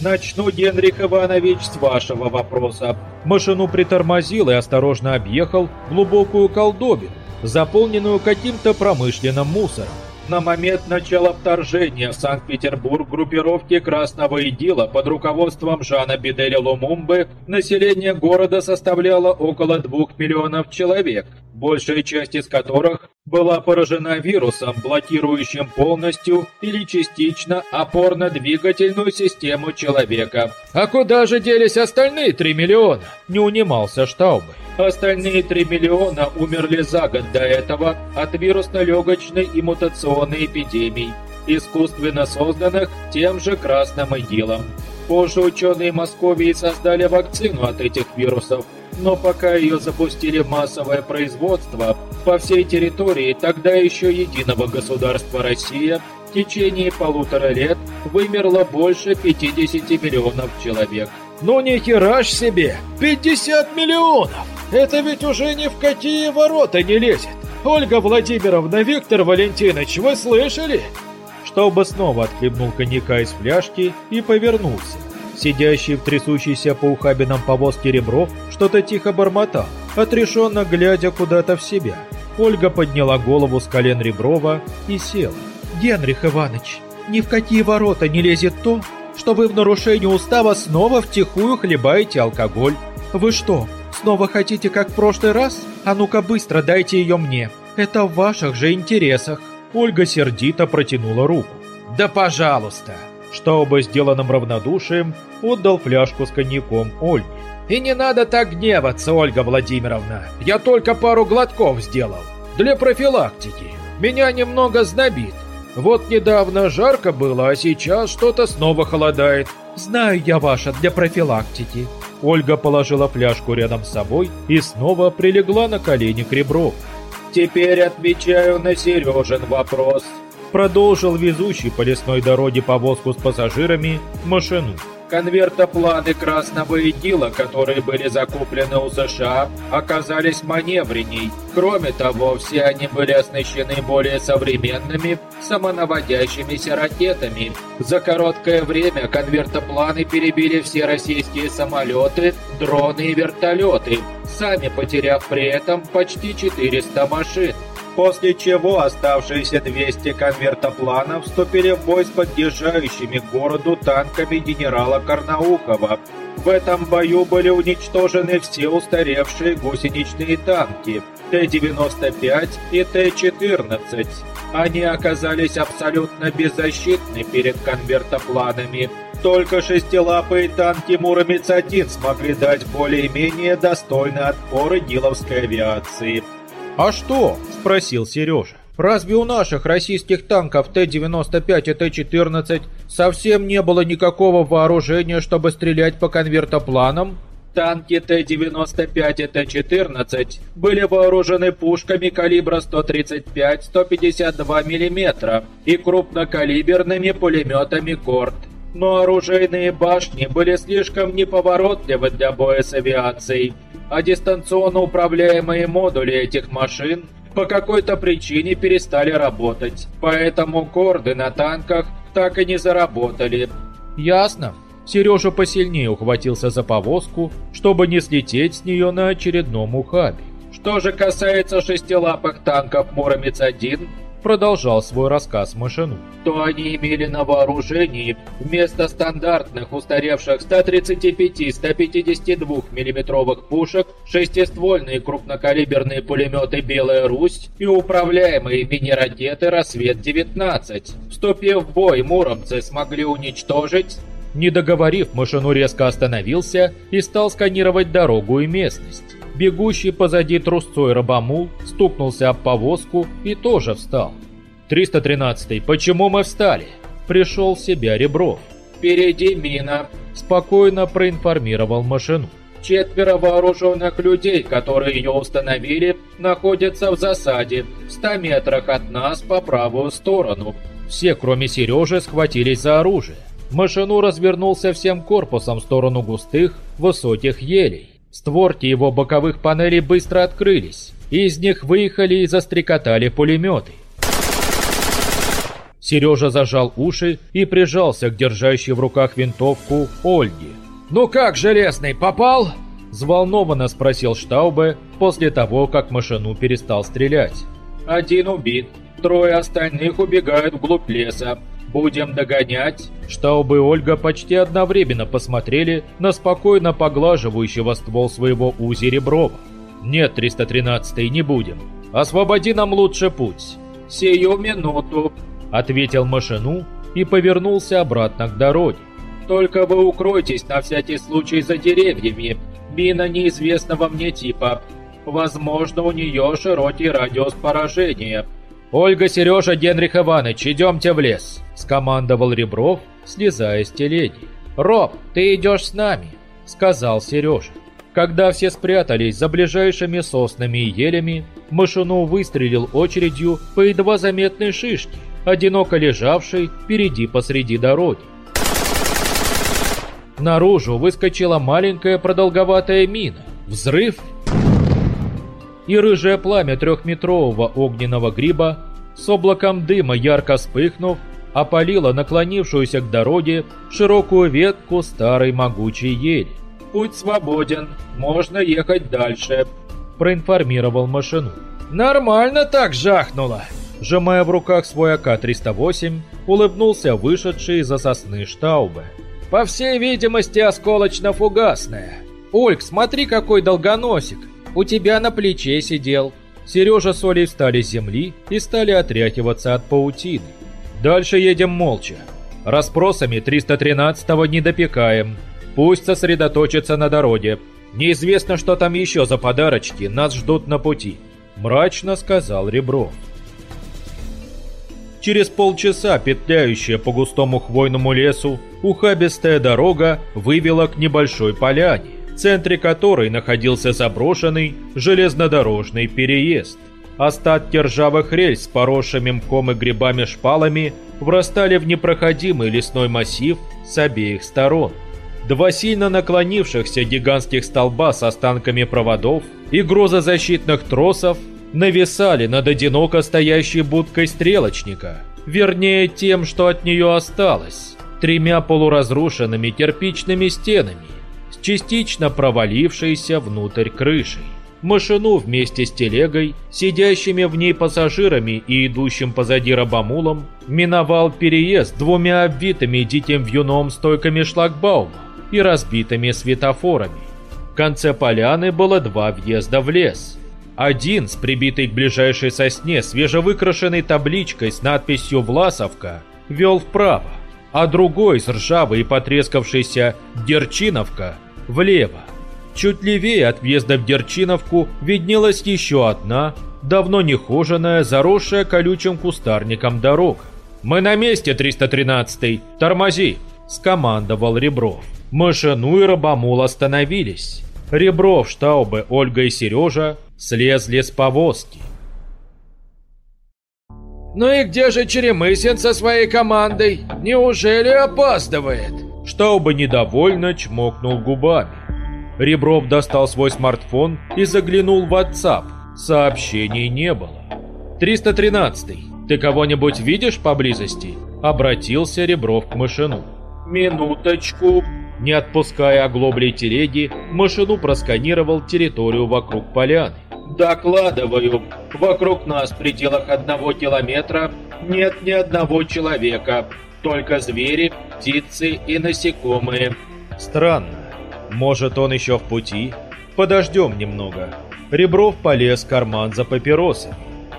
Начну, Генрих Иванович, с вашего вопроса. Машину притормозил и осторожно объехал глубокую колдобину, заполненную каким-то промышленным мусором. На момент начала вторжения в Санкт-Петербург группировки Красного Идила под руководством Жана Биделя Лумумбы население города составляло около 2 миллионов человек, большая часть из которых была поражена вирусом, блокирующим полностью или частично опорно-двигательную систему человека. «А куда же делись остальные 3 миллиона?» – не унимался Штаубы. Остальные 3 миллиона умерли за год до этого от вирусно-легочной и мутационной эпидемий, искусственно созданных тем же красным идилом. Позже ученые Московии создали вакцину от этих вирусов, но пока ее запустили в массовое производство, по всей территории тогда еще единого государства Россия в течение полутора лет вымерло больше 50 миллионов человек. Ну ни хера ж себе! 50 миллионов! Это ведь уже ни в какие ворота не лезет! Ольга Владимировна, Виктор Валентинович, вы слышали? Чтобы снова отхлебнул коньяка из фляжки и повернулся. Сидящий в трясущейся по ухабинам повозке Ребров что-то тихо бормотал, отрешенно глядя куда-то в себя. Ольга подняла голову с колен Реброва и села. «Генрих Иванович, ни в какие ворота не лезет то, что вы в нарушении устава снова втихую хлебаете алкоголь. Вы что, снова хотите как в прошлый раз? А ну-ка быстро дайте ее мне. Это в ваших же интересах». Ольга сердито протянула руку. «Да пожалуйста!» Чтобы сделанным равнодушием отдал фляжку с коньяком Ольге. «И не надо так гневаться, Ольга Владимировна. Я только пару глотков сделал. Для профилактики. Меня немного знобит. Вот недавно жарко было, а сейчас что-то снова холодает. Знаю я ваша для профилактики». Ольга положила фляжку рядом с собой и снова прилегла на колени к ребру. «Теперь отвечаю на Сережин вопрос», продолжил везущий по лесной дороге повозку с пассажирами машину. Конвертопланы красного идила, которые были закуплены у США, оказались маневренней. Кроме того, все они были оснащены более современными, самонаводящимися ракетами. За короткое время конвертопланы перебили все российские самолеты, дроны и вертолеты, сами потеряв при этом почти 400 машин после чего оставшиеся 200 конвертопланов вступили в бой с подъезжающими к городу танками генерала Карнаухова. В этом бою были уничтожены все устаревшие гусеничные танки Т-95 и Т-14. Они оказались абсолютно беззащитны перед конвертопланами. Только шестилапые танки Муромец-1 смогли дать более-менее достойный отпор идиловской авиации. «А что?» – спросил Сережа. «Разве у наших российских танков Т-95 и Т-14 совсем не было никакого вооружения, чтобы стрелять по конвертопланам?» Танки Т-95 и Т-14 были вооружены пушками калибра 135-152 мм и крупнокалиберными пулеметами «Корт». Но оружейные башни были слишком неповоротливы для боя с авиацией, а дистанционно управляемые модули этих машин по какой-то причине перестали работать, поэтому корды на танках так и не заработали. Ясно. Сережа посильнее ухватился за повозку, чтобы не слететь с нее на очередном ухабе. Что же касается шестилапых танков Муромец-1, продолжал свой рассказ Машину, то они имели на вооружении вместо стандартных устаревших 135-152 миллиметровых пушек шестиствольные крупнокалиберные пулеметы «Белая Русь» и управляемые мини-ракеты «Рассвет-19». Вступив в бой, муромцы смогли уничтожить не договорив, Машину резко остановился и стал сканировать дорогу и местность. Бегущий позади трусцой рабамул стукнулся об повозку и тоже встал. «313-й, почему мы встали?» Пришел в себя Ребров. «Впереди мина», – спокойно проинформировал машину. «Четверо вооруженных людей, которые ее установили, находятся в засаде, в 100 метрах от нас по правую сторону». Все, кроме Сережи, схватились за оружие. Машину развернулся всем корпусом в сторону густых, высоких елей. Створки его боковых панелей быстро открылись. Из них выехали и застрекотали пулеметы. Сережа зажал уши и прижался к держащей в руках винтовку Ольге. «Ну как, Железный, попал?» Взволнованно спросил Штаубе после того, как машину перестал стрелять. «Один убит, трое остальных убегают вглубь леса. Будем догонять?» И Ольга почти одновременно посмотрели на спокойно поглаживающего ствол своего Узи Реброва. «Нет, 313-й, не будем. Освободи нам лучше путь». «Сию минуту», — ответил машину и повернулся обратно к дороге. «Только вы укройтесь на всякий случай за деревьями. Мина неизвестного мне типа. Возможно, у нее широкий радиус поражения». «Ольга, Сережа, Генрих Иванович, идемте в лес!» – скомандовал Ребров, слезая с телеги. «Роб, ты идешь с нами!» – сказал Сережа. Когда все спрятались за ближайшими соснами и елями, Машину выстрелил очередью по едва заметной шишке, одиноко лежавшей впереди посреди дороги. Наружу выскочила маленькая продолговатая мина. Взрыв и рыжее пламя трехметрового огненного гриба с облаком дыма ярко вспыхнув, опалило наклонившуюся к дороге широкую ветку старой могучей ели. «Путь свободен, можно ехать дальше», – проинформировал машину. «Нормально так жахнуло!» Сжимая в руках свой АК-308, улыбнулся вышедший из-за сосны Штаубе. «По всей видимости, осколочно-фугасная. Ольг, смотри, какой долгоносик! У тебя на плече сидел». Сережа с Олей встали с земли и стали отряхиваться от паутины. «Дальше едем молча. Распросами 313-го не допекаем. Пусть сосредоточится на дороге. Неизвестно, что там еще за подарочки нас ждут на пути», – мрачно сказал Ребров. Через полчаса петляющая по густому хвойному лесу ухабистая дорога вывела к небольшой поляне центре которой находился заброшенный железнодорожный переезд. Остатки ржавых рельс с поросшими мхом и грибами шпалами врастали в непроходимый лесной массив с обеих сторон. Два сильно наклонившихся гигантских столба с останками проводов и грозозащитных тросов нависали над одиноко стоящей будкой стрелочника, вернее тем, что от нее осталось, тремя полуразрушенными кирпичными стенами, частично провалившейся внутрь крышей. Машину вместе с телегой, сидящими в ней пассажирами и идущим позади рабамулом, миновал переезд двумя обвитыми диким вьюном стойками шлагбаума и разбитыми светофорами. В конце поляны было два въезда в лес. Один с прибитой к ближайшей сосне свежевыкрашенной табличкой с надписью «Власовка» вел вправо, а другой с ржавой и потрескавшейся «Дерчиновка» влево. Чуть левее от въезда в Дерчиновку виднелась еще одна, давно нехоженная, заросшая колючим кустарником дорога. «Мы на месте, 313-й! Тормози!» – скомандовал Ребров. Машину и Рабамул остановились. Ребров, Штаубе, Ольга и Сережа слезли с повозки. «Ну и где же Черемысин со своей командой? Неужели опаздывает?» Штаубе недовольно чмокнул губами. Ребров достал свой смартфон и заглянул в WhatsApp. Сообщений не было. «313. Ты кого-нибудь видишь поблизости?» Обратился Ребров к Мышину. «Минуточку». Не отпуская оглоблей телеги, Мышину просканировал территорию вокруг поляны. Докладываю, вокруг нас в пределах одного километра нет ни одного человека, только звери, птицы и насекомые. Странно. Может, он еще в пути? Подождем немного. Ребров полез в карман за папиросами.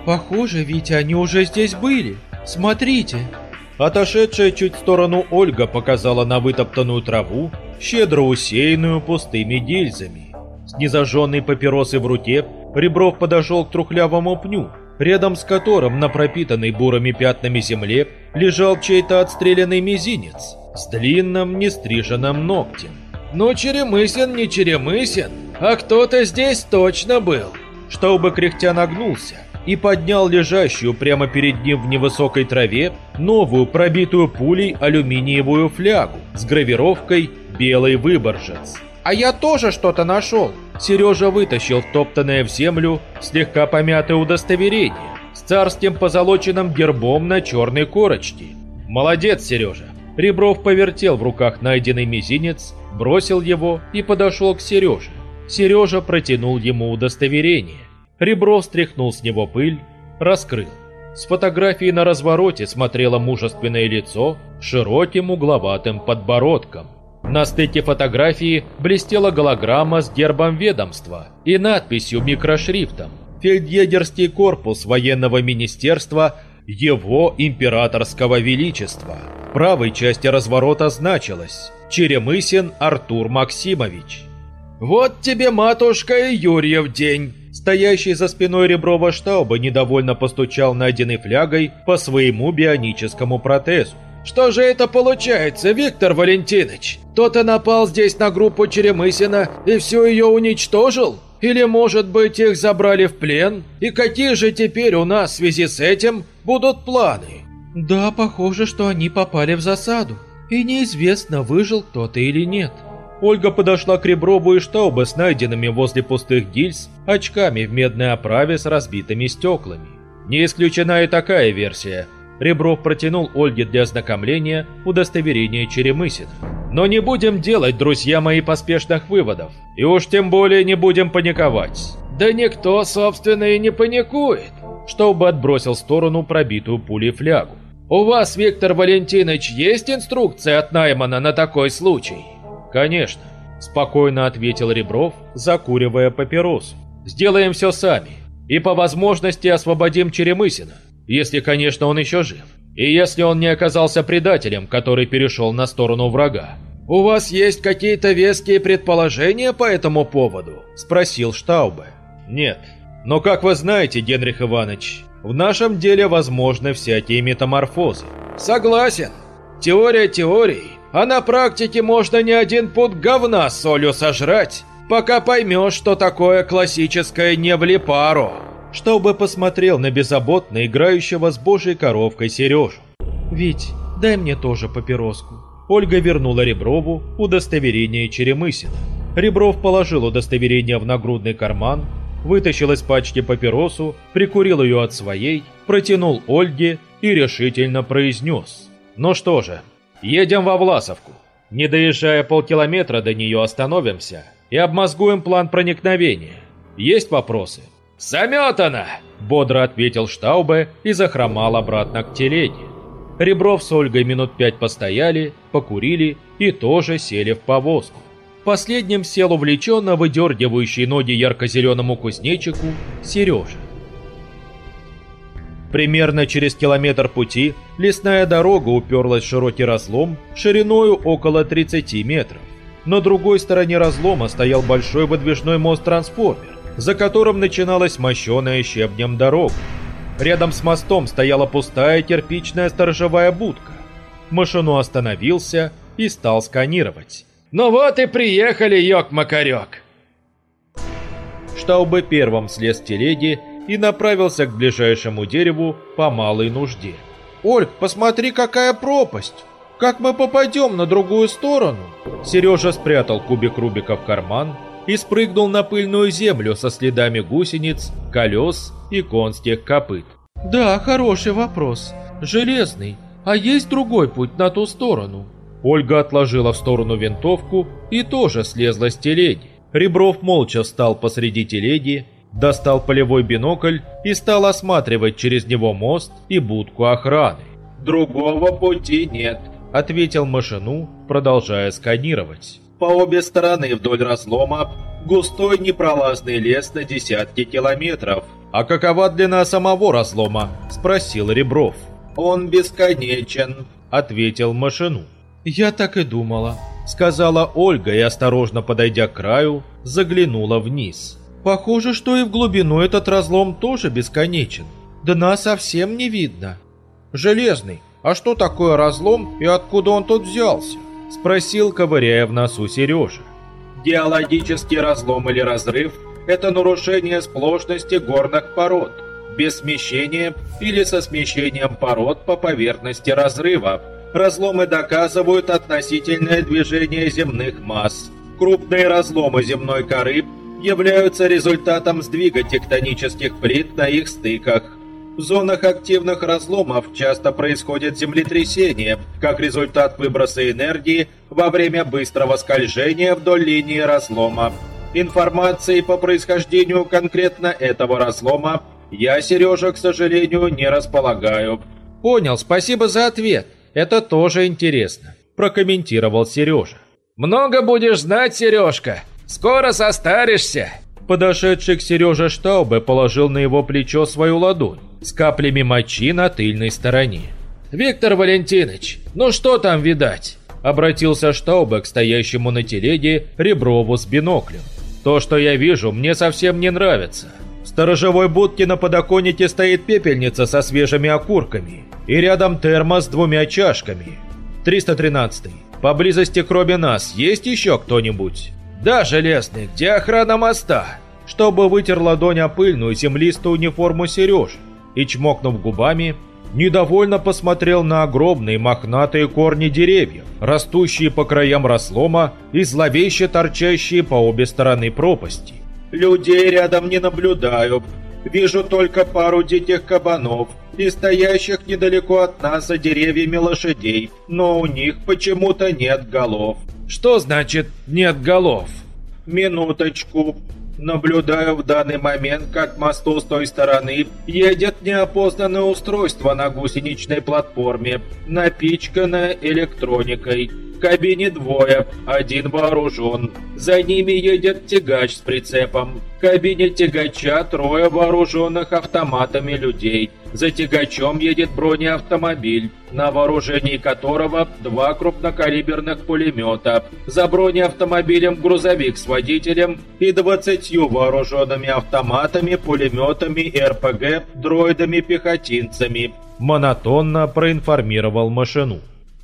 Похоже, ведь они уже здесь были. Смотрите. Отошедшая чуть в сторону Ольга показала на вытоптанную траву, щедро усеянную пустыми гильзами. С незажженной папиросы в руке Ребров подошел к трухлявому пню, рядом с которым на пропитанной бурыми пятнами земле лежал чей-то отстрелянный мизинец с длинным нестриженным ногтем. «Ну, Черемысин не Черемысин, а кто-то здесь точно был!» Чтобы кряхтя нагнулся и поднял лежащую прямо перед ним в невысокой траве новую пробитую пулей алюминиевую флягу с гравировкой «Белый выборжец». «А я тоже что-то нашел!» Сережа вытащил втоптанное в землю слегка помятое удостоверение с царским позолоченным гербом на черной корочке. «Молодец, Сережа!» Ребров повертел в руках найденный мизинец, бросил его и подошел к Сереже. Сережа протянул ему удостоверение. Ребров стряхнул с него пыль, раскрыл. С фотографии на развороте смотрело мужественное лицо с широким угловатым подбородком. На стыке фотографии блестела голограмма с гербом ведомства и надписью микрошрифтом «Фельдъегерский корпус военного министерства Его Императорского Величества». В правой части разворота значилось «Черемысин Артур Максимович». «Вот тебе, матушка, и Юрьев день!» Стоящий за спиной Реброва штаба недовольно постучал найденной флягой по своему бионическому протезу. Что же это получается, Виктор Валентинович? Кто-то напал здесь на группу Черемысина и всю ее уничтожил? Или, может быть, их забрали в плен? И какие же теперь у нас в связи с этим будут планы? Да, похоже, что они попали в засаду. И неизвестно, выжил кто-то или нет. Ольга подошла к Реброву и Штаубе с найденными возле пустых гильз очками в медной оправе с разбитыми стеклами. Не исключена и такая версия – Ребров протянул Ольге для ознакомления удостоверение Черемысина. Но не будем делать, друзья мои, поспешных выводов. И уж тем более не будем паниковать. Да никто, собственно, и не паникует. Чтобы отбросил в сторону пробитую пулей флягу. У вас, Виктор Валентинович, есть инструкция от Наймана на такой случай? Конечно, спокойно ответил Ребров, закуривая папиросу. Сделаем все сами. И по возможности освободим Черемысина. Если, конечно, он еще жив. И если он не оказался предателем, который перешел на сторону врага. «У вас есть какие-то веские предположения по этому поводу?» – спросил Штаубе. «Нет. Но, как вы знаете, Генрих Иванович, в нашем деле возможны всякие метаморфозы». «Согласен. Теория теории, а на практике можно не один пуд говна солью сожрать, пока поймешь, что такое классическое не влипаро» чтобы посмотрел на беззаботно играющего с божьей коровкой Сережу. «Вить, дай мне тоже папироску». Ольга вернула Реброву удостоверение Черемысина. Ребров положил удостоверение в нагрудный карман, вытащил из пачки папиросу, прикурил ее от своей, протянул Ольге и решительно произнес. «Ну что же, едем во Власовку. Не доезжая полкилометра до нее остановимся и обмозгуем план проникновения. Есть вопросы?» «Заметано!» – бодро ответил Штаубе и захромал обратно к телеге. Ребров с Ольгой минут пять постояли, покурили и тоже сели в повозку. Последним сел увлеченно выдергивающий ноги ярко-зеленому кузнечику Сережа. Примерно через километр пути лесная дорога уперлась в широкий разлом шириною около 30 метров. На другой стороне разлома стоял большой выдвижной мост-трансформер за которым начиналась мощеная щебнем дорога. Рядом с мостом стояла пустая кирпичная сторожевая будка. Машину остановился и стал сканировать. Ну вот и приехали, ёк-макарёк. Штаубе первым слез телеги и направился к ближайшему дереву по малой нужде. «Ольг, посмотри, какая пропасть! Как мы попадем на другую сторону?» Сережа спрятал кубик Рубика в карман и спрыгнул на пыльную землю со следами гусениц, колес и конских копыт. «Да, хороший вопрос. Железный. А есть другой путь на ту сторону?» Ольга отложила в сторону винтовку и тоже слезла с телеги. Ребров молча встал посреди телеги, достал полевой бинокль и стал осматривать через него мост и будку охраны. «Другого пути нет», — ответил Машину, продолжая сканировать. «По обе стороны вдоль разлома густой непролазный лес на десятки километров». «А какова длина самого разлома?» — спросил Ребров. «Он бесконечен», — ответил Машину. «Я так и думала», — сказала Ольга и, осторожно подойдя к краю, заглянула вниз. «Похоже, что и в глубину этот разлом тоже бесконечен. Дна совсем не видно». «Железный, а что такое разлом и откуда он тут взялся?» — спросил, ковыряя в носу Сережа. «Геологический разлом или разрыв — это нарушение сплошности горных пород, без смещения или со смещением пород по поверхности разрыва, Разломы доказывают относительное движение земных масс. Крупные разломы земной коры являются результатом сдвига тектонических плит на их стыках. В зонах активных разломов часто происходят землетрясения, как результат выброса энергии во время быстрого скольжения вдоль линии разлома. Информации по происхождению конкретно этого разлома я, Сережа, к сожалению, не располагаю. Понял, спасибо за ответ. Это тоже интересно», – прокомментировал Сережа. «Много будешь знать, Сережка. Скоро состаришься». Подошедший к Сереже Штаубе положил на его плечо свою ладонь с каплями мочи на тыльной стороне. «Виктор Валентинович, ну что там видать?» Обратился Штаубе к стоящему на телеге Реброву с биноклем. «То, что я вижу, мне совсем не нравится. В сторожевой будке на подоконнике стоит пепельница со свежими окурками и рядом термос с двумя чашками. 313. Поблизости кроме нас есть еще кто-нибудь? Да, Железный, где охрана моста? Чтобы вытер ладонь о пыльную землистую униформу Сереж и, чмокнув губами, недовольно посмотрел на огромные мохнатые корни деревьев, растущие по краям разлома и зловеще торчащие по обе стороны пропасти. «Людей рядом не наблюдаю. Вижу только пару диких кабанов и стоящих недалеко от нас за деревьями лошадей, но у них почему-то нет голов. Что значит «нет голов»? Минуточку. Наблюдаю в данный момент, как мосту с той стороны едет неопознанное устройство на гусеничной платформе, напичканное электроникой кабине двое, один вооружен. За ними едет тягач с прицепом. Кабине тягача трое вооруженных автоматами людей. За тягачом едет бронеавтомобиль, на вооружении которого два крупнокалиберных пулемета. За бронеавтомобилем грузовик с водителем и двадцатью вооруженными автоматами, пулеметами РПГ, дроидами-пехотинцами. Монотонно проинформировал машину.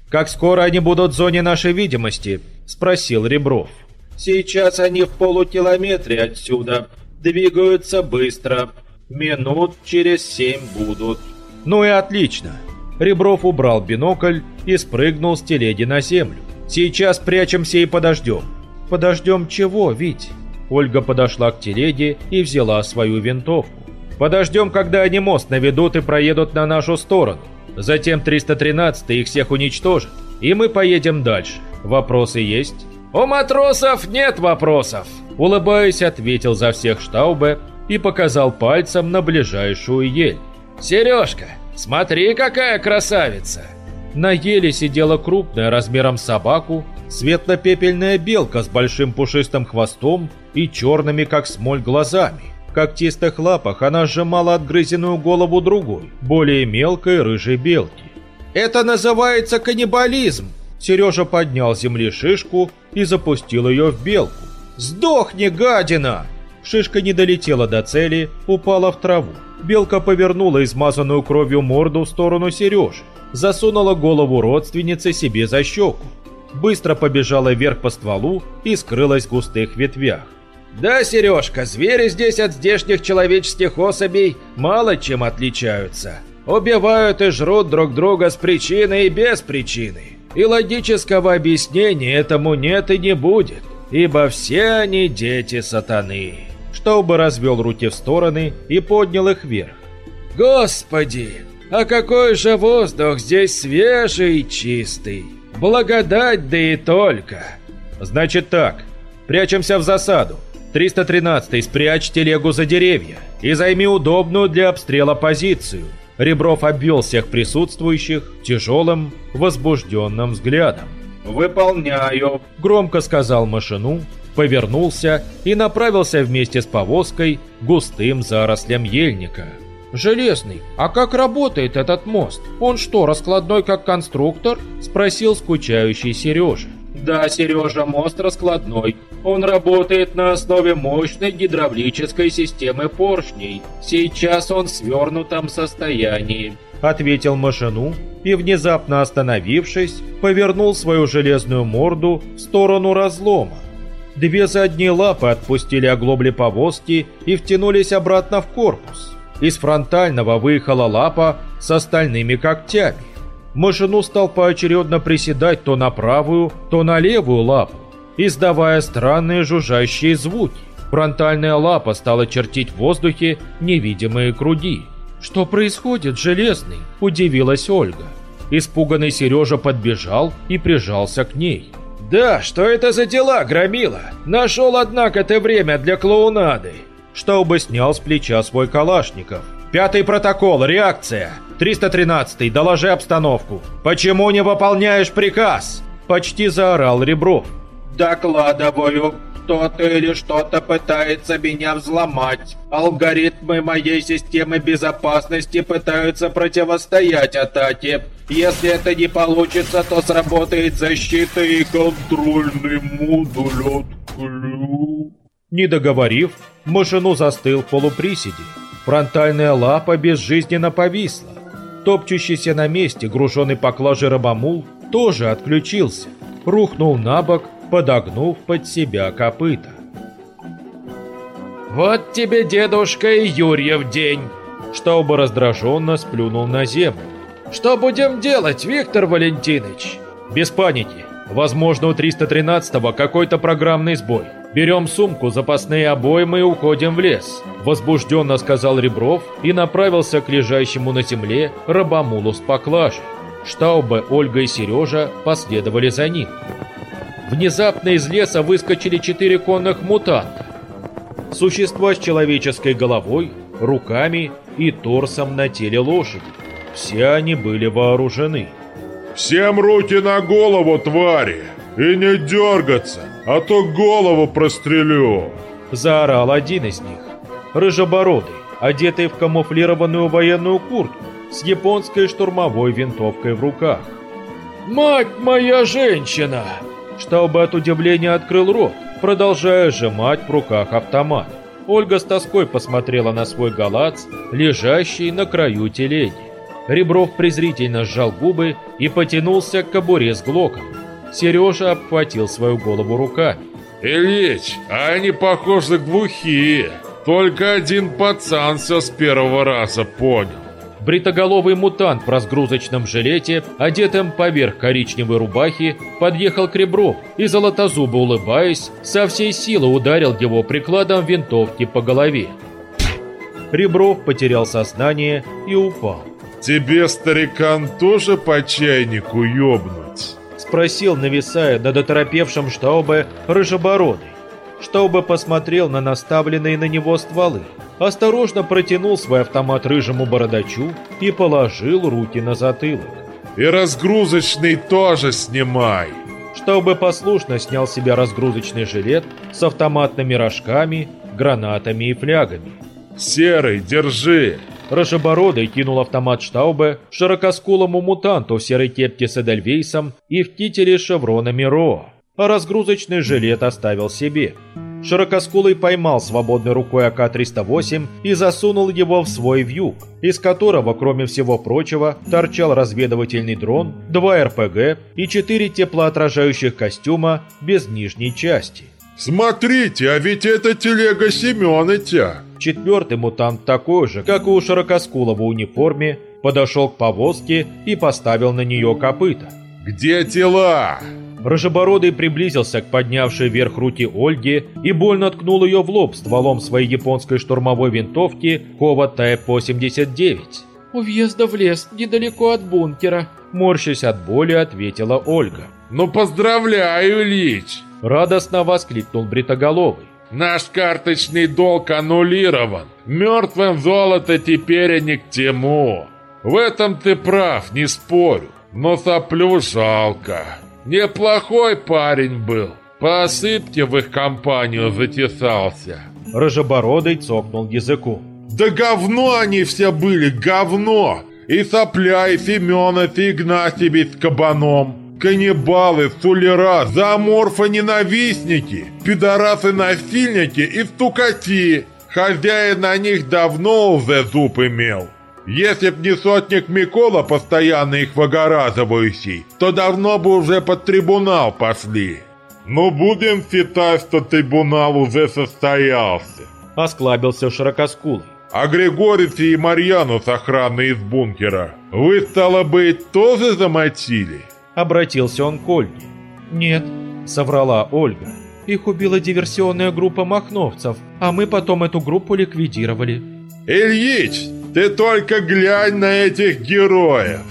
«Как скоро они будут в зоне нашей видимости?» – спросил Ребров. «Сейчас они в полукилометре отсюда. Двигаются быстро. Минут через семь будут». «Ну и отлично». Ребров убрал бинокль и спрыгнул с телеги на землю. «Сейчас прячемся и подождем». «Подождем чего, Вить?» Ольга подошла к телеге и взяла свою винтовку. «Подождем, когда они мост наведут и проедут на нашу сторону. Затем 313 их всех уничтожит, и мы поедем дальше. Вопросы есть?» «У матросов нет вопросов!» Улыбаясь, ответил за всех Штаубе и показал пальцем на ближайшую ель. «Сережка, смотри, какая красавица!» На еле сидела крупная размером собаку, светло-пепельная белка с большим пушистым хвостом и черными, как смоль, глазами когтистых лапах она сжимала отгрызенную голову другой, более мелкой рыжей белки. «Это называется каннибализм!» Сережа поднял с земли шишку и запустил ее в белку. «Сдохни, гадина!» Шишка не долетела до цели, упала в траву. Белка повернула измазанную кровью морду в сторону Сережи, засунула голову родственницы себе за щеку. быстро побежала вверх по стволу и скрылась в густых ветвях. «Да, Сережка, звери здесь от здешних человеческих особей мало чем отличаются. Убивают и жрут друг друга с причиной и без причины. И логического объяснения этому нет и не будет, ибо все они дети сатаны». Штаубе развел руки в стороны и поднял их вверх. «Господи, а какой же воздух здесь свежий и чистый! Благодать да и только!» «Значит так, прячемся в засаду. 313-й спрячь телегу за деревья и займи удобную для обстрела позицию». Ребров обвел всех присутствующих тяжелым, возбужденным взглядом. «Выполняю», — громко сказал машину, повернулся и направился вместе с повозкой густым зарослям ельника. «Железный, а как работает этот мост? Он что, раскладной как конструктор?» – спросил скучающий Сережа. «Да, Сережа, мост раскладной. Он работает на основе мощной гидравлической системы поршней. Сейчас он в свернутом состоянии», – ответил машину и, внезапно остановившись, повернул свою железную морду в сторону разлома. Две задние лапы отпустили оглобли повозки и втянулись обратно в корпус. Из фронтального выехала лапа с остальными когтями. Машину стал поочередно приседать то на правую, то на левую лапу, издавая странные жужжащие звуки. Фронтальная лапа стала чертить в воздухе невидимые круги. «Что происходит, Железный?» – удивилась Ольга. Испуганный Сережа подбежал и прижался к ней. «Да, что это за дела, Громила? Нашел, однако, ты время для клоунады!» Штаубе снял с плеча свой калашников. «Пятый протокол, реакция! 313-й, доложи обстановку! Почему не выполняешь приказ?» Почти заорал Ребров. «Докладываю!» кто-то или что-то пытается меня взломать. Алгоритмы моей системы безопасности пытаются противостоять атаке. Если это не получится, то сработает защита и контрольный модуль отключ. Не договорив, машину застыл в полуприседе. Фронтальная лапа безжизненно повисла. Топчущийся на месте груженный поклажей рабомул тоже отключился. Рухнул на бок подогнув под себя копыта. «Вот тебе, дедушка, и Юрьев день!» Штауба раздраженно сплюнул на землю. «Что будем делать, Виктор Валентинович?» «Без паники. Возможно, у 313-го какой-то программный сбой. Берем сумку, запасные обоймы и уходим в лес», возбужденно сказал Ребров и направился к лежащему на земле рабомулу с поклажей. Штаубе, Ольга и Сережа последовали за ним. Внезапно из леса выскочили четыре конных мутанта. Существа с человеческой головой, руками и торсом на теле лошади. Все они были вооружены. «Всем руки на голову, твари! И не дергаться, а то голову прострелю!» Заорал один из них. Рыжебородый, одетый в камуфлированную военную куртку, с японской штурмовой винтовкой в руках. «Мать моя женщина!» Штаубе от удивления открыл рот, продолжая сжимать в руках автомат. Ольга с тоской посмотрела на свой галац, лежащий на краю телеги. Ребров презрительно сжал губы и потянулся к кобуре с глоком. Сережа обхватил свою голову руками. «Ильич, а они, похожи, глухие. Только один пацан все с первого раза понял». Бритоголовый мутант в разгрузочном жилете, одетым поверх коричневой рубахи, подъехал к Реброву и, золотозубо улыбаясь, со всей силы ударил его прикладом винтовки по голове. Ребров потерял сознание и упал. «Тебе, старикан, тоже по чайнику ёбнуть?» Спросил, нависая над оторопевшим Штаубе рыжебородый. Штаубе посмотрел на наставленные на него стволы осторожно протянул свой автомат рыжему бородачу и положил руки на затылок. «И разгрузочный тоже снимай!» Чтобы послушно снял себе разгрузочный жилет с автоматными рожками, гранатами и флягами. «Серый, держи!» Рожебородый кинул автомат Штаубе широкоскулому мутанту в серой кепке с Эдельвейсом и в кителе с шевронами РО, а разгрузочный жилет оставил себе. Широкоскулый поймал свободной рукой АК-308 и засунул его в свой вьюг, из которого, кроме всего прочего, торчал разведывательный дрон, два РПГ и четыре теплоотражающих костюма без нижней части. «Смотрите, а ведь это телега Семёныча!» Четвертый мутант такой же, как и у Широкоскулова в униформе, подошел к повозке и поставил на нее копыта. «Где тела?» Рожебородый приблизился к поднявшей вверх руки Ольге и больно ткнул ее в лоб стволом своей японской штурмовой винтовки Кова Тайп-89. «У въезда в лес, недалеко от бункера», – морщась от боли, ответила Ольга. «Ну поздравляю, Ильич!» – радостно воскликнул Бритоголовый. «Наш карточный долг аннулирован. Мертвым золото теперь не к тему. В этом ты прав, не спорю. Но соплю жалко. Неплохой парень был. По осыпке в их компанию затесался. Рожебородый цокнул языку. Да говно они все были, говно! И Сопля, и Семенов, и Игнатьевич с кабаном. Каннибалы, сулера, зооморфы-ненавистники, пидорасы-насильники и стукати. Хозяин на них давно уже зуб имел. Если б не сотник Микола, постоянно их выгораживающий, то давно бы уже под трибунал пошли. Ну, будем считать, что трибунал уже состоялся. Осклабился широкоскулый. А Григорьевича и Марьяну с охраной из бункера вы, стало быть, тоже замочили? Обратился он к Ольге. Нет, соврала Ольга. Их убила диверсионная группа махновцев, а мы потом эту группу ликвидировали. Ильич, ты только глянь на этих героев!»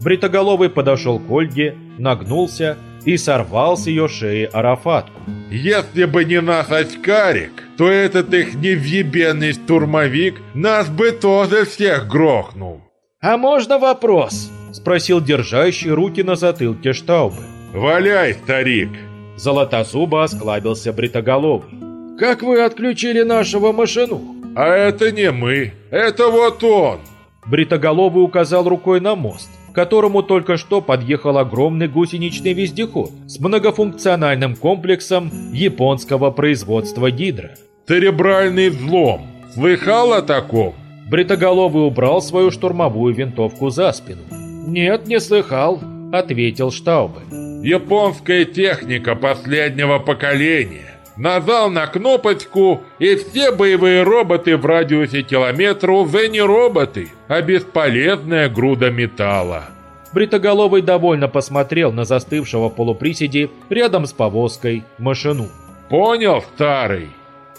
Бритоголовый подошел к Ольге, нагнулся и сорвал с ее шеи арафатку. «Если бы не наш очкарик, то этот их невъебенный штурмовик нас бы тоже всех грохнул!» «А можно вопрос?» – спросил держащий руки на затылке Штаубы. «Валяй, старик!» Золотозубо осклабился Бритоголовый. «Как вы отключили нашего машину?» «А это не мы, это вот он!» Бритоголовый указал рукой на мост, которому только что подъехал огромный гусеничный вездеход с многофункциональным комплексом японского производства гидро. «Церебральный взлом! Слыхал о таком?» Бритоголовый убрал свою штурмовую винтовку за спину. «Нет, не слыхал», — ответил Штаубе. «Японская техника последнего поколения. Нажал на кнопочку, и все боевые роботы в радиусе километра уже не роботы, а бесполезная груда металла. Бритоголовый довольно посмотрел на застывшего полуприседи рядом с повозкой машину. «Понял, старый?»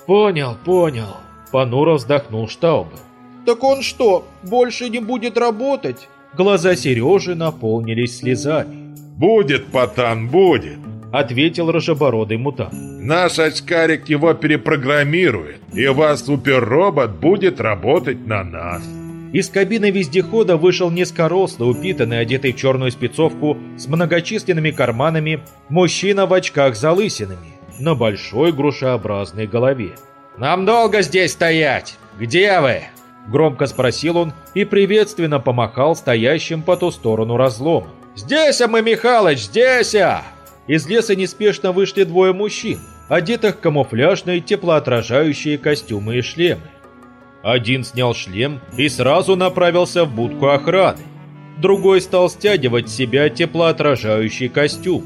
«Понял, понял», — понуро вздохнул Штаубе. «Так он что, больше не будет работать?» Глаза Сережи наполнились слезами. «Будет, пацан, будет. — ответил рожебородый мутант. «Наш очкарик его перепрограммирует, и ваш суперробот будет работать на нас». Из кабины вездехода вышел низкорослый, упитанный, одетый в черную спецовку с многочисленными карманами, мужчина в очках с залысинами, на большой грушеобразной голове. «Нам долго здесь стоять? Где вы?» Громко спросил он и приветственно помахал стоящим по ту сторону разлома. «Здесь, а мы, Михалыч, здесь!» а!» Из леса неспешно вышли двое мужчин, одетых в камуфляжные теплоотражающие костюмы и шлемы. Один снял шлем и сразу направился в будку охраны. Другой стал стягивать с себя теплоотражающий костюм.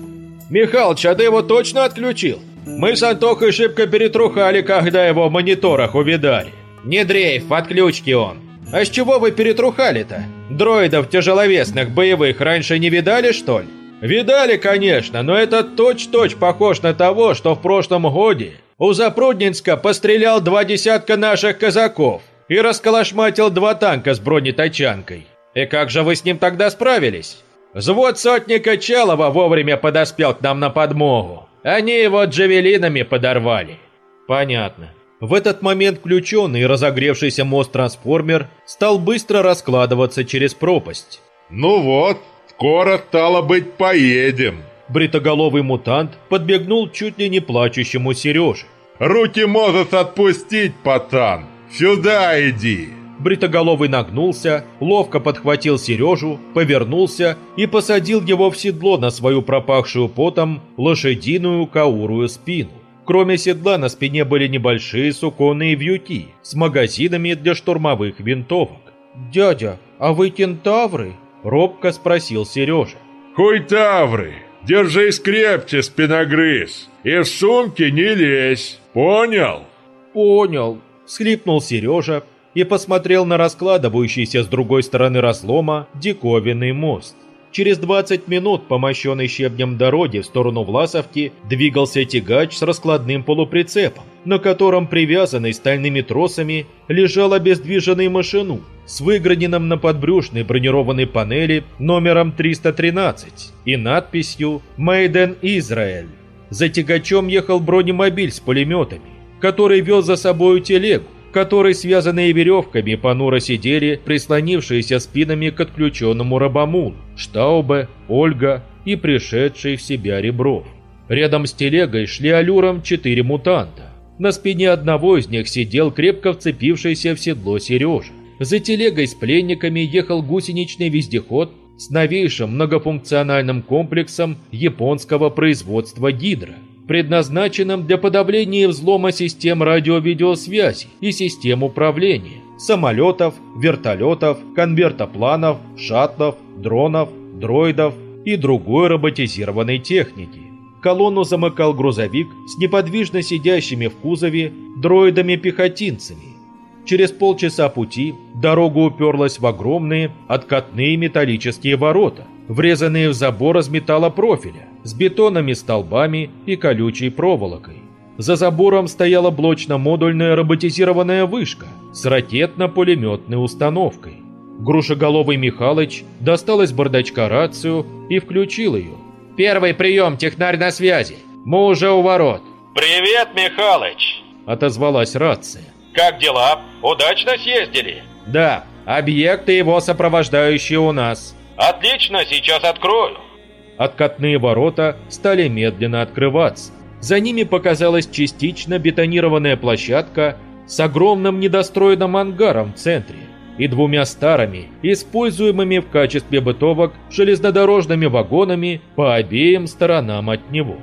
«Михалыч, а ты его точно отключил? Мы с Антохой шибко перетрухали, когда его в мониторах увидали. Не дрейф, отключки он. А с чего вы перетрухали-то? Дроидов тяжеловесных боевых раньше не видали, что ли?» Видали, конечно, но это точь-точь похож на того, что в прошлом годе у Запруднинска пострелял два десятка наших казаков и расколошматил два танка с бронетачанкой. И как же вы с ним тогда справились? Взвод сотника Чалова вовремя подоспел к нам на подмогу. Они его джавелинами подорвали. Понятно. В этот момент включенный и разогревшийся мост-трансформер стал быстро раскладываться через пропасть. «Ну вот, Скоро, стало быть, поедем!» Бритоголовый мутант подбегнул чуть ли не плачущему Сереже. «Руки можешь отпустить, пацан! Сюда иди!» Бритоголовый нагнулся, ловко подхватил Сережу, повернулся и посадил его в седло на свою пропахшую потом лошадиную каурую спину. Кроме седла на спине были небольшие суконные вьюки с магазинами для штурмовых винтовок. «Дядя, а вы кентавры?» – робко спросил Сережа. «Хуй тавры! Держись крепче, спиногрыз, и в сумке не лезь, понял?» «Понял», – схлипнул Сережа и посмотрел на раскладывающийся с другой стороны разлома диковинный мост. Через 20 минут по мощенной щебнем дороге в сторону Власовки двигался тягач с раскладным полуприцепом, на котором, привязанный стальными тросами, лежал обездвиженный машину с выграненным на подбрюшной бронированной панели номером 313 и надписью «Made in Israel». За тягачом ехал бронемобиль с пулеметами, который вез за собою телегу, которой связанные веревками понуро сидели, прислонившиеся спинами к отключенному рабомулу, Штаубе, Ольга и пришедший в себя Ребров. Рядом с телегой шли аллюром четыре мутанта. На спине одного из них сидел крепко вцепившийся в седло Сережа. За телегой с пленниками ехал гусеничный вездеход с новейшим многофункциональным комплексом японского производства «Гидра», предназначенным для подавления взлома систем радио-видеосвязи и систем управления, самолетов, вертолетов, конвертопланов, шаттлов, дронов, дроидов и другой роботизированной техники. Колонну замыкал грузовик с неподвижно сидящими в кузове дроидами-пехотинцами. Через полчаса пути дорога уперлась в огромные откатные металлические ворота, врезанные в забор из металлопрофиля, с бетонными столбами и колючей проволокой. За забором стояла блочно-модульная роботизированная вышка с ракетно-пулеметной установкой. Грушеголовый Михалыч достал из бардачка рацию и включил ее. «Первый прием, технарь на связи! Мы уже у ворот!» «Привет, Михалыч!» – отозвалась рация. «Как дела? Удачно съездили?» «Да, объекты его сопровождающие у нас». «Отлично, сейчас открою». Откатные ворота стали медленно открываться. За ними показалась частично бетонированная площадка с огромным недостроенным ангаром в центре и двумя старыми, используемыми в качестве бытовок железнодорожными вагонами по обеим сторонам от него.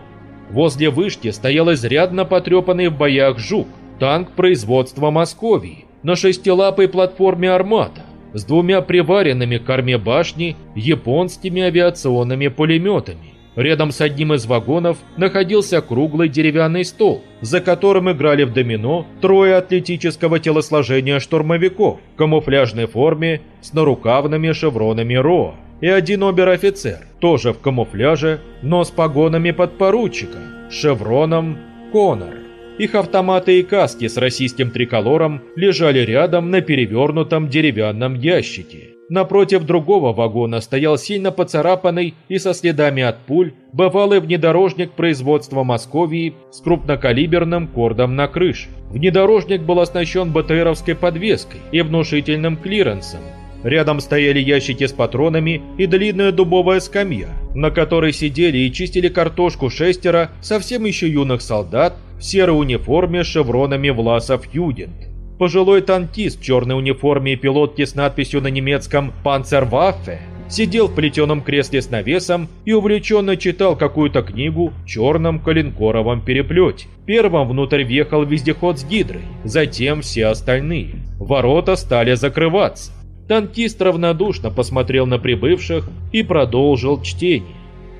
Возле вышки стоял изрядно потрепанный в боях «Жук», танк производства Московии, на шестилапой платформе «Армата», с двумя приваренными к корме башни японскими авиационными пулеметами. Рядом с одним из вагонов находился круглый деревянный стол, за которым играли в домино трое атлетического телосложения штурмовиков в камуфляжной форме с нарукавными шевронами РО и один обер-офицер, тоже в камуфляже, но с погонами подпоручика, шевроном «Конор». Их автоматы и каски с российским триколором лежали рядом на перевернутом деревянном ящике. Напротив другого вагона стоял сильно поцарапанный и со следами от пуль бывалый внедорожник производства Московии с крупнокалиберным кордом на крыше. Внедорожник был оснащен БТРовской подвеской и внушительным клиренсом. Рядом стояли ящики с патронами и длинная дубовая скамья, на которой сидели и чистили картошку шестеро совсем еще юных солдат в серой униформе с шевронами Власов Юдент. Пожилой танкист в черной униформе и пилотке с надписью на немецком «Панцерваффе» сидел в плетеном кресле с навесом и увлеченно читал какую-то книгу в черном коленкоровом переплете. Первым внутрь въехал вездеход с гидрой, затем все остальные. Ворота стали закрываться. Танкист равнодушно посмотрел на прибывших и продолжил чтение.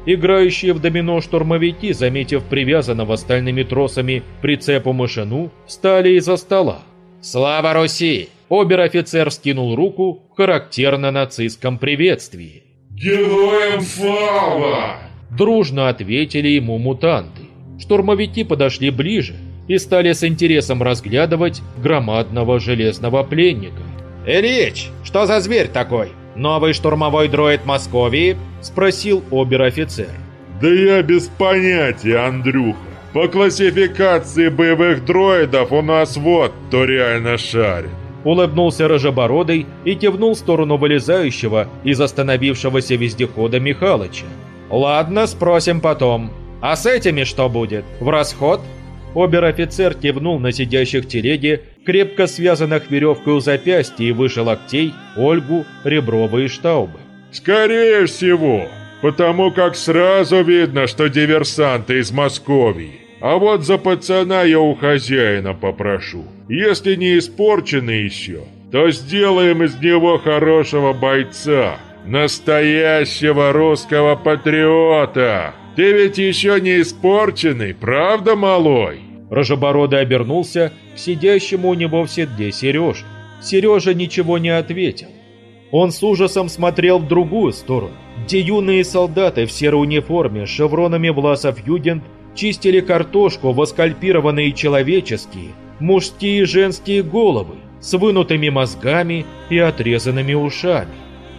Играющие в домино штурмовики, заметив привязанного стальными тросами прицепу машину, встали из-за стола. «Слава Руси!» Обер-офицер скинул руку в характерно нацистском приветствии. «Героям слава!» Дружно ответили ему мутанты. Штурмовики подошли ближе и стали с интересом разглядывать громадного железного пленника. «Ильич, что за зверь такой? Новый штурмовой дроид Московии?» – спросил обер-офицер. «Да я без понятия, Андрюха. По классификации боевых дроидов у нас вот кто реально шарит». Улыбнулся Рожебородый и кивнул в сторону вылезающего из остановившегося вездехода Михалыча. «Ладно, спросим потом. А с этими что будет? В расход?» Обер-офицер кивнул на сидящих телеге, крепко связанных веревкой у запястья и выше локтей, Ольгу, Реброва и Штаубы. «Скорее всего, потому как сразу видно, что диверсанты из Москвы. А вот за пацана я у хозяина попрошу. Если не испорченный еще, то сделаем из него хорошего бойца. Настоящего русского патриота. Ты ведь еще не испорченный, правда, малой? Рожебородый обернулся к сидящему у него в седле Сереже. Сережа ничего не ответил. Он с ужасом смотрел в другую сторону, где юные солдаты в серой униформе с шевронами власов Юдент чистили картошку в аскальпированные человеческие, мужские и женские головы с вынутыми мозгами и отрезанными ушами.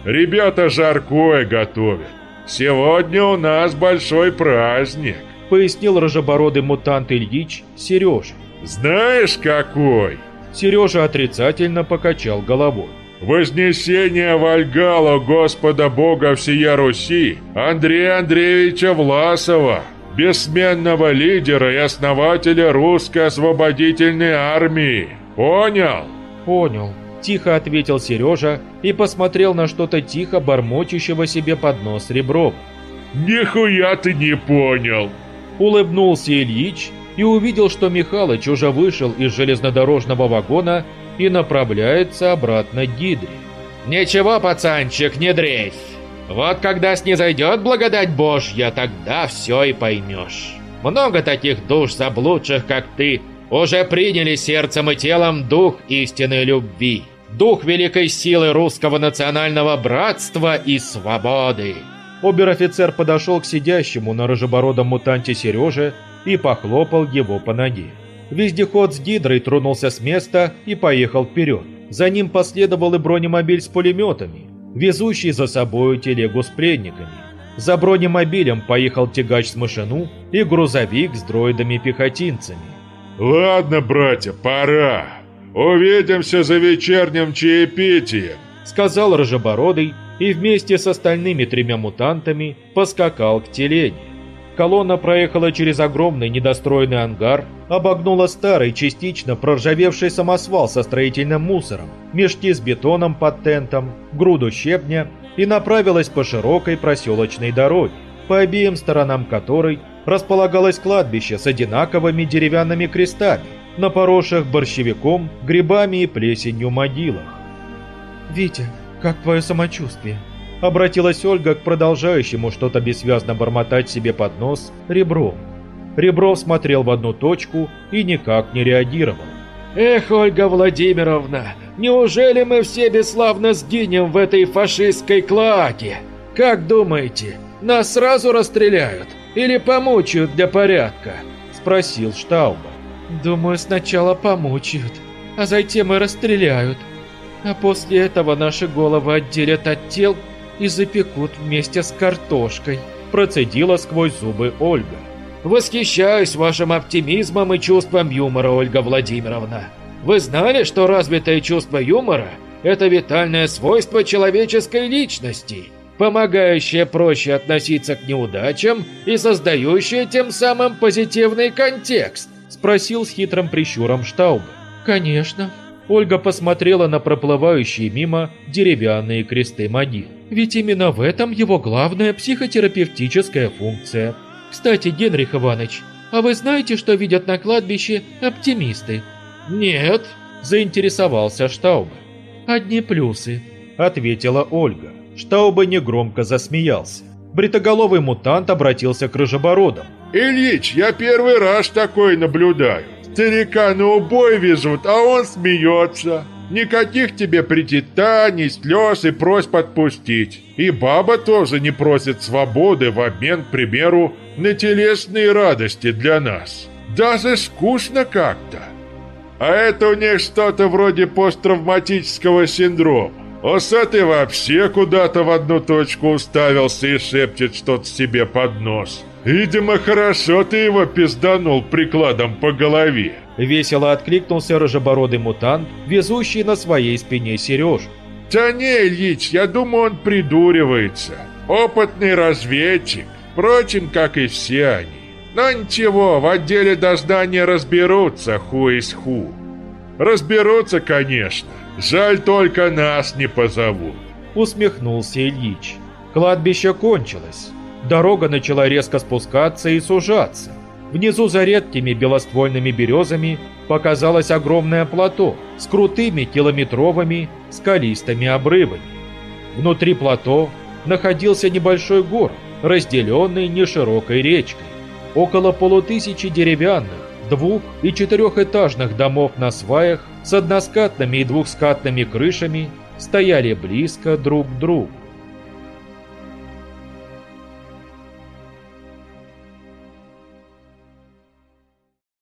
«Ребята жаркое готовят. Сегодня у нас большой праздник», — пояснил рожебородый мутант Ильич Сереже. «Знаешь, какой?» Сережа отрицательно покачал головой. Вознесение Вальгала Господа Бога всея Руси Андрея Андреевича Власова, бессменного лидера и основателя русской освободительной армии. Понял? Понял. Тихо ответил Сережа и посмотрел на что-то тихо бормочущего себе под нос ребром. «Нихуя ты не понял!» Улыбнулся Ильич и увидел, что Михалыч уже вышел из железнодорожного вагона и направляется обратно к Гидре. «Ничего, пацанчик, не дрейфь. Вот когда снизойдет благодать Божья, тогда все и поймешь. Много таких душ заблудших, как ты, уже приняли сердцем и телом дух истинной любви, дух великой силы русского национального братства и свободы». Обер-офицер подошел к сидящему на рыжебородом мутанте Сереже и похлопал его по ноге. Вездеход с гидрой тронулся с места и поехал вперед. За ним последовал и бронемобиль с пулеметами, везущий за собою телегу с пленниками. За бронемобилем поехал тягач с машину и грузовик с дроидами-пехотинцами. «Ладно, братья, пора. Увидимся за вечерним чаепитием», — сказал Рожебородый и вместе с остальными тремя мутантами поскакал к телеге. Колонна проехала через огромный недостроенный ангар, обогнула старый, частично проржавевший самосвал со строительным мусором, мешки с бетоном под тентом, груду щебня и направилась по широкой проселочной дороге, по обеим сторонам которой располагалось кладбище с одинаковыми деревянными крестами, на поросших борщевиком, грибами и плесенью могилах. «Витя, как твое самочувствие?» Обратилась Ольга к продолжающему что-то бессвязно бормотать себе под нос Ребров. Ребров смотрел в одну точку и никак не реагировал. «Эх, Ольга Владимировна, неужели мы все бесславно сгинем в этой фашистской клоаке? Как думаете, нас сразу расстреляют или помучают для порядка?» Спросил Штауба. «Думаю, сначала помучают, а затем и расстреляют. А после этого наши головы отделят от тел и запекут вместе с картошкой», процедила сквозь зубы Ольга. «Восхищаюсь вашим оптимизмом и чувством юмора, Ольга Владимировна. Вы знали, что развитое чувство юмора – это витальное свойство человеческой личности, помогающее проще относиться к неудачам и создающее тем самым позитивный контекст?» – спросил с хитрым прищуром Штауба. «Конечно». Ольга посмотрела на проплывающие мимо деревянные кресты могил. Ведь именно в этом его главная психотерапевтическая функция. Кстати, Генрих Иванович, а вы знаете, что видят на кладбище оптимисты? Нет, заинтересовался Штауба. Одни плюсы, ответила Ольга. Штауба негромко засмеялся. Бритоголовый мутант обратился к рыжебородам. «Ильич, я первый раз такой наблюдаю. Старика на убой везут, а он смеется. Никаких тебе прититаний, слез и просьб отпустить. И баба тоже не просит свободы в обмен, к примеру, на телесные радости для нас. Даже скучно как-то. А это у них что-то вроде посттравматического синдрома. Усатый вообще куда-то в одну точку уставился и шепчет что-то себе под нос. Видимо, хорошо ты его пизданул прикладом по голове. Весело откликнулся рыжебородый мутант, везущий на своей спине Сережу. «Да не, Ильич, я думаю, он придуривается. Опытный разведчик, впрочем, как и все они. Но ничего, в отделе дознания разберутся, ху из ху. Разберутся, конечно. Жаль, только нас не позовут». Усмехнулся Ильич. Кладбище кончилось. Дорога начала резко спускаться и сужаться. Внизу за редкими белоствольными березами показалось огромное плато с крутыми километровыми скалистыми обрывами. Внутри плато находился небольшой город, разделенный неширокой речкой. Около полутысячи деревянных, двух- и четырехэтажных домов на сваях с односкатными и двухскатными крышами стояли близко друг к другу.